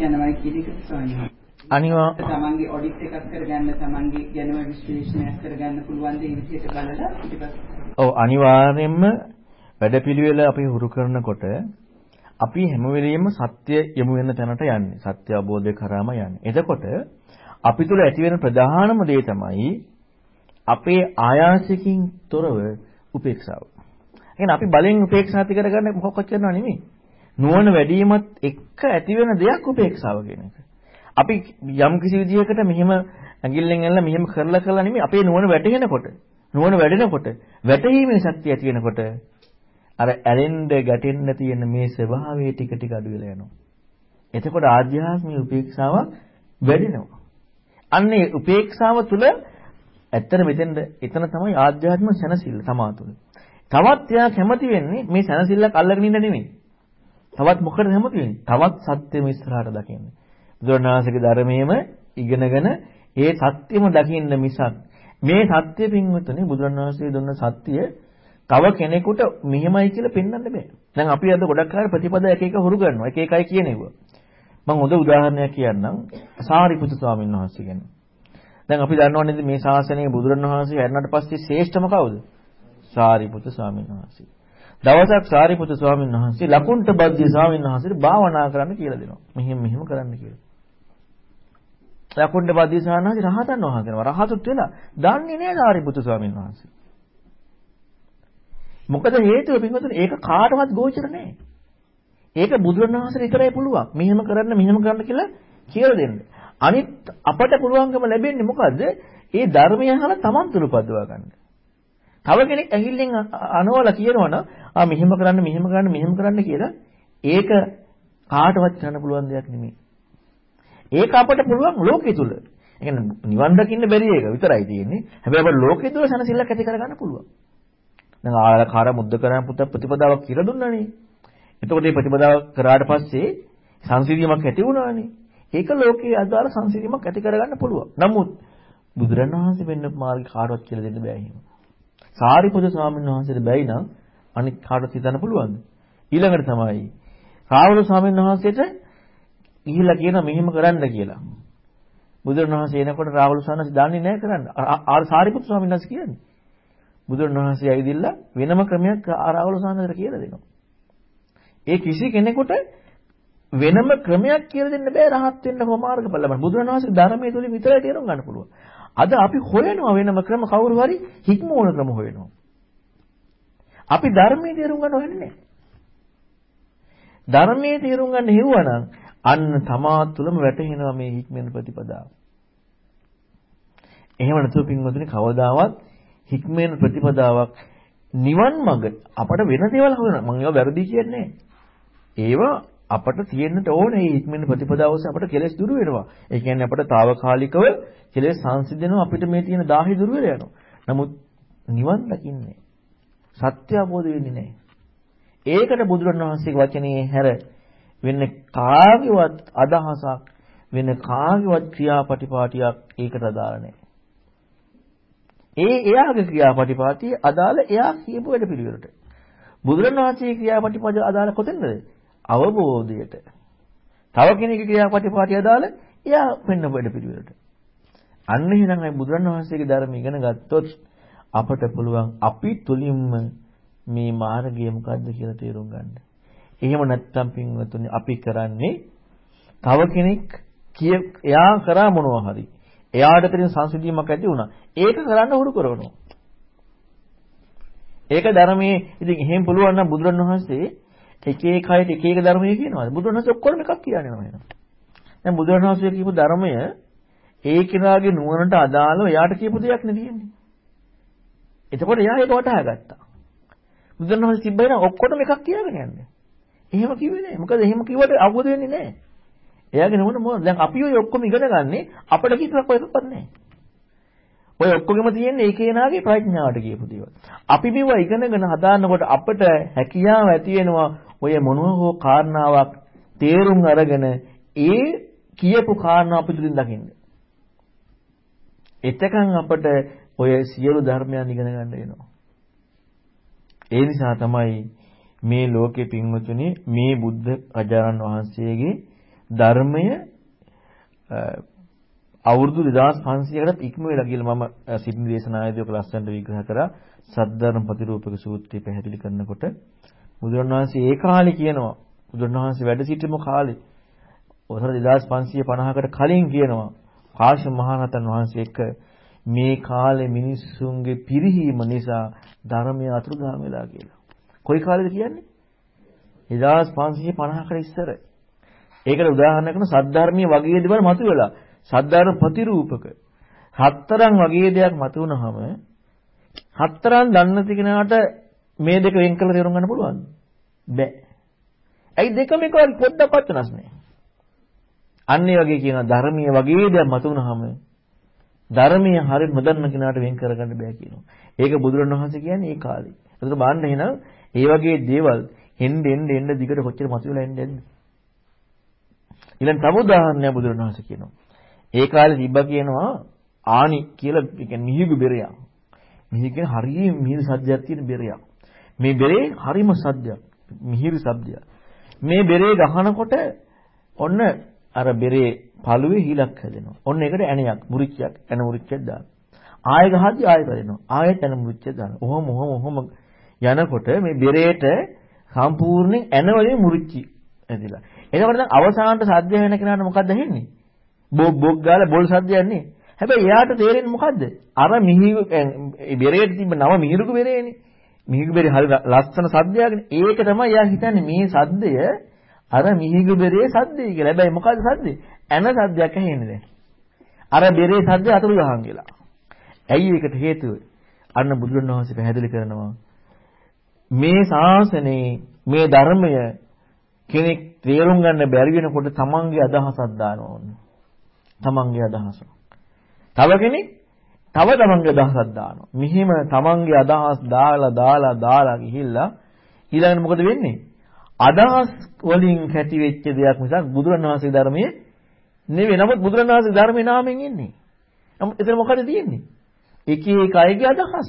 යනවා කියන එක ස්වාමීනි. අනිවා තමන්ගේ ඔඩිට් එකක් කරගන්න තමන්ගේ ගැනම විශ්ලේෂණයක් කරගන්න පුළුවන් දේ විදිහට බලලා ඊට පස්සේ ඔව් අනිවාර්යයෙන්ම වැඩපිළිවෙල අපි හුරු කරනකොට අපි හැම වෙලෙම සත්‍ය යමු වෙන තැනට යන්නේ. සත්‍ය අවබෝධය කරාම යන්නේ. එතකොට අපි තුල ඇති වෙන ප්‍රධානම දේ තමයි අපේ ආයාසයෙන් තොරව උපේක්ෂාව. එහෙනම් අපි බලෙන් උපේක්ෂා ඇති කරගන්න මොකක්වත් කරනව නෙමෙයි. නුවණ වැඩිමත් එක්ක ඇති වෙන දෙයක් උපේක්ෂාව කියන එක. අපි යම් කිසි විදිහකට මෙහෙම ඇඟිල්ලෙන් ඇල්ල මෙහෙම කරලා කරලා නෙමෙයි අපේ නුවණ වැටෙනකොට නුවණ වැඩෙනකොට වැටහීමේ ශක්තිය ඇති වෙනකොට අර ඇලෙන්න ගැටෙන්න තියෙන මේ ස්වභාවය ටික ටික අඩු වෙලා යනවා. එතකොට ආධ්‍යාත්මික උපේක්ෂාවක් වැඩෙනවා. අන්නේ උපේක්ෂාව තුළ ඇත්තට මෙතෙන්ද එතන තමයි ආධ්‍යාත්මික සැනසෙල්ල තමා තුළ. තවත් එයා කැමති වෙන්නේ මේ සැනසෙල්ලක් අල්ලගෙන ඉන්න නෙමෙයි. තවත් මොකටද කැමති වෙන්නේ? තවත් සත්‍යෙම ඉස්සරහට දකින්න. බුදුරණාහිගේ ධර්මයේම ඉගෙනගෙන ඒ සත්‍යෙම දකින්න මිසක් මේ සත්‍ය පින්වතුනි බුදුරණාහිගේ දුන්න සත්‍ය තව කෙනෙකුට මෙහෙමයි කියලා පෙන්වන්න බෑ. දැන් අපි අද ගොඩක් අය ප්‍රතිපදා එක එක හුරු කරනවා. එක එකයි කියනෙවුවා. මම හොඳ උදාහරණයක් කියන්නම්. සාරිපුත්තු ස්වාමීන් වහන්සේ ගැන. දැන් අපි දන්නවනේ මේ ශාසනයේ බුදුරණවහන්සේ හැරෙනාට පස්සේ ශ්‍රේෂ්ඨම කවුද? සාරිපුත්තු ස්වාමීන් වහන්සේ. දවසක් සාරිපුත්තු ස්වාමීන් වහන්සේ ලකුණ්ඨ බද්දී ස්වාමීන් වහන්සේට භාවනා කරන්න කියලා දෙනවා. මෙහෙම මෙහෙම කරන්න කියලා. ලකුණ්ඨ බද්දී ස්වාමීන් වහන්සේ රහතන් වහන්සේ කෙනවා. රහතුත් වෙලා දන්නේ නෑ සාරිපුත්තු ස්වාමීන් වහන්සේ. මොකද හේතුව පින්වතුනි ඒක කාටවත් ගෝචර නෑ. ඒක බුදුරණවහන්සේ විතරයි පුළුවන්. මෙහෙම කරන්න මෙහෙම කරන්න කියලා කියලා දෙන්න. අනිත් අපට පුළුවන්කම ලැබෙන්නේ මොකද්ද? ඒ ධර්මය අහලා Taman තුල පදවා ගන්න. තව කෙනෙක් ඇහිල්ලෙන් අනවලා කියනවනම් ආ මෙහෙම කරන්න මෙහෙම කරන්න මෙහෙම කරන්න කියලා ඒක කාටවත් කරන්න පුළුවන් දෙයක් නෙමෙයි. ඒක අපට පුළුවන් ලෝකෙ තුල. ඒ කියන්නේ නිවන් දකින්න බැරි එක විතරයි තියෙන්නේ. හැබැයි අපට ලෝකෙ තුල සනසිල්ලක් ඇති කරගන්න පුළුවන්. දැන් ආකාර මුද්ද කරන පුත ප්‍රතිපදාවක් කියලා දුන්නානේ. එතකොට මේ ප්‍රතිපදාව කරාට පස්සේ සංසිඳීමක් ඇති වුණානේ. ඒක ලෝකයේ අදාළ සංසිඳීමක් ඇති කරගන්න පුළුවන්. නමුත් බුදුරණවහන්සේ වෙන්න මාර්ග කාටවත් කියලා දෙන්න බෑ එහෙම. සාරිපුත්‍ර ස්වාමීන් වහන්සේට බැයි නම් අනිත් කාටවත් හිතන්න පුළුවන්ද? ඊළඟට තමයි රාහුල ස්වාමීන් වහන්සේට ගිහිල්ලා කියන මෙහෙම කරන්න කියලා. බුදුරණවහන්සේ එනකොට රාහුල ස්වාමීන් වහන්සේ දන්නේ නැහැ කරන්න. ආර සාරිපුත්‍ර ස්වාමීන් වහන්සේ කියන්නේ. බුදුරණවහන්සේ ඇවිදින්න වෙනම ක්‍රමයක් රාහුල ස්වාමීන් වහන්සේට කියලා දෙනවා. ඒ කිසි කෙනෙකුට වෙනම ක්‍රමයක් කියලා දෙන්න බෑ රහත් වෙන්න කොහොම මාර්ගඵල ලබන්න. බුදුරණවහන්සේ ධර්මයේ තුලින් විතරයි තේරුම් ගන්න පුළුවන්. අද අපි හොයනවා වෙනම ක්‍රම කවුරු හරි හික්මෝන ක්‍රම හොයනවා. අපි ධර්මයේ තේරුම් ගන්න හොයන්නේ නැහැ. ධර්මයේ තේරුම් ගන්න හෙව්වනම් අන්න තමා තුළම වැටහෙනවා මේ හික්මෙන ප්‍රතිපදාව. එහෙම නැතුව පින්වතුනි කවදාවත් හික්මෙන ප්‍රතිපදාවක් නිවන් මඟ අපට වෙන දේවල් හොයනවා. මම ඒවා වැරදි කියන්නේ ඒවා අපට තියෙන්නට ඕනේ මේ හික්මෙන ප්‍රතිපදාව ඔස්සේ අපට කෙලෙස් දුරු වෙනවා. ඒ කියන්නේ අපට తాවකාලිකව කෙලෙස් සංසිඳනවා අපිට මේ තියෙන දාහි දුරු වෙලා යනවා. නමුත් නිවන් දකින්නේ සත්‍ය අවබෝධ වෙන්නේ නැහැ. ඒකට බුදුරණවහන්සේගේ වචනේ හැර වෙන කාගේවත් අදහසක් වෙන කාගේවත් ක්‍රියාපටිපාටියක් ඒකට අදාළ නැහැ. ඒ එයාගේ ක්‍රියාපටිපාටිය අදාළ එයා කියපු වැඩ පිළිවෙලට. බුදුරණවහන්සේගේ ක්‍රියාපටිපාටිය අදාළ කොතෙන්ද? අවබෝධයට. තව කෙනෙකුගේ ක්‍රියාපටිපාටිය අදාළ එයා වෙන්න වැඩ පිළිවෙලට. අන්න එහෙනම් අයි බුදුරණවහන්සේගේ ධර්ම ඉගෙන ගත්තොත් අපට පුළුවන් අපි තුලින්ම මේ මාර්ගය මොකද්ද කියලා තේරුම් ගන්න. එහෙම නැත්නම් පින්වතුනි අපි කරන්නේ තව කෙනෙක් කිය එයා කරා මොනවා හරි. එයාට තියෙන සංසිඳීමක් ඇති වුණා. ඒක කරන්න උරු කරනවා. ඒක ධර්මයේ ඉතින් එහෙම පුළුවන් නම් බුදුරණවහන්සේ එක එක අයට එක එක ධර්මයේ කියනවා. බුදුරණවහන්සේ ඔක්කොම එකක් කියන්නේ නෑ එහෙනම්. දැන් බුදුරණවහන්සේ කියපු ධර්මය ඒ කෙනාගේ නුවණට අදාළව එයාට කියපු දෙයක් නෙදීන්නේ. එතකොට එයා ඒක වටහා ගත්තා. බුදුරණවහන්සේ තිබ්බයි නම් ඔක්කොටම එකක් කියලාගෙන යන්නේ. එහෙම කිව්වේ නෑ. මොකද එහෙම කිව්වට අවබෝධ වෙන්නේ නෑ. එයාගේ නුවණ මොකද? දැන් අපි ඔය ඔක්කොම ඉගෙන ගන්නේ අපිට කිසිවක් ඔය එකක්වත් නෑ. ඔය ඔක්කොගෙම තියෙන්නේ ඒ කෙනාගේ ප්‍රඥාවට කියපු දේවල්. අපි මේවා ඉගෙනගෙන හදාන්නකොට අපිට හැකියාව ඇති වෙනවා ඔය මොනවා හෝ කාරණාවක් තේරුම් අරගෙන ඒ කියපු කාරණා අපිටුලින් දකින්න. එතකන් අපට ඔය සියලු ධර්මයන් ඉගෙන ගන්න වෙනවා. ඒ නිසා තමයි මේ ලෝකේ පින්වතුනි මේ බුද්ධ අජාරන් වහන්සේගේ ධර්මය අවුරුදු 2500කටත් ඉක්ම වෙලා කියලා මම සිඩ්නි දේශනාවේදී ඔක ලස්සනට විග්‍රහ කරා සද්ධර්ම ප්‍රතිරූපක සූත්‍රය පැහැදිලි කරනකොට බුදුරණවහන්සේ ඒ කාලේ කියනවා බුදුරණවහන්සේ වැඩ සිටිම කාලේ වසර 2550කට කලින් කියනවා කාශ්‍යප මහරහතන් වහන්සේ එක්ක මේ කාලේ මිනිස්සුන්ගේ පිරිහීම නිසා ධර්මය අතුරුදහන් වෙලා කියලා. කොයි කාලෙද කියන්නේ? 1550කට ඉස්සර. ඒකට උදාහරණයක් කරන සද්ධර්මයේ වගේ දේවල් මතුවෙලා සද්ධර්ම ප්‍රතිරූපක හතරන් වගේ දෙයක් මතුවනහම හතරන් දන්න තිකනාට මේ දෙක වෙන් කළ තේරුම් ගන්න පුළුවන්ද? බෑ. ඇයි දෙකම එක පොඩ්ඩක්වත් වෙනස් නෑ. අන්න ඒ වගේ කියන ධර්මීය වගේ දෙයක් මතුවනහම ධර්මීය හරිය නොදන්න කෙනාට වෙන් කරගන්න බෑ කියනවා. ඒක බුදුරණවහන්සේ කියන්නේ ඒ කාලේ. ඒකට බලන්න එහෙනම් ඒ වගේ දේවල් එන්න එන්න එන්න දිගට කොච්චර මතුවලා එන්නේ නැද්ද? ඊළඟ තව උදාහරණයක් බුදුරණවහන්සේ කියනවා. ඒ කාලේ තිබ්බා කියනවා ආනි කියලා කියන්නේ මිහිගු බෙරයක්. මිහිගු කියන්නේ හරිය මිහිරි සද්දයක් තියෙන බෙරයක්. මේ බෙරේ හරිම සද්දයක්. මිහිරි සද්දයක්. මේ බෙරේ ගහනකොට ඔන්න අර බෙරේ පළුවේ හිලක් හැදෙනවා. ඔන්න ඒකට ඇණයක්, මුරිච්චයක්, ඇණ මුරිච්චයක් දානවා. ආයෙ ගහද්දි ආයෙ වැදෙනවා. ආයෙත් ඇණ මුරිච්චයක් දානවා. ඔහොම ඔහොම ඔහොම යනකොට මේ බෙරේට සම්පූර්ණයෙන් ඇණ වලින් මුරිච්චි ඇදිලා. එතකොට දැන් අවසානට සද්ද වෙන කෙනාට මොකක්ද ඇහෙන්නේ? බොක් බොක් ගාලා බොල් සද්දයක් නේ. හැබැයි එයාට තේරෙන්නේ මොකද්ද? අර මිහිගු බෙරේට තිබ්බ නව මිහිරුකු බෙරේනේ. මිහිගු බෙරේ හරි ලස්සන සද්දයක්නේ. ඒක තමයි එයා හිතන්නේ මේ සද්දය අර මිහිගු බෙරේ සද්දය කියලා. හැබැයි මොකද්ද සද්දේ? ඇන සද්දයක් ඇහෙන්නේ දැන්. අර බෙරේ සද්දය අතුරු ගහන් කියලා. ඇයි ඒකට හේතුව? අන්න බුදුරණවහන්සේ පැහැදිලි කරනවා මේ ශාසනයේ මේ ධර්මය කෙනෙක් තේරුම් ගන්න බැරි වෙනකොට තමන්ගේ අදහසක් දානවා ඕන. තමන්ගේ අදහස. තව කෙනෙක් තව තමන්ගේ අදහසක් දානවා. මෙහිම තමන්ගේ අදහස් දාලා දාලා දාලා ගිහිල්ලා ඊළඟට මොකද වෙන්නේ? අදහස් වලින් කැටි වෙච්ච දෙයක් මිසක් බුදුරණවහන්සේ ධර්මයේ නෙවෙයි. නමුත් බුදුරණවහන්සේ ධර්මයේ නාමයෙන් එන්නේ. නමුත් එතන මොකද තියෙන්නේ? එක එක අයගේ අදහස්.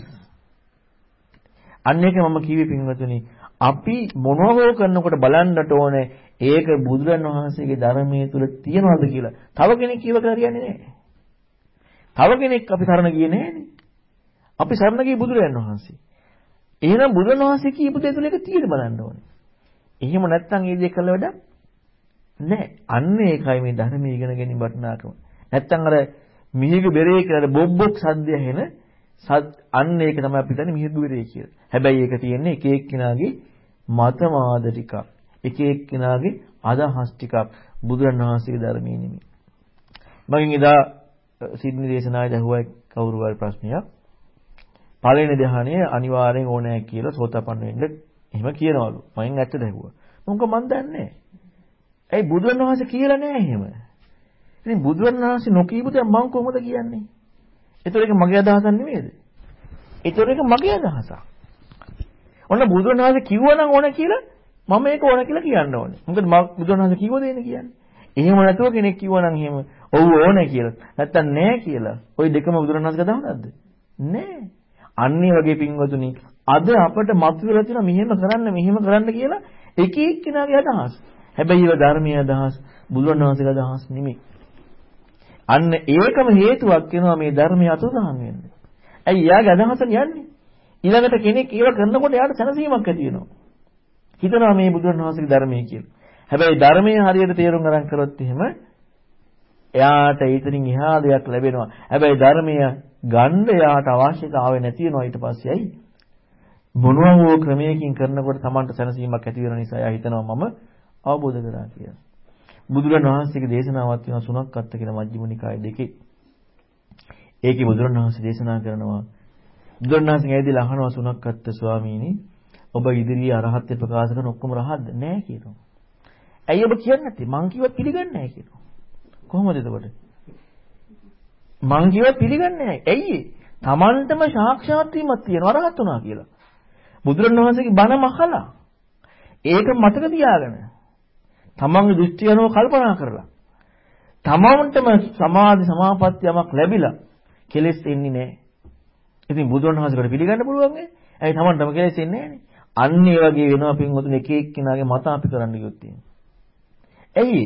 අන්න ඒක මම කිව්වේ පින්වතුනි අපි මොනවෝ කරනකොට බලන්නට ඕනේ ඒක බුදුරණවහන්සේගේ ධර්මයේ තුල තියනවද කියලා. තව කෙනෙක් කියව කියලා හරියන්නේ නැහැ. තව කෙනෙක් අපි සරණ ගියේ නැහැනේ. අපි සරණ ගියේ බුදුරජාණන් වහන්සේ. එහෙනම් බුදුන් වහන්සේ කියපු දේ තුල ඒක තියෙද බලන්න ඕනේ. එහෙම නැත්නම් ඒ දේ කළ වැඩක් නැහැ. අන්න ඒකයි මේ ධර්මයේ ඉගෙන ගැනීම වටිනාකම. නැත්නම් අර මිහිගු බෙරේ කියලා බොබ්බොක් සද්දය හෙන අන්න ඒක තමයි අපි හිතන්නේ මිහිගු බෙරේ කියලා. හැබැයි ඒක තියෙන්නේ එක එක්කිනාගේ මතවාද ටිකක්. එක එක්කිනාගේ අදහස් ටිකක් බුදුරණවහන්සේගේ ධර්මයේ නෙමෙයි. මගෙන් එදා සිඩ්නි දේශනාවේ දැහුවා කවුරු හරි ප්‍රශ්නයක්. පළවෙනි ධ්‍යානය අනිවාර්යෙන් ඕනෑ කියලා සෝතපන්න වෙන්න එහෙම කියනවලු. මම ඇත්ත දැහුවා. මොකද මන් දන්නේ නැහැ. ඇයි බුදුන් වහන්සේ කියලා නැහැ එහෙම. ඉතින් බුදුන් වහන්සේ නොකීපු දේ මම කොහොමද කියන්නේ? ඒතර ඒක මගේ අදහසක් නෙමෙයිද? ඒතර ඒක මගේ අදහසක්. ඔන්න බුදුන් වහන්සේ කිව්වනම් ඕන කියලා මම ඒක ඕන කියලා කියන්න ඕනේ. මොකද බුදුන් වහන්සේ කිව්ව දෙන්නේ කියන්නේ. එහෙම නැතුව කෙනෙක් කිව්වනම් එහෙම ඔව් ඕනේ කියලා. නැත්තම් නෑ කියලා. ওই දෙකම බුදුරණවහන්සේ ගදාවන්නද? නෑ. අන්නේ වගේ පින්වතුනි අද අපට මතුවලා තියෙන මෙහෙම කරන්න මෙහෙම කරන්න කියලා එක එක්කිනාගේ අදහස්. හැබැයි ඒව ධර්මීය අදහස් බුදුරණවහන්සේගේ අදහස් නෙමෙයි. අන්න ඒකම හේතුවක් වෙනවා මේ ධර්මයේ අතුරුදහන් වෙන්න. ඇයි යාගේ අදහස යන්නේ? ඊළඟට කෙනෙක් ඒව කරනකොට යාට සැනසීමක් ඇති වෙනවා. හිතනවා මේ බුදුරණවහන්සේගේ ධර්මයේ කියලා. හැබැයි ධර්මයේ හරියට තේරුම් ගන්න කරොත් එහෙම එයාට ඊතරින් එහා දෙයක් ලැබෙනවා. හැබැයි ධර්මය ගන්න එයාට අවශ්‍යතාවය නැති වෙනවා ඊට පස්සේ ඇයි? මොනවා හෝ ක්‍රමයකින් කරනකොට Tamanට සැනසීමක් ඇති වෙන නිසා එයා හිතනවා මම අවබෝධ කරා කියලා. බුදුරණන් වහන්සේගේ දේශනාවක් තියෙනවා සුණක්කත්ත කියන මජ්ක්‍ධිම නිකායේ දෙකේ. ඒකේ බුදුරණන් වහන්සේ දේශනා කරනවා බුදුරණන් වහන්සේ ඇවිදලා අහනවා සුණක්කත්ත ස්වාමීනි ඔබ ඉදිරියේ අරහත්ත්ව ප්‍රකාශ කරන ඔක්කොම රහත්ද? නෑ කියනවා. ඇයි ඔබ කියන්නේ නැත්තේ? මං කිව්වත් පිළිගන්නේ නැහැ කියනවා. කොහොමද එතකොට? මං කිව්වත් පිළිගන්නේ නැහැ. ඇයි තමන්ටම සාක්ෂාත් වීමක් තියෙනවා රහත් වුණා කියලා. බුදුරණවහන්සේගේ බණ මහලා ඒක මතක තියාගෙන තමන්ගේ දෘෂ්ටි අනුව කල්පනා කරලා තමන්ටම සමාධි සමාපත්තියමක් ලැබිලා කෙලෙස් එන්නේ නැහැ. ඉතින් බුදුරණවහන්සේකට පිළිගන්න පුළුවන් නේ. ඇයි තමන්ටම කෙලෙස් එන්නේ නැහනේ. අන්න ඒ වගේ වෙනවා පින්වතුනි එක එක්කිනාගේ මත අපි කරන්න ගියොත් තියෙනවා. ඇයි?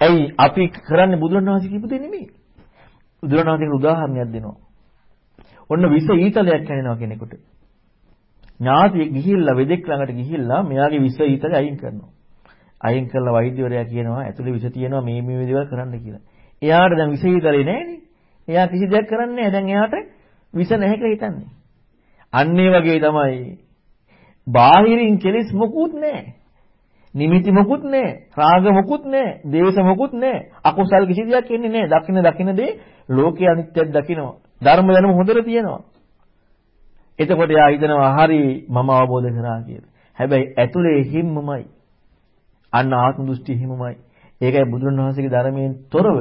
ඇයි අපි කරන්නේ බුදුරණවහන්සේ කියපු දේ නෙමෙයි. බුදුරණවහන්සේට උදාහරණයක් දෙනවා. ඔන්න විස ඊතලයක් කැනෙනවා කෙනෙකුට. ඥාතියෙක් ගිහිල්ලා වෙදෙක් ළඟට ගිහිල්ලා මෙයාගේ විස ඊතලය අයින් කරනවා. අයින් කළා වෛද්‍යවරයා කියනවා ඇතුලේ විස තියෙනවා මේ මේ දේවල් කරන්න කියලා. එයාට දැන් විස ඊතලේ නැහැනේ. එයා කිසි දෙයක් කරන්නේ නැහැ. දැන් එයාට විස නැහැ කියලා හිතන්නේ. අන්න ඒ වගේ තමයි. බාහිරින් කෙලිස් මොකුත් නැහැ. නිමිති මොකුත් නැහැ. රාග මොකුත් නැහැ. දේශ මොකුත් නැහැ. අකුසල් කිසි දෙයක් එන්නේ නැහැ. දකින්න දකින්න දේ ලෝකයේ අනිත්‍යයක් දකිනවා. ධර්ම දැනුම හොඳට තියෙනවා. එතකොට යා හිතනවා හරි මම අවබෝධ කරා කියලා. හැබැයි ඇතුලේ හිම්මමයි. අන්න ආත්ම දෘෂ්ටි හිම්මමයි. ඒකයි බුදුන් වහන්සේගේ ධර්මයෙන් තොරව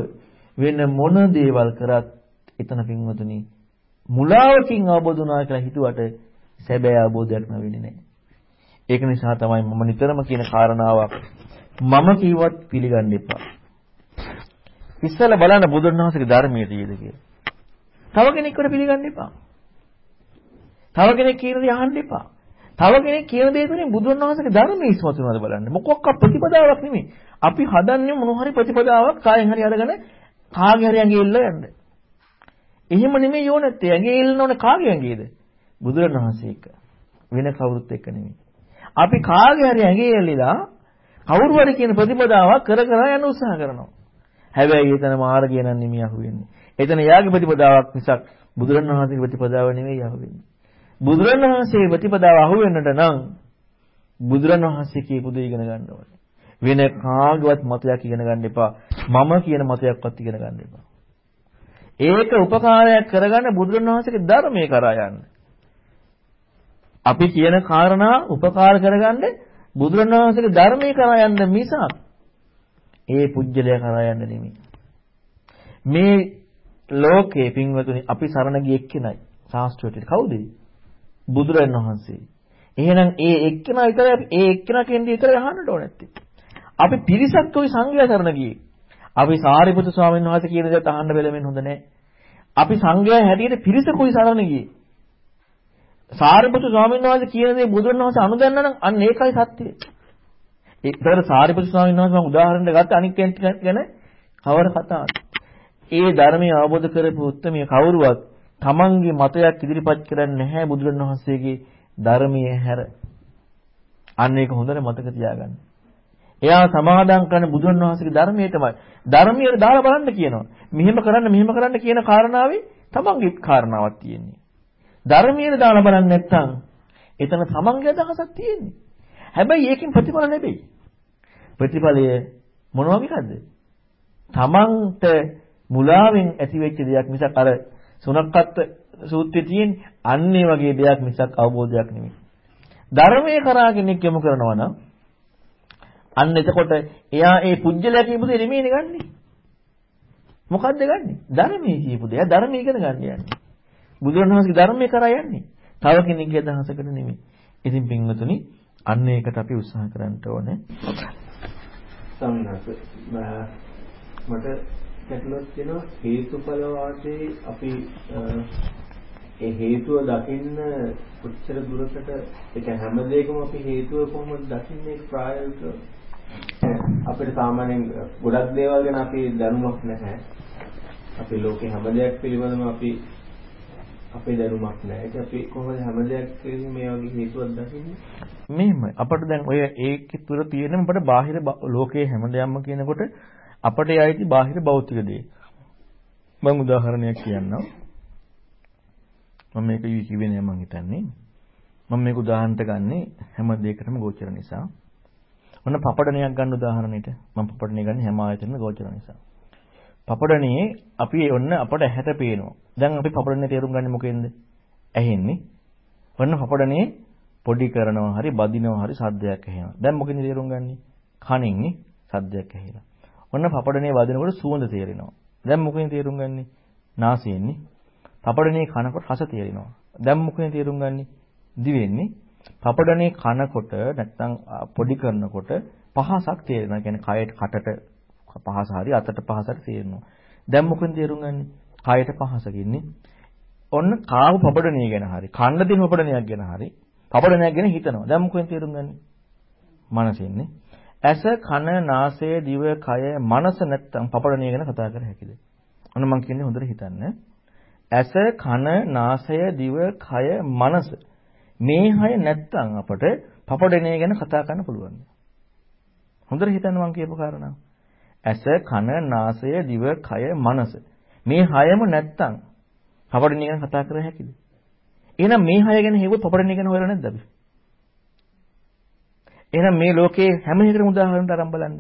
වෙන මොන දේවල් කරත් එතන පින්වතුනි මුලාවකින් අවබෝධ වුණා කියලා හිතුවට සැබෑ අවබෝධයක් නැවෙන්නේ නැහැ. ඒක නිසා තමයි මම නිතරම කියන කාරණාවක් මම කිව්වත් පිළිගන්න එපා. ඉස්සෙල්ලා බලන්න බුදුන් වහන්සේගේ ධර්මයේ තියෙද කියලා. තව කෙනෙක්වට පිළිගන්න එපා. තව කෙනෙක් කියන දේ අහන්න එපා. තව කෙනෙක් කියන දේ තුලින් බුදුන් වහන්සේගේ ධර්මයේ ඉස්මතු වෙනවද බලන්න. මොකක්ක ප්‍රතිපදාවක් නෙමෙයි. අපි හදන්නේ මොන හරි ප්‍රතිපදාවක් කායෙන් හරි අරගෙන කාගේ හරි ඇඟේ ඉල්ල යන්න. එහෙම නෙමෙයි ඕනෙත්. ඇඟේ ඉල්ලන ඕනේ කාගේ ඇඟේද? බුදුරණවහන්සේ එක්ක. වෙන කවුරුත් එක්ක නෙමෙයි. අපි කාගේ හරි ඇඟේ ඇලිලා කවුරු හරි කියන ප්‍රතිපදාවක් කර කර යන උත්සාහ කරනවා. හැබැයි එතන මාර්ගය නම් නෙමෙයි අහුවෙන්නේ. එතන යාගේ ප්‍රතිපදාවක් මිසක් බුදුරණවහන්සේගේ ප්‍රතිපදාව නෙමෙයි අහුවෙන්නේ. බුදුරණවහන්සේගේ ප්‍රතිපදාව අහුවෙන්නට නම් බුදුරණවහන්සේ කියපු දේ ඉගෙන ගන්න ඕනේ. වෙන කාගවත් මතයක් ඉගෙන ගන්න එපා. මම කියන මතයක්වත් ඉගෙන ගන්න එපා. ඒක උපකාරයක් කරගන්න බුදුරණවහන්සේගේ ධර්මයේ කරා යන්න. අපි කියන කාරණා උපකාර කරගන්න බුදුරණවහන්සේගේ ධර්මයේ කරා යන්න මිසක් ඒ පුජ්‍යලයා කරා යන්න නෙමෙයි. මේ ලෝකේ පින්වතුනි අපි සරණ ගිය එක්කෙනයි ශාස්ත්‍රයට කවුද? බුදුරණවහන්සේ. එහෙනම් ඒ එක්කෙනා විතරයි අපි ඒ එක්කෙනා කියන්නේ විතරයි අහන්නට ඕනේ නැත්තේ. අපි පිරිසක් ওই සංඝයා සරණ ගියේ. අපි සාරිපුත්තු ස්වාමීන් වහන්සේ කියන දේත් අහන්න බැලෙමින් හොඳ නැහැ. අපි සංඝයා හැටියට පිරිසකුයි සරණ ගියේ. සාරිපුත්තු ස්වාමීන් වහන්සේ කියන දේ බුදුන් වහන්සේ අනුදැන්න නම් අන්න ඒකයි සත්‍යය. ඒතර සාරිපුත්තු ස්වාමීන් වහන්සේ මම උදාහරණයක් ගත්ත අනික් කෙනෙක් ගැන කවර කතාවද? ඒ ධර්මය අවබෝධ කරපු උත්මය කවුරුවත් තමන්ගේ මතයක් ඉදිරිපත් කරන්නේ නැහැ බුදුන් වහන්සේගේ ධර්මයේ හැර. අන්න ඒක හොඳට මතක තියාගන්න. එයා සමාදම් කරන බුදුන් වහන්සේගේ ධර්මයේ තමයි. ධර්මයේ දාලා බලන්න කියනවා. මෙහෙම කරන්න මෙහෙම කරන්න කියන කාරණාවේ තමන්ගේ කාරණාවක් තියෙන්නේ. ධර්මයේ දාලා බලන්න නැත්නම් එතන තමන්ගේ අදහසක් තියෙන්නේ. හැබැයි ඒකෙන් ප්‍රතිඵල ලැබෙයි. ප්‍රතිඵලය මොන වගේද? තමන්ට මුලාවෙන් ඇතිවෙච්ච දෙයක් මිසක් අර සුනක්කත් සූත්‍රයේ තියෙන අන්නේ වගේ දෙයක් මිසක් අවබෝධයක් නෙමෙයි. ධර්මයේ කරා කෙනෙක් යොමු කරනවා නම් අන්න එතකොට එයා ඒ පුජ්‍යලයා කියපු දේ නෙමෙයිනේ ගන්නෙ. මොකද්ද ගන්නෙ? ධර්මයේ කියපු දේ. එයා ධර්මයේ ඉගෙන ගන්න යන්නේ. බුදුරණවහන්සේගේ ධර්මයේ කරා යන්නේ. තව කෙනෙක්ගේ අදහසකට නෙමෙයි. ඉතින් පින්වතුනි අන්න ඒකට අපි උත්සාහ කරන්න ඕනේ. සම්නස මට ගැටලුවක් තියෙනවා හේතුඵල වාදයේ අපි ඒ හේතුව දකින්න කොච්චර දුරකට ඒක හැම දෙයකම අපි හේතුව කොහොමද දකින්නේ ප්‍රායෝගිකව අපිට සාමාන්‍යයෙන් ගොඩක් දේවල් ගැන අපි දැනුමක් නැහැ. අපි ලෝකේ හැම දෙයක් පිළිබඳව අපි අපේ දැනුමක් නැහැ. ඒක අපි කොහොමද හැම දෙයක් පිළිබඳව මේ වගේ හේතුවක් දකින්නේ? මෙහෙම අපිට දැන් ඔය ඒකේ තුර තියෙන අපිට බාහිර ලෝකයේ හැම දෙයක්ම කියනකොට අපට යයිති බාහිර භෞතික දේ. මම උදාහරණයක් කියන්නම්. මම මේක කිව්වේ නෑ මං හිතන්නේ. මම මේක උදාහරණට ගන්නේ හැම දෙයකටම ගෝචර නිසා. ඔන්න පපඩණයක් ගන්න උදාහරණෙට මම පපඩණය ගන්න හැම ආයතනෙම ගෝචර නිසා. පපඩණේ අපි ඔන්න අපට ඇහැට පේනවා. දැන් අපි පපඩණේ තේරුම් ගන්නේ මොකෙන්ද? ඇහෙන්නේ. ඔන්න පපඩණේ පොඩි කරනවා හරි බදිනවා හරි සද්දයක් ඇහෙනවා. දැන් මොකෙන්ද තේරුම් ගන්නේ? කනින්නේ සද්දයක් ඇහිලා. ඔන්න පපඩනේ වදිනකොට සුවඳ තේරෙනවා. දැන් මොකෙන් තේරුම් ගන්නේ? නාසයෙන්නේ. පපඩනේ කනකොට රස තේරෙනවා. දැන් මොකෙන් තේරුම් ගන්නේ? දිවෙන්නේ. පපඩනේ කනකොට නැත්තම් පොඩි කරනකොට පහසක් තේරෙනවා. කියන්නේ කයට කටට පහස හරි අතට පහසක් තේරෙනවා. දැන් මොකෙන් තේරුම් ගන්නේ? කයට පහසකින්නේ. ඔන්න කාව පපඩනේ ගැන හරි කන්න දින පපඩනයක් ගැන හරි පපඩනයක් ගැන හිතනවා. දැන් මොකෙන් තේරුම් ගන්නේ? මනසින්නේ. ඇස කන නාසය දිව කය මනස නැත්තම් පපඩණිය ගැන කතා කර හැකිද? ඔන්න මම කියන්නේ හොඳට හිතන්න. ඇස කන නාසය දිව කය මනස මේ හය නැත්තම් අපට පපඩණිය ගැන කතා කරන්න පුළුවන්. හොඳට හිතන්න මම කියපු කාරණා. ඇස කන නාසය දිව කය මනස මේ හයම නැත්තම් පපඩණිය ගැන කතා කර හැකිද? එහෙනම් මේ හය ගැන හෙව්වොත් පපඩණිය ගැන හොයලා නැද්ද අපි? එහෙනම් මේ ලෝකේ හැම එකකටම උදාහරණයක් අරන් බලන්න.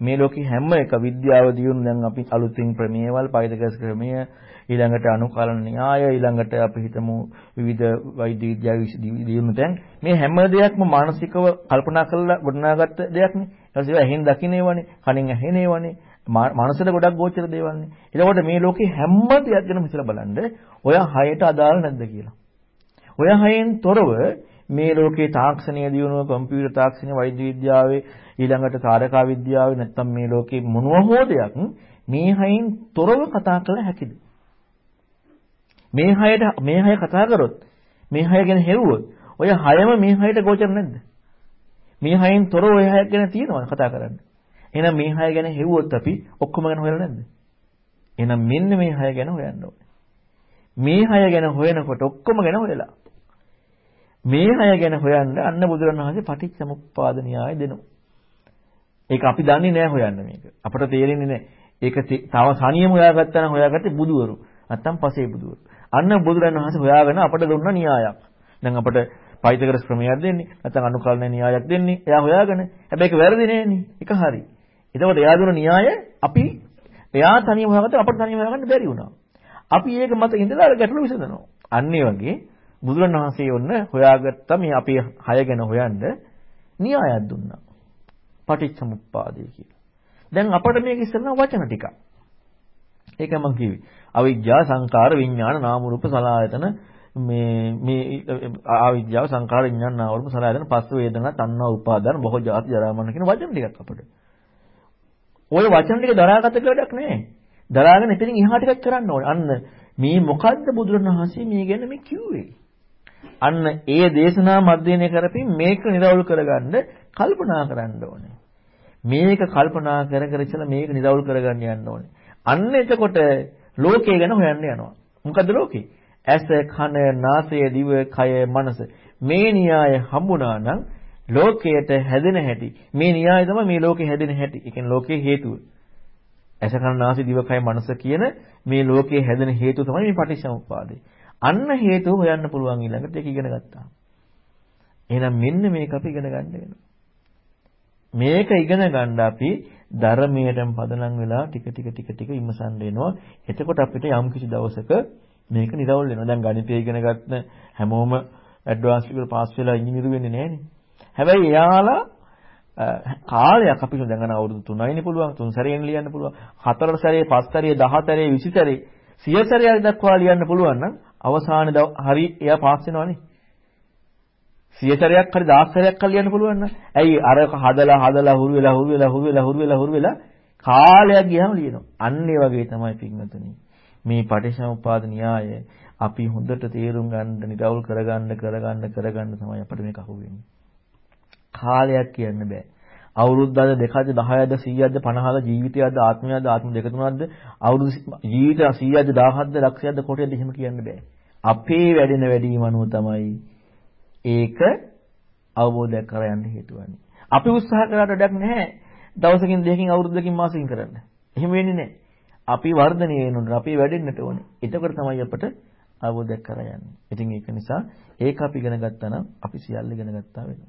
මේ ලෝකේ හැම එක විද්‍යාව දියුණු දැන් අපි අලුතින් ප්‍රමේයවල පයිතගස් ක්‍රමය ඊළඟට අනුකලන න්‍යාය ඊළඟට අපි හිතමු විවිධ වෛද්‍ය විද්‍යාව දියුණු දැන් මේ හැම දෙයක්ම මානසිකව කල්පනා කරලා ගොඩනගාගත්ත දෙයක්නේ. ඊට පස්සේ ඇහෙන් දකින්නේවනේ, කනින් ඇහෙනේවනේ, මනසට ගොඩක් ගෝචර දේවල්නේ. එතකොට මේ ලෝකේ හැම දෙයක් ගැනම හිතලා බලන්න ඔය හයට අදාළ නැද්ද කියලා. ඔය හයෙන් තොරව මේ ලෝකේ තාක්ෂණීය දියුණුව කම්පියුටර් තාක්ෂණය වෛද්‍ය විද්‍යාවේ ඊළඟට කාරකා විද්‍යාවේ නැත්තම් මේ ලෝකේ මොනවා හෝ දෙයක් මේ හයින් තොරව කතා කළ හැකිද මේ හයට මේ හය කතා කරොත් මේ හය ගැන හෙව්වොත් ඔය හයම මේ හයට ගෝචර නැද්ද මේ හයෙන් තොරව ඔය හය ගැන තියෙනවද කතා කරන්න එහෙනම් මේ හය ගැන හෙව්වොත් අපි ඔක්කොම ගැන හොයලා නැද්ද එහෙනම් මෙන්න මේ හය ගැන හොයන්න ඕනේ මේ හය ගැන හොයනකොට ඔක්කොම ගැන හොයලා මේ අය ගැන හොයන්න අන්න බුදුරණවහන්සේ පටිච්චසමුප්පාද න්‍යාය දෙනවා. ඒක අපි දන්නේ නැහැ හොයන්න මේක. අපට තේරෙන්නේ නැහැ. ඒක තව සනියම හොයාගත්තා නම් හොයාගත්තේ බුදුවරු. නැත්තම් පසේ බුදුවරු. අන්න බුදුරණවහන්සේ හොයාගෙන අපට දුන්න න්‍යායක්. දැන් අපට පයිතගරස් ක්‍රමයක් දෙන්නේ. නැත්තම් අනුකල්න න්‍යායක් දෙන්නේ. එයා හොයාගෙන. හැබැයි ඒක වැරදි නෑනේ. ඒක හරි. එතකොට එයා දුන්න න්‍යාය අපි එයා තනියම හොයාගත්තා අපට තනියම හොයාගන්න බැරි වුණා. අපි ඒක මත ඉඳලා අර ගැටලු විසඳනවා. අන්න ඒ වගේ බුදුරණවහන්සේ ඔන්න හොයාගත්ත මේ අපි හය ගැන හොයන්න න්‍යායක් දුන්නා. පටිච්චසමුප්පාදය කියලා. දැන් අපිට මේක ඉස්සෙල්ලා වචන ටිකක්. ඒක මම කිව්වේ. අවිජ්ජා සංකාර විඥාන නාම රූප සලආයතන මේ මේ ආවිද්‍යාව සංකාර විඥාන නාම රූප සලආයතන පස්ස වේදනා තණ්හා උපාදාන බොහෝ ජාති ජරා මරණ කියන වචන ටිකක් අපිට. ওই වචන ටික දරාගත කලඩක් නෙවෙයි. දරාගෙන එතනින් එහා ටිකක් කරන්න ඕනේ. අන්න මේ මොකද්ද බුදුරණවහන්සේ මේ ගැන මේ කිව්වේ? අන්න ඒ දේශනා මධ්‍යයනය කරපින් මේක නිරවුල් කරගන්න කල්පනා කරන්න ඕනේ. මේක කල්පනා කර කර ඉතලා මේක නිරවුල් කරගන්න යන්න ඕනේ. අන්න එතකොට ලෝකය ගැන හොයන්න යනවා. මොකද්ද ලෝකේ? ඇස, කන, නාසය, දිව, කය, මනස. මේ න්‍යාය හම්බුණා නම් ලෝකයට හැදෙන හැටි. මේ න්‍යාය තමයි මේ ලෝකේ හැදෙන හැටි. ඒ කියන්නේ ලෝකයේ හේතුව. ඇස, කන, නාසය, දිව, කය, මනස කියන මේ ලෝකයේ හැදෙන හේතුව තමයි මේ පටිච්චසමුප්පාදේ. අන්න හේතුව හොයන්න පුළුවන් ඊළඟට ඒක ඉගෙන ගත්තා. එහෙනම් මෙන්න මේක අපි ඉගෙන ගන්න වෙනවා. මේක ඉගෙන ගන්න අපි ධර්මයටම පදනම් වෙලා ටික ටික ටික ටික ඉමසන්න වෙනවා. එතකොට අපිට යම් කිසි දවසක මේක නිරවුල් වෙනවා. දැන් ගණිතය ඉගෙන ගන්න හැමෝම ඇඩ්වාන්ස් එකට පාස් වෙලා ඉංජිනේරු වෙන්නේ නැහනේ. හැබැයි එයාලා කාලයක් අපි දැන් ගන්න අවුරුදු 3යිනේ පුළුවන්. තුන් සැරයෙන් ලියන්න පුළුවන්. හතර සැරේ, පස් සැරේ, 10 සැරේ, 20 සැරේ, 100 සැරයක් දක්වා ලියන්න පුළුවන් නම් අවසානයේ හරි එයා පාස් වෙනවනේ. 100 සැරයක් හරි 10 සැරයක් හරි ලියන්න පුළුවන් නම් ඇයි අරක හදලා හදලා හුරු වෙලා හුරු වෙලා හුරු වෙලා හුරු වෙලා හුරු වෙලා කාලයක් ගියාම ලියනවා. අන්න ඒ වගේ තමයි පින්වතුනි. මේ පටිච්චසමුපාද න්‍යාය අපි හොඳට තේරුම් ගන්න, නිරවුල් කරගන්න, කරගන්න, කරගන්න තමයි අපිට මේක අහුවෙන්නේ. කාලයක් කියන්න බෑ. අවුරුද්දද දෙකද 10ද 100ද 50ද ජීවිතයද ආත්මයද ආත්ම දෙක තුනක්ද අවුරුදු ජීවිත 100ද 1000ද ලක්ෂයක්ද කොටයක්ද එහෙම කියන්න බෑ. අපේ වැඩෙන වැඩිම අනුව තමයි ඒක අවබෝධයක් කර යන්න හේතු වන්නේ. අපි උත්සාහ කරාට වැඩක් නැහැ. දවසකින් දෙකකින් අවුරුද්දකින් මාසෙකින් කරන්න. එහෙම වෙන්නේ නැහැ. අපි වර්ධනය වෙනුනට අපි වැඩෙන්නට ඕනේ. එතකොට තමයි අපට අවබෝධයක් කරා යන්නේ. ඉතින් ඒක නිසා ඒක අපි ඉගෙන ගත්තා නම් අපි සියල්ල ඉගෙන ගත්තා වෙනවා.